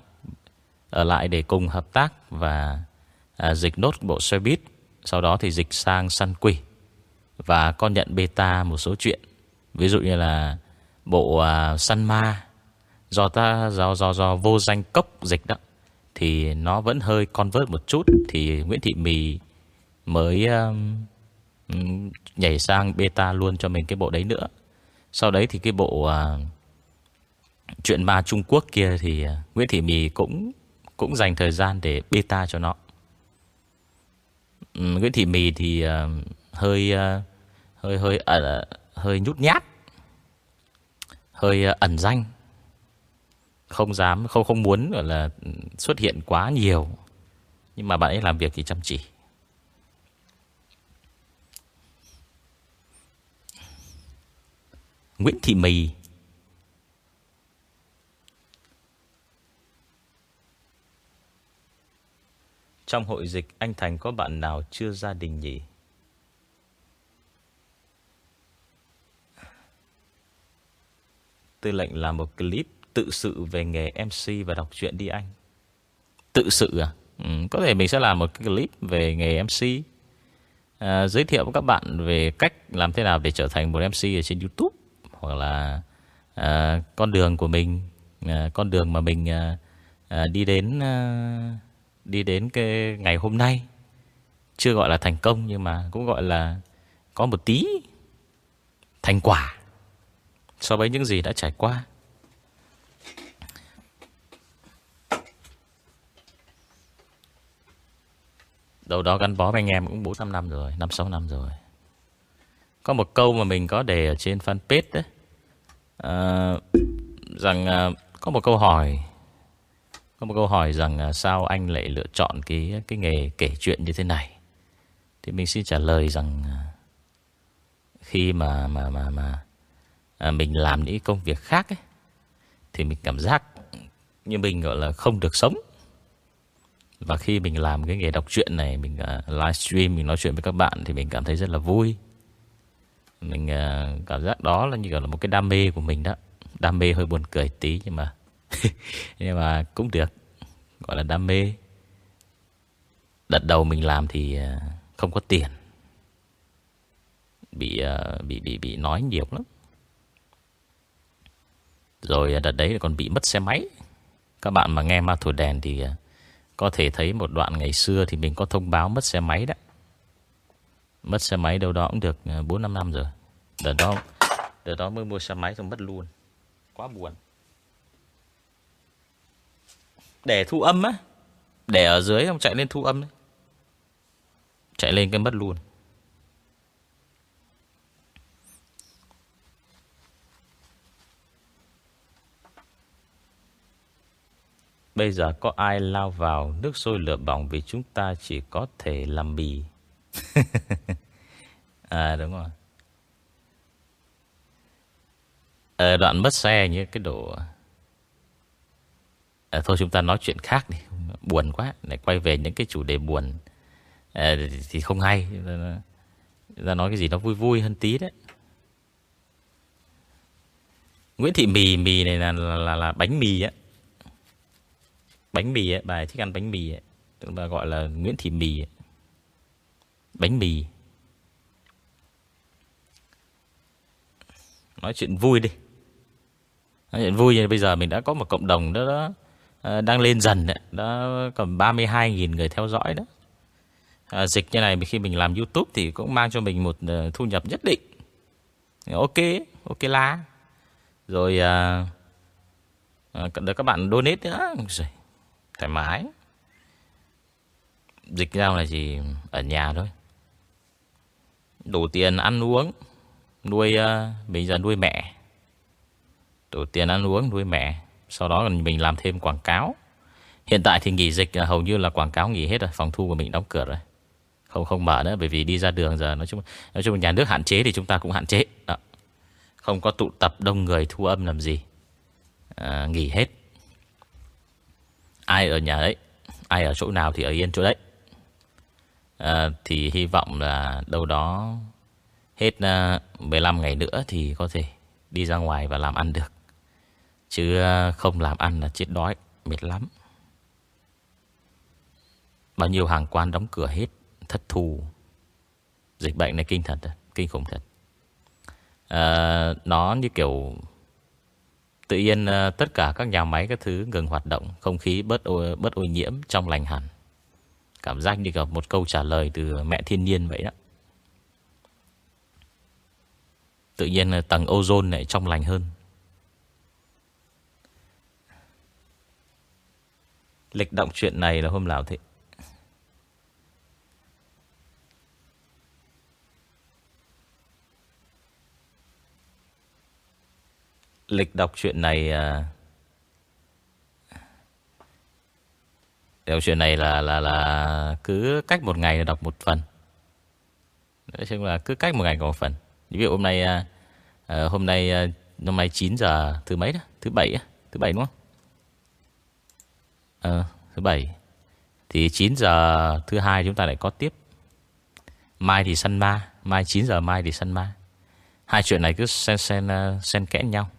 ở lại để cùng hợp tác và à, dịch nốt bộ xe buýt. Sau đó thì dịch sang săn quỷ và con nhận beta một số chuyện. Ví dụ như là bộ à, săn ma do ta do do do vô danh cốc dịch đó thì nó vẫn hơi convert một chút thì Nguyễn Thị Mì mới um, nhảy sang beta luôn cho mình cái bộ đấy nữa. Sau đấy thì cái bộ uh, chuyện ma Trung Quốc kia thì à, Nguyễn Thị Mì cũng cũng dành thời gian để beta cho nó. Um, Nguyễn Thị Mì thì uh, hơi uh, hơi hơi uh, hơi nhút nhát, hơi uh, ẩn danh không dám, không không muốn, gọi là ừ, xuất hiện quá nhiều. Nhưng mà bạn ấy làm việc thì chăm chỉ. Nguyễn Thị Mì. Trong hội dịch, anh Thành có bạn nào chưa gia đình nhỉ? Tư lệnh làm một clip tự sự về nghề MC và đọc truyện đi anh. Tự sự à? Ừ, có thể mình sẽ làm một cái clip về nghề MC. À, giới thiệu với các bạn về cách làm thế nào để trở thành một MC ở trên YouTube hoặc là à, con đường của mình, à, con đường mà mình à, à, đi đến à, đi đến cái ngày hôm nay. Chưa gọi là thành công nhưng mà cũng gọi là có một tí thành quả so với những gì đã trải qua. Đâu đó gắn bó với anh em cũng 4-5 năm rồi 5-6 năm rồi. Có một câu mà mình có đề ở trên fanpage đấy. À, Rằng à, Có một câu hỏi Có một câu hỏi rằng à, Sao anh lại lựa chọn cái cái nghề kể chuyện như thế này? Thì mình xin trả lời rằng à, Khi mà mà mà mà à, Mình làm những công việc khác ấy, Thì mình cảm giác Như mình gọi là không được sống và khi mình làm cái nghề đọc truyện này Mình à, uh, livestream, mình nói chuyện với các bạn Thì mình cảm thấy rất là vui. Mình uh, cảm giác đó là như là một cái đam mê của mình đó. Đam mê hơi buồn cười tí Nhưng mà *laughs* Nhưng mà cũng được Gọi là đam mê. Đợt đầu mình làm thì uh, không có tiền. Bị uh, bị bị bị nói nhiều lắm. Rồi đợt đấy còn bị mất xe máy. Các bạn mà nghe ma thổi đèn thì uh, có thể thấy một đoạn ngày xưa thì mình có thông báo mất xe máy đó. Mất xe máy đâu đó cũng được ờ, 4-5 năm rồi. Đợt đó, đợt đó mới mua xe máy rồi mất luôn. Quá buồn. Để thu âm á. Để ở dưới không chạy lên thu âm ấy. Chạy lên cái mất luôn. Bây giờ có ai lao vào nước sôi lửa bỏng vì chúng ta chỉ có thể làm bì. *laughs* à đúng rồi. Ở đoạn mất xe như cái độ... À, thôi chúng ta nói chuyện khác đi. Buồn quá. Lại quay về những cái chủ đề buồn. À, thì không hay. ra nói cái gì nó vui vui hơn tí đấy. Nguyễn Thị Mì Mì này là là, là, là bánh mì á bánh mì ấy, bà thích ăn bánh mì ấy. bà gọi là Nguyễn Thị Mì ấy. Bánh mì Nói chuyện vui đi Nói chuyện vui bây giờ mình đã có một cộng đồng đó, đó ờ, đang lên dần đấy. Đó còn 32.000 người theo dõi đó. À, dịch như này khi mình làm YouTube thì cũng mang cho mình một ờ, thu nhập nhất định. Ok, ok la Rồi à, à, được các bạn donate nữa. Rồi, thoải mái. Dịch ra là gì ở nhà thôi. Đủ tiền ăn uống, nuôi mình bây giờ nuôi mẹ. Đủ tiền ăn uống nuôi mẹ. Sau đó mình làm thêm quảng cáo. Hiện tại thì nghỉ dịch hầu như là quảng cáo nghỉ hết rồi, phòng thu của mình đóng cửa rồi. Không không mở nữa bởi vì đi ra đường giờ nói chung nói chung nhà nước hạn chế thì chúng ta cũng hạn chế. Đó. Không có tụ tập đông người thu âm làm gì. À, nghỉ hết. Ai ở nhà đấy, ai ở chỗ nào thì ở yên chỗ đấy. À, thì hy vọng là đâu đó hết ờ, uh, 15 ngày nữa thì có thể đi ra ngoài và làm ăn được. Chứ ờ, không làm ăn là chết đói, mệt lắm. Bao nhiêu hàng quan đóng cửa hết, thất thu. Dịch bệnh này kinh thật, kinh khủng thật. À, nó như kiểu tự nhiên ờ, tất cả các nhà máy các thứ ngừng hoạt động, không khí bớt ô, bớt ô nhiễm trong lành hẳn. Cảm giác như gặp một câu trả lời từ mẹ thiên nhiên vậy đó. Tự nhiên ờ, tầng ozone này trong lành hơn. Lịch động chuyện này là hôm nào thế? Lịch đọc chuyện này à, Đọc chuyện này là là là cứ cách một ngày đọc một phần. Nói chung là cứ cách một ngày có một phần. Ví dụ hôm nay à, à hôm nay à, hôm nay 9 giờ thứ mấy đó? Thứ bảy á, thứ bảy đúng không? Ờ, thứ bảy. Thì 9 giờ thứ hai chúng ta lại có tiếp. Mai thì săn ma, mai 9 giờ mai thì săn ma. Hai chuyện này cứ xen xen à, xen kẽ nhau.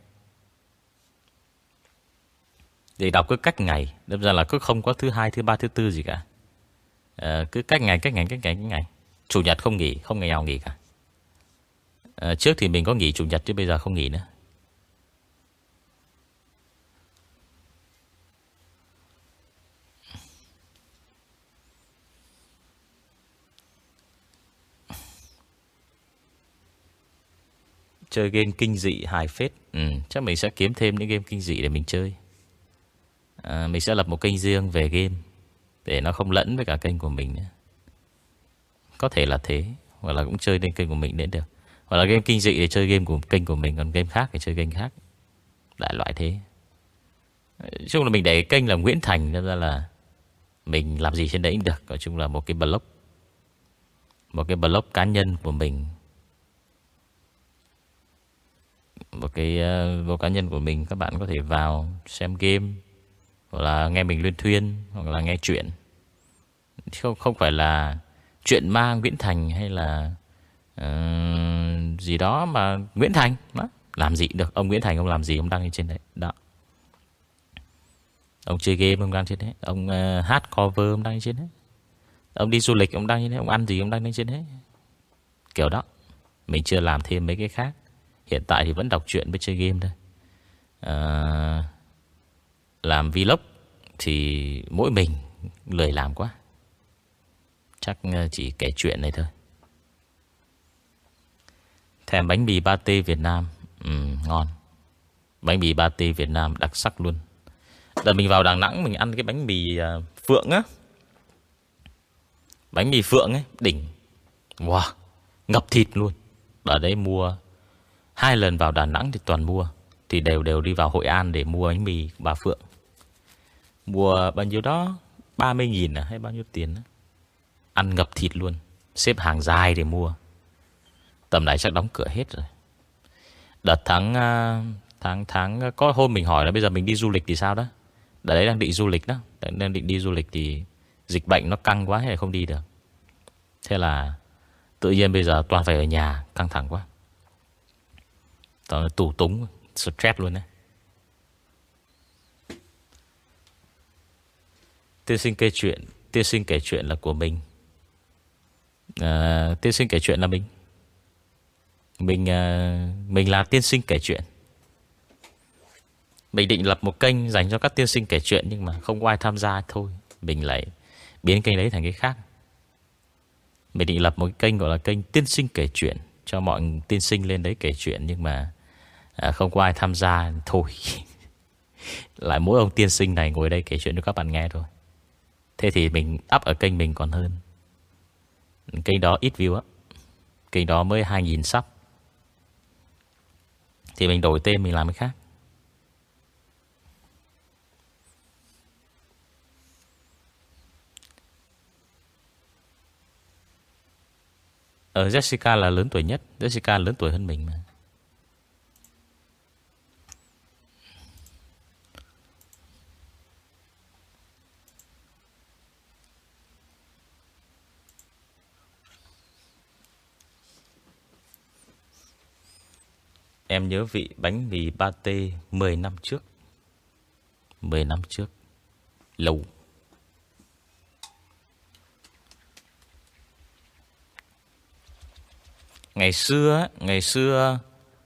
Để đọc cứ cách ngày. Đâm ra là cứ không có thứ hai, thứ ba, thứ tư gì cả. À, Cứ cách ngày, cách ngày, cách ngày, cách ngày. Chủ nhật không nghỉ, không ngày nào nghỉ cả. À, Trước thì mình có nghỉ chủ nhật Chứ bây giờ không nghỉ nữa. Chơi game kinh dị hài phết. Ừ, Chắc mình sẽ kiếm thêm những game kinh dị để mình chơi à, Mình sẽ lập một kênh riêng về game Để nó không lẫn với cả kênh của mình nữa Có thể là thế Hoặc là cũng chơi lên kênh của mình đến được. Hoặc là game kinh dị để chơi game của kênh của mình Còn game khác thì chơi kênh khác. Đại loại thế. Chung là mình để kênh là Nguyễn Thành Nên ra là Mình làm gì trên đấy cũng được. Nói chung là một cái blog Một cái blog cá nhân của mình. Một cái ờ, blog cá nhân của mình Các bạn có thể vào xem game hoặc là nghe mình luyên thuyên hoặc là nghe chuyện. Không không phải là chuyện ma Nguyễn Thành hay là uh, gì đó mà Nguyễn Thành. Đó. làm gì được. Ông Nguyễn Thành ông làm gì ông đăng lên trên đấy. Đó. Ông chơi game ông đăng trên đấy. Ông uh, hát cover ông đăng lên trên đấy. Ông đi du lịch ông đăng lên đấy ông ăn gì ông đăng lên trên đấy. Kiểu đó. Mình chưa làm thêm mấy cái khác. Hiện tại thì vẫn đọc truyện với chơi game thôi. Uh, làm vlog thì mỗi mình lười làm quá. Chắc ờ, chỉ kể chuyện này thôi. Thèm bánh mì ba tê Việt Nam. Ừ, ngon. Bánh mì ba tê Việt Nam đặc sắc luôn. Đợt mình vào Đà Nẵng mình ăn cái bánh mì ờ, Phượng á. Bánh mì Phượng ấy, đỉnh. Wow, ngập thịt luôn. Ở đấy mua hai lần vào Đà Nẵng thì toàn mua thì đều đều đi vào Hội An để mua bánh mì bà Phượng. Mua bao nhiêu đó? 30 nghìn à? Hay bao nhiêu tiền đó. Ăn ngập thịt luôn. Xếp hàng dài để mua. Tầm này chắc đóng cửa hết rồi. Đợt tháng à, Tháng tháng à, Có hôm mình hỏi là bây giờ mình đi du lịch thì sao đó? Đợt đấy đang định du lịch đó. Đang định đi du lịch thì Dịch bệnh nó căng quá hay không đi được. Thế là Tự nhiên bây giờ toàn phải ở nhà, Căng thẳng quá. Toàn tủ túng, Stress luôn đấy. Tiên sinh kể chuyện Tiên sinh kể chuyện là của mình. À, Tiên sinh kể chuyện là mình. Mình à, Mình là tiên sinh kể chuyện. Mình định lập một kênh dành cho các tiên sinh kể chuyện Nhưng mà không có ai tham gia thôi. Mình lại biến kênh đấy thành cái khác. Mình định lập một kênh gọi là kênh tiên sinh kể chuyện Cho mọi tiên sinh lên đấy kể chuyện Nhưng mà à, không có ai tham gia Thôi. *laughs* Lại mỗi ông tiên sinh này ngồi đây kể chuyện cho các bạn nghe thôi. Thế thì mình up ở kênh mình còn hơn. Kênh đó ít view á. Kênh đó mới 2.000 sub. Thì mình đổi tên mình làm cái khác. Ở Jessica là lớn tuổi nhất. Jessica lớn tuổi hơn mình mà. Em nhớ vị bánh mì ba tê 10 năm trước. 10 năm trước. Lâu Ngày xưa Ngày xưa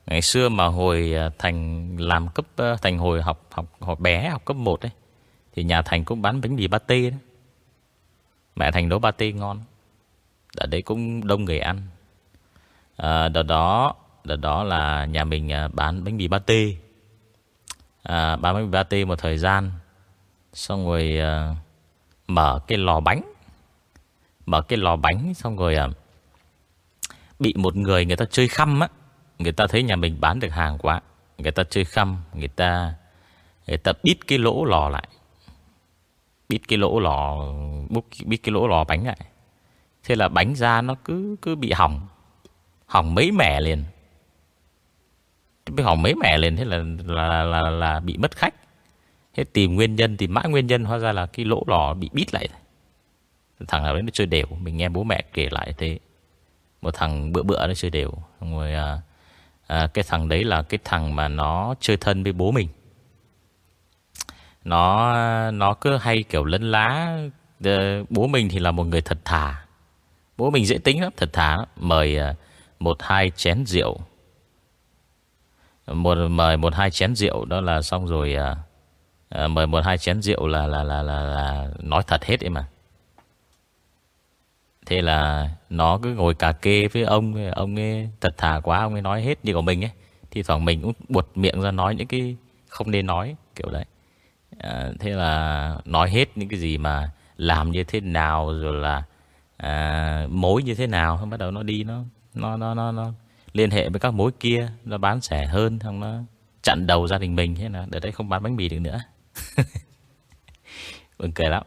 Ngày xưa mà hồi à, Thành làm cấp à, Thành hồi học học hồi bé học cấp 1 ấy Thì nhà Thành cũng bán bánh mì ba tê đó. Mẹ Thành nấu ba tê ngon. Ở đấy cũng đông người ăn. À, Đợt đó Đợt đó là nhà mình à, bán bánh mì ba tê, à, Bán bánh mì ba tê một thời gian Xong rồi à, Mở cái lò bánh. Mở cái lò bánh Xong rồi à, Bị một người người ta chơi khăm á. Người ta thấy nhà mình bán được hàng quá Người ta chơi khăm Người ta Người ta bít cái lỗ lò lại. Bít cái lỗ lò Bít cái lỗ lò bánh lại. Thế là bánh ra nó cứ cứ bị hỏng Hỏng mấy mẻ liền. Bây hỏng mấy mẻ lên Thế là là, là, là, là bị mất khách. Thế tìm nguyên nhân Tìm mãi nguyên nhân Hóa ra là cái lỗ lò bị bít lại. Thằng nào đấy nó chơi đều Mình nghe bố mẹ kể lại thế. Một thằng bữa bữa nó chơi đều. Rồi à, à, Cái thằng đấy là cái thằng mà nó chơi thân với bố mình. Nó Nó cứ hay kiểu lấn lá ờ, Bố mình thì là một người thật thà. Bố mình dễ tính lắm Thật thà Mời à, một hai chén rượu một mời một hai chén rượu đó là xong rồi à, à, mời một hai chén rượu là là là là, là nói thật hết ấy mà. Thế là nó cứ ngồi cà kê với ông ông ấy thật thà quá ông ấy nói hết như của mình ấy. Thì thoảng mình cũng buột miệng ra nói những cái không nên nói kiểu đấy. À, thế là nói hết những cái gì mà làm như thế nào rồi là à, mối như thế nào bắt đầu nó đi nó nó nó nó nó liên hệ với các mối kia nó bán rẻ hơn không nó chặn đầu gia đình mình thế là để đấy không bán bánh mì được nữa. *laughs* Buồn cười lắm.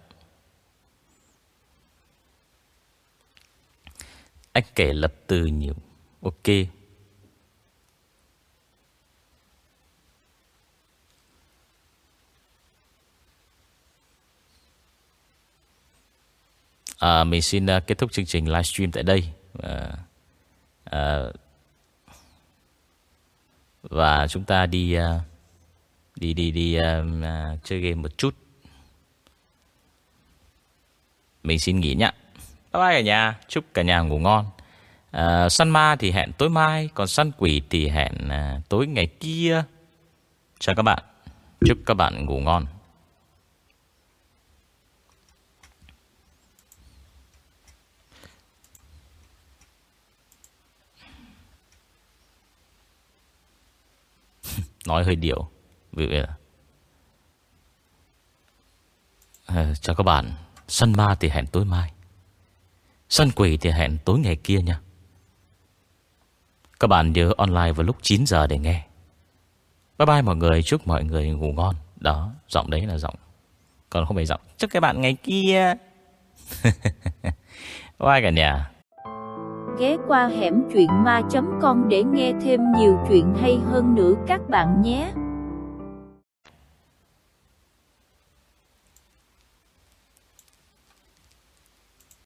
Anh kể lập từ nhiều. Ok. À, mình xin uh, kết thúc chương trình livestream tại đây. À, à, và chúng ta đi à, đi đi đi uh, chơi game một chút. Mình xin nghỉ nhé Bye bye cả nhà, chúc cả nhà ngủ ngon. Uh, săn ma thì hẹn tối mai, còn săn quỷ thì hẹn uh, tối ngày kia. Chào các bạn, chúc các bạn ngủ ngon. Nói hơi điệu. Vì vậy à, chào các bạn. Săn ma thì hẹn tối mai. Săn quỷ thì hẹn tối ngày kia nha. Các bạn nhớ online vào lúc 9 giờ để nghe. Bye bye mọi người. Chúc mọi người ngủ ngon. Đó giọng đấy là giọng. Còn không phải giọng chúc các bạn ngày kia. *laughs* Bye cả nhà ghé qua hẻm truyện ma.com để nghe thêm nhiều chuyện hay hơn nữa các bạn nhé.